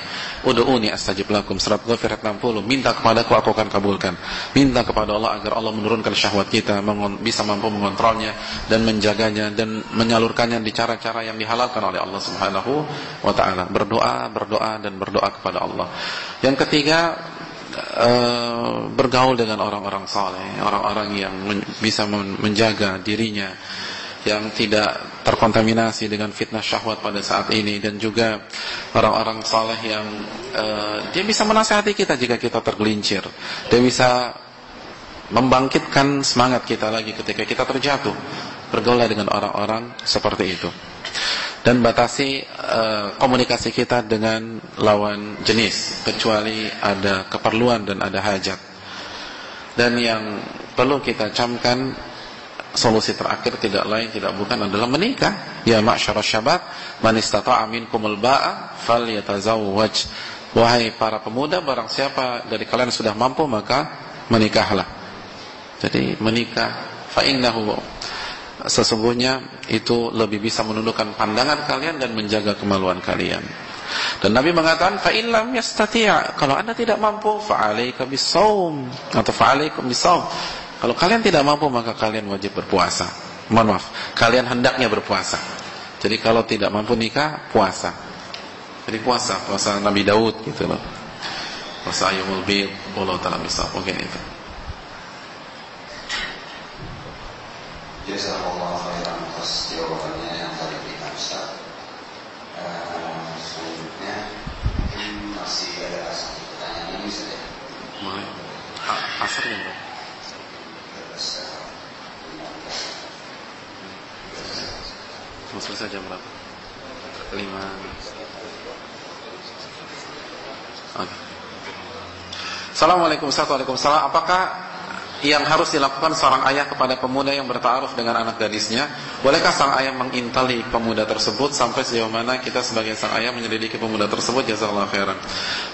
Ud'uni astajib lakum. Surat Ghafir 60. Minta kepadaku aku akan kabulkan. Minta kepada Allah agar Allah menurunkan syahwat kita, bisa mampu mengontrolnya dan menjaganya dan menyalurkannya di cara-cara yang dihalalkan oleh Allah Subhanahu wa taala. Berdoa, berdoa dan berdoa kepada Allah. Yang ketiga, Uh, bergaul dengan orang-orang saleh, orang-orang yang bisa menjaga dirinya yang tidak terkontaminasi dengan fitnah syahwat pada saat ini dan juga orang-orang saleh yang uh, dia bisa menasihati kita jika kita tergelincir. Dia bisa membangkitkan semangat kita lagi ketika kita terjatuh. Bergaul dengan orang-orang seperti itu. Dan batasi uh, komunikasi kita dengan lawan jenis kecuali ada keperluan dan ada hajat. Dan yang perlu kita camkan solusi terakhir tidak lain tidak bukan adalah menikah. Ya ma'syarasy syabab, man istata'a minkumul ba'a falyatazawwaj. Wahai para pemuda, barang siapa dari kalian sudah mampu maka menikahlah. Jadi menikah fa innahu sesungguhnya itu lebih bisa menundukkan pandangan kalian dan menjaga kemaluan kalian. Dan Nabi mengatakan fa in lam yastati' kalau Anda tidak mampu fa 'alaika bisawm atau fa 'alaikum bisawm kalau kalian tidak mampu maka kalian wajib berpuasa. Mohon maaf, kalian hendaknya berpuasa. Jadi kalau tidak mampu nikah, puasa. Jadi puasa, puasa Nabi Daud gitu loh. Puasa Ayyumul Bid, Allah Ta'ala bisa, mungkin itu. Jazakallah khairan atas jawabannya yang tadi kita Ustaz. Uh, selanjutnya masih ada satu pertanyaan ini bisa ya? Mulai. Asar ya, Mau selesai jam berapa? Lima Oke okay. Assalamualaikum warahmatullahi wabarakatuh Apakah yang harus dilakukan seorang ayah kepada pemuda yang bertaaruf dengan anak gadisnya? Bolehkah sang ayah mengintali pemuda tersebut sampai sejauh mana kita sebagai sang ayah menyelidiki pemuda tersebut? Jazakallahu khairan.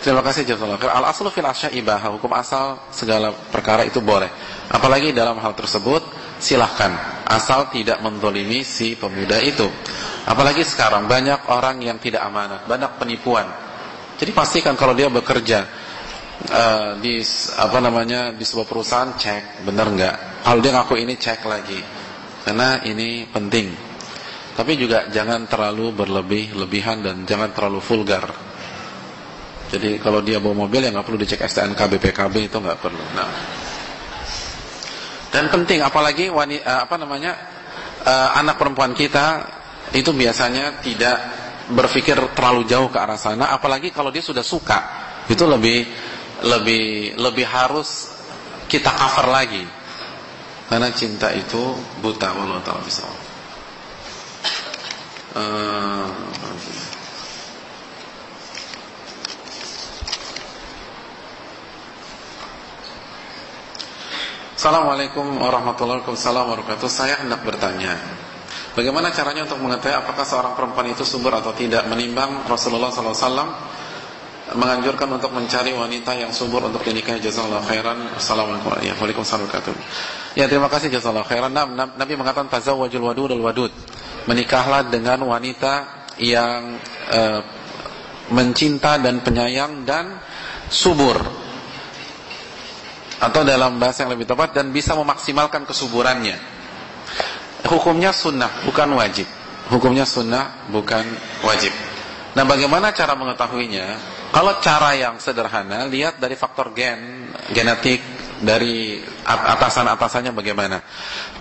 Terima kasih jazakallahu khairan. Al aslu fil asya ibaha, hukum asal segala perkara itu boleh. Apalagi dalam hal tersebut silahkan asal tidak mendolimi si pemuda itu. Apalagi sekarang banyak orang yang tidak amanah, banyak penipuan. Jadi pastikan kalau dia bekerja uh, di apa namanya di sebuah perusahaan cek benar nggak? Kalau dia ngaku ini cek lagi. Karena ini penting. Tapi juga jangan terlalu berlebih lebihan dan jangan terlalu vulgar. Jadi kalau dia bawa mobil ya nggak perlu dicek STNK BPKB itu nggak perlu. Nah dan penting apalagi wanita uh, apa namanya uh, anak perempuan kita itu biasanya tidak berpikir terlalu jauh ke arah sana apalagi kalau dia sudah suka. Itu lebih lebih lebih harus kita cover lagi. Karena cinta itu buta Allah taala bisa uh, Assalamualaikum warahmatullahi wabarakatuh Saya hendak bertanya Bagaimana caranya untuk mengetahui apakah seorang perempuan itu subur atau tidak Menimbang Rasulullah SAW menganjurkan untuk mencari wanita yang subur untuk dinikahi jazakallahu khairan. Assalamualaikum warahmatullahi wabarakatuh. Ya, terima kasih jazakallahu khairan. Nabi mengatakan tazawwajul wadud al wadud. Menikahlah dengan wanita yang uh, mencinta dan penyayang dan subur. Atau dalam bahasa yang lebih tepat dan bisa memaksimalkan kesuburannya. Hukumnya sunnah, bukan wajib. Hukumnya sunnah, bukan wajib. Nah, bagaimana cara mengetahuinya? Kalau cara yang sederhana, lihat dari faktor gen, genetik, dari atasan-atasannya bagaimana.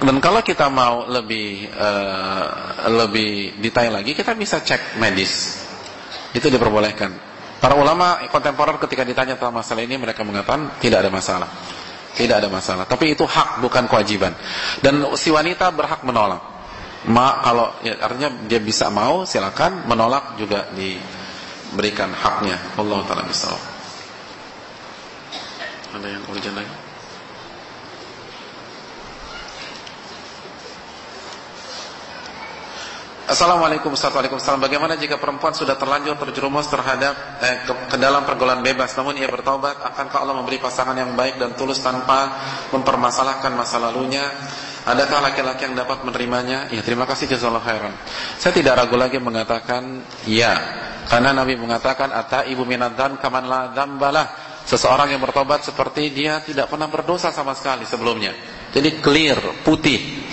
Dan kalau kita mau lebih uh, lebih detail lagi, kita bisa cek medis. Itu diperbolehkan. Para ulama kontemporer ketika ditanya tentang masalah ini, mereka mengatakan tidak ada masalah. Tidak ada masalah. Tapi itu hak bukan kewajiban. Dan si wanita berhak menolak. Ma kalau ya, artinya dia bisa mau silakan menolak juga di berikan haknya. Allah taala bisawab. Ada yang urgent lagi? Assalamualaikum Waalaikumsalam Bagaimana jika perempuan sudah terlanjur terjerumus terhadap eh, ke, ke dalam pergaulan bebas Namun ia bertobat Akankah Allah memberi pasangan yang baik dan tulus tanpa mempermasalahkan masa lalunya Adakah laki-laki yang dapat menerimanya? Ya terima kasih jazakallahu khairan Saya tidak ragu lagi mengatakan Ya karena Nabi mengatakan ata ibu minadzan kaman la dzambalah. Seseorang yang bertobat seperti dia tidak pernah berdosa sama sekali sebelumnya. Jadi clear, putih.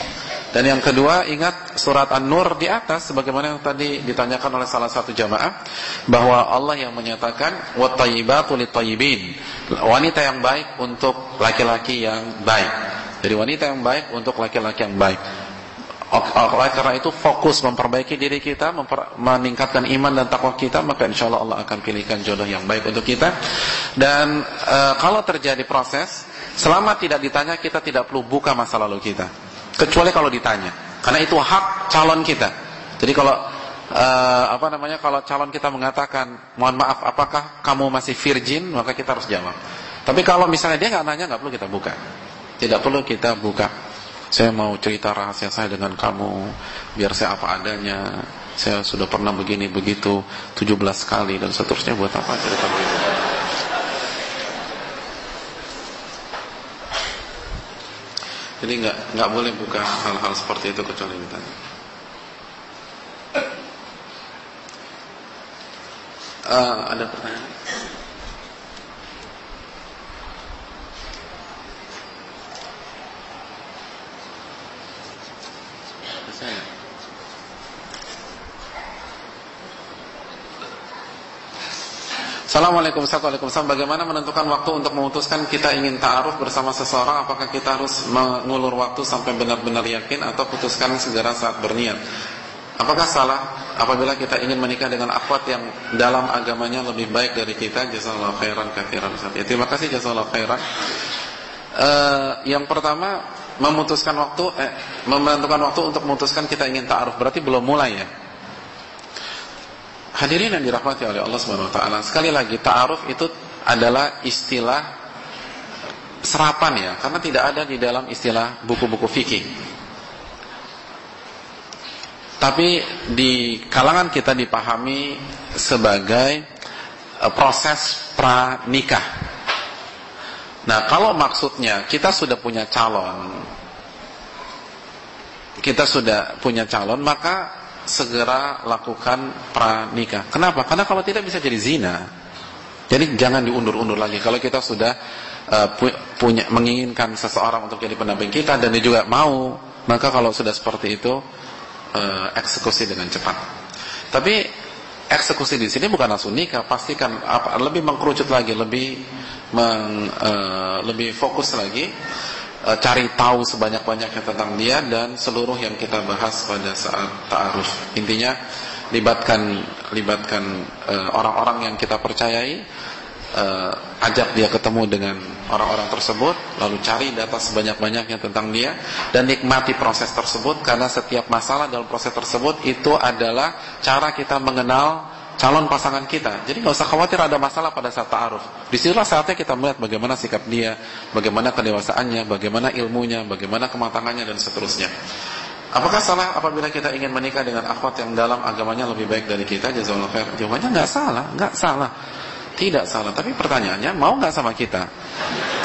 Dan yang kedua, ingat surat An-Nur di atas sebagaimana yang tadi ditanyakan oleh salah satu jamaah bahwa Allah yang menyatakan wattayyibatu litayyibin. Wanita yang baik untuk laki-laki yang baik. Jadi wanita yang baik untuk laki-laki yang baik. Oleh karena itu fokus memperbaiki diri kita, memper, meningkatkan iman dan takwa kita, maka insya Allah Allah akan pilihkan jodoh yang baik untuk kita. Dan e, kalau terjadi proses, selama tidak ditanya kita tidak perlu buka masa lalu kita, kecuali kalau ditanya, karena itu hak calon kita. Jadi kalau e, apa namanya kalau calon kita mengatakan, mohon maaf, apakah kamu masih virgin, maka kita harus jawab. Tapi kalau misalnya dia nggak nanya, nggak perlu kita buka, tidak perlu kita buka. Saya mau cerita rahasia saya dengan kamu biar saya apa adanya. Saya sudah pernah begini begitu 17 kali dan seterusnya. Buat apa cerita begitu jadi nggak nggak boleh buka hal-hal seperti itu kecuali ditanya uh, ada pertanyaan Assalamualaikum warahmatullahi. Bagaimana menentukan waktu untuk memutuskan kita ingin ta'aruf bersama seseorang? Apakah kita harus mengulur waktu sampai benar-benar yakin atau putuskan segera saat berniat? Apakah salah apabila kita ingin menikah dengan akhwat yang dalam agamanya lebih baik dari kita? Jazakallahu khairan katsiran. Ya, terima kasih jazakallahu khairan. Uh, yang pertama memutuskan waktu eh, menentukan waktu untuk memutuskan kita ingin ta'aruf berarti belum mulai ya Hadirin yang dirahmati oleh Allah Subhanahu wa taala, sekali lagi ta'aruf itu adalah istilah serapan ya, karena tidak ada di dalam istilah buku-buku fikih. Tapi di kalangan kita dipahami sebagai uh, proses pranikah. Nah, kalau maksudnya kita sudah punya calon, kita sudah punya calon, maka segera lakukan pranikah. Kenapa? Karena kalau tidak bisa jadi zina. Jadi jangan diundur-undur lagi. Kalau kita sudah uh, pu punya menginginkan seseorang untuk jadi pendamping kita dan dia juga mau, maka kalau sudah seperti itu uh, eksekusi dengan cepat. Tapi eksekusi di sini bukan langsung nikah, pastikan apa lebih mengkerucut lagi, lebih meng, uh, lebih fokus lagi cari tahu sebanyak-banyaknya tentang dia dan seluruh yang kita bahas pada saat ta'aruf. Intinya libatkan libatkan orang-orang uh, yang kita percayai uh, ajak dia ketemu dengan orang-orang tersebut lalu cari data sebanyak-banyaknya tentang dia dan nikmati proses tersebut karena setiap masalah dalam proses tersebut itu adalah cara kita mengenal calon pasangan kita. Jadi nggak usah khawatir ada masalah pada saat ta'aruf. Di situlah saatnya kita melihat bagaimana sikap dia, bagaimana kedewasaannya, bagaimana ilmunya, bagaimana kematangannya dan seterusnya. Apakah salah apabila kita ingin menikah dengan akhwat yang dalam agamanya lebih baik dari kita? Jazakallahu khair. Jawabannya nggak salah, nggak salah. Tidak salah, tapi pertanyaannya mau nggak sama kita?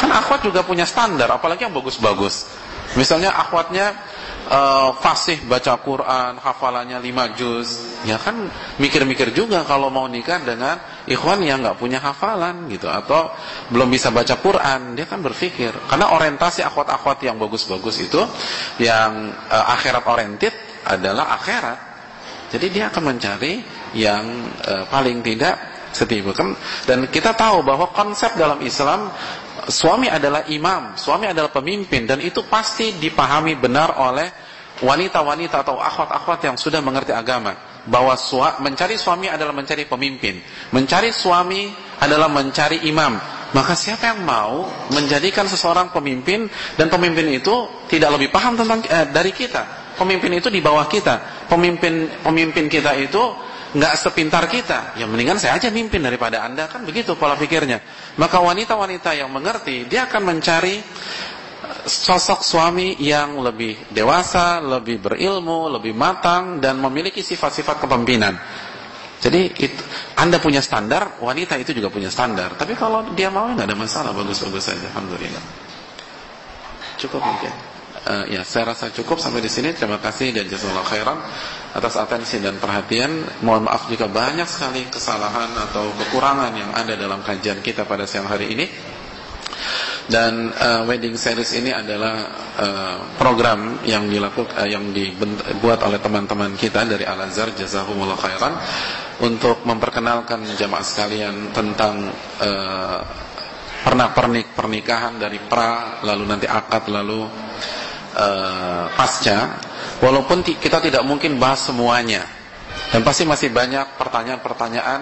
Kan akhwat juga punya standar, apalagi yang bagus-bagus. Misalnya akhwatnya uh, fasih baca Quran, hafalannya 5 juz, ya kan mikir-mikir juga kalau mau nikah dengan ikhwan yang nggak punya hafalan gitu atau belum bisa baca Quran, dia kan berpikir karena orientasi akhwat-akhwat yang bagus-bagus itu yang uh, akhirat oriented adalah akhirat. Jadi dia akan mencari yang uh, paling tidak setipu kan dan kita tahu bahwa konsep dalam Islam suami adalah imam, suami adalah pemimpin dan itu pasti dipahami benar oleh wanita-wanita atau akhwat-akhwat yang sudah mengerti agama bahwa sua, mencari suami adalah mencari pemimpin, mencari suami adalah mencari imam. Maka siapa yang mau menjadikan seseorang pemimpin dan pemimpin itu tidak lebih paham tentang eh, dari kita. Pemimpin itu di bawah kita. Pemimpin pemimpin kita itu nggak sepintar kita, ya mendingan saya aja mimpin daripada anda kan begitu pola pikirnya. Maka wanita-wanita yang mengerti dia akan mencari eh, sosok suami yang lebih dewasa, lebih berilmu, lebih matang dan memiliki sifat-sifat kepemimpinan. Jadi itu, anda punya standar, wanita itu juga punya standar. Tapi kalau dia mau nggak ada masalah, bagus-bagus saja. Alhamdulillah. Cukup mungkin. Uh, ya, saya rasa cukup sampai di sini. Terima kasih dan jazakallahu khairan atas atensi dan perhatian. Mohon maaf jika banyak sekali kesalahan atau kekurangan yang ada dalam kajian kita pada siang hari ini. Dan uh, wedding series ini adalah uh, program yang dilakukan uh, yang dibuat oleh teman-teman kita dari Al Azhar jazakumullah khairan untuk memperkenalkan jamaah sekalian tentang uh, pernak-pernik pernikahan dari pra lalu nanti akad lalu uh, pasca walaupun kita tidak mungkin bahas semuanya. Dan pasti masih banyak pertanyaan-pertanyaan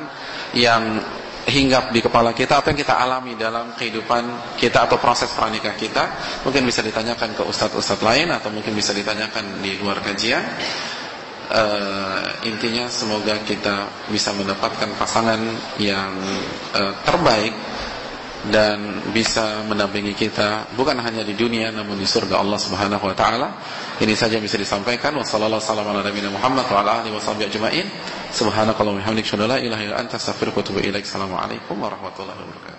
yang hinggap di kepala kita apa yang kita alami dalam kehidupan kita atau proses pranikah kita. Mungkin bisa ditanyakan ke ustadz-ustadz lain atau mungkin bisa ditanyakan di luar kajian. Uh, intinya semoga kita bisa mendapatkan pasangan yang uh, terbaik dan bisa mendampingi kita bukan hanya di dunia namun di surga Allah Subhanahu wa taala. Ini saja yang bisa disampaikan. Wassalamualaikum warahmatullahi wabarakatuh.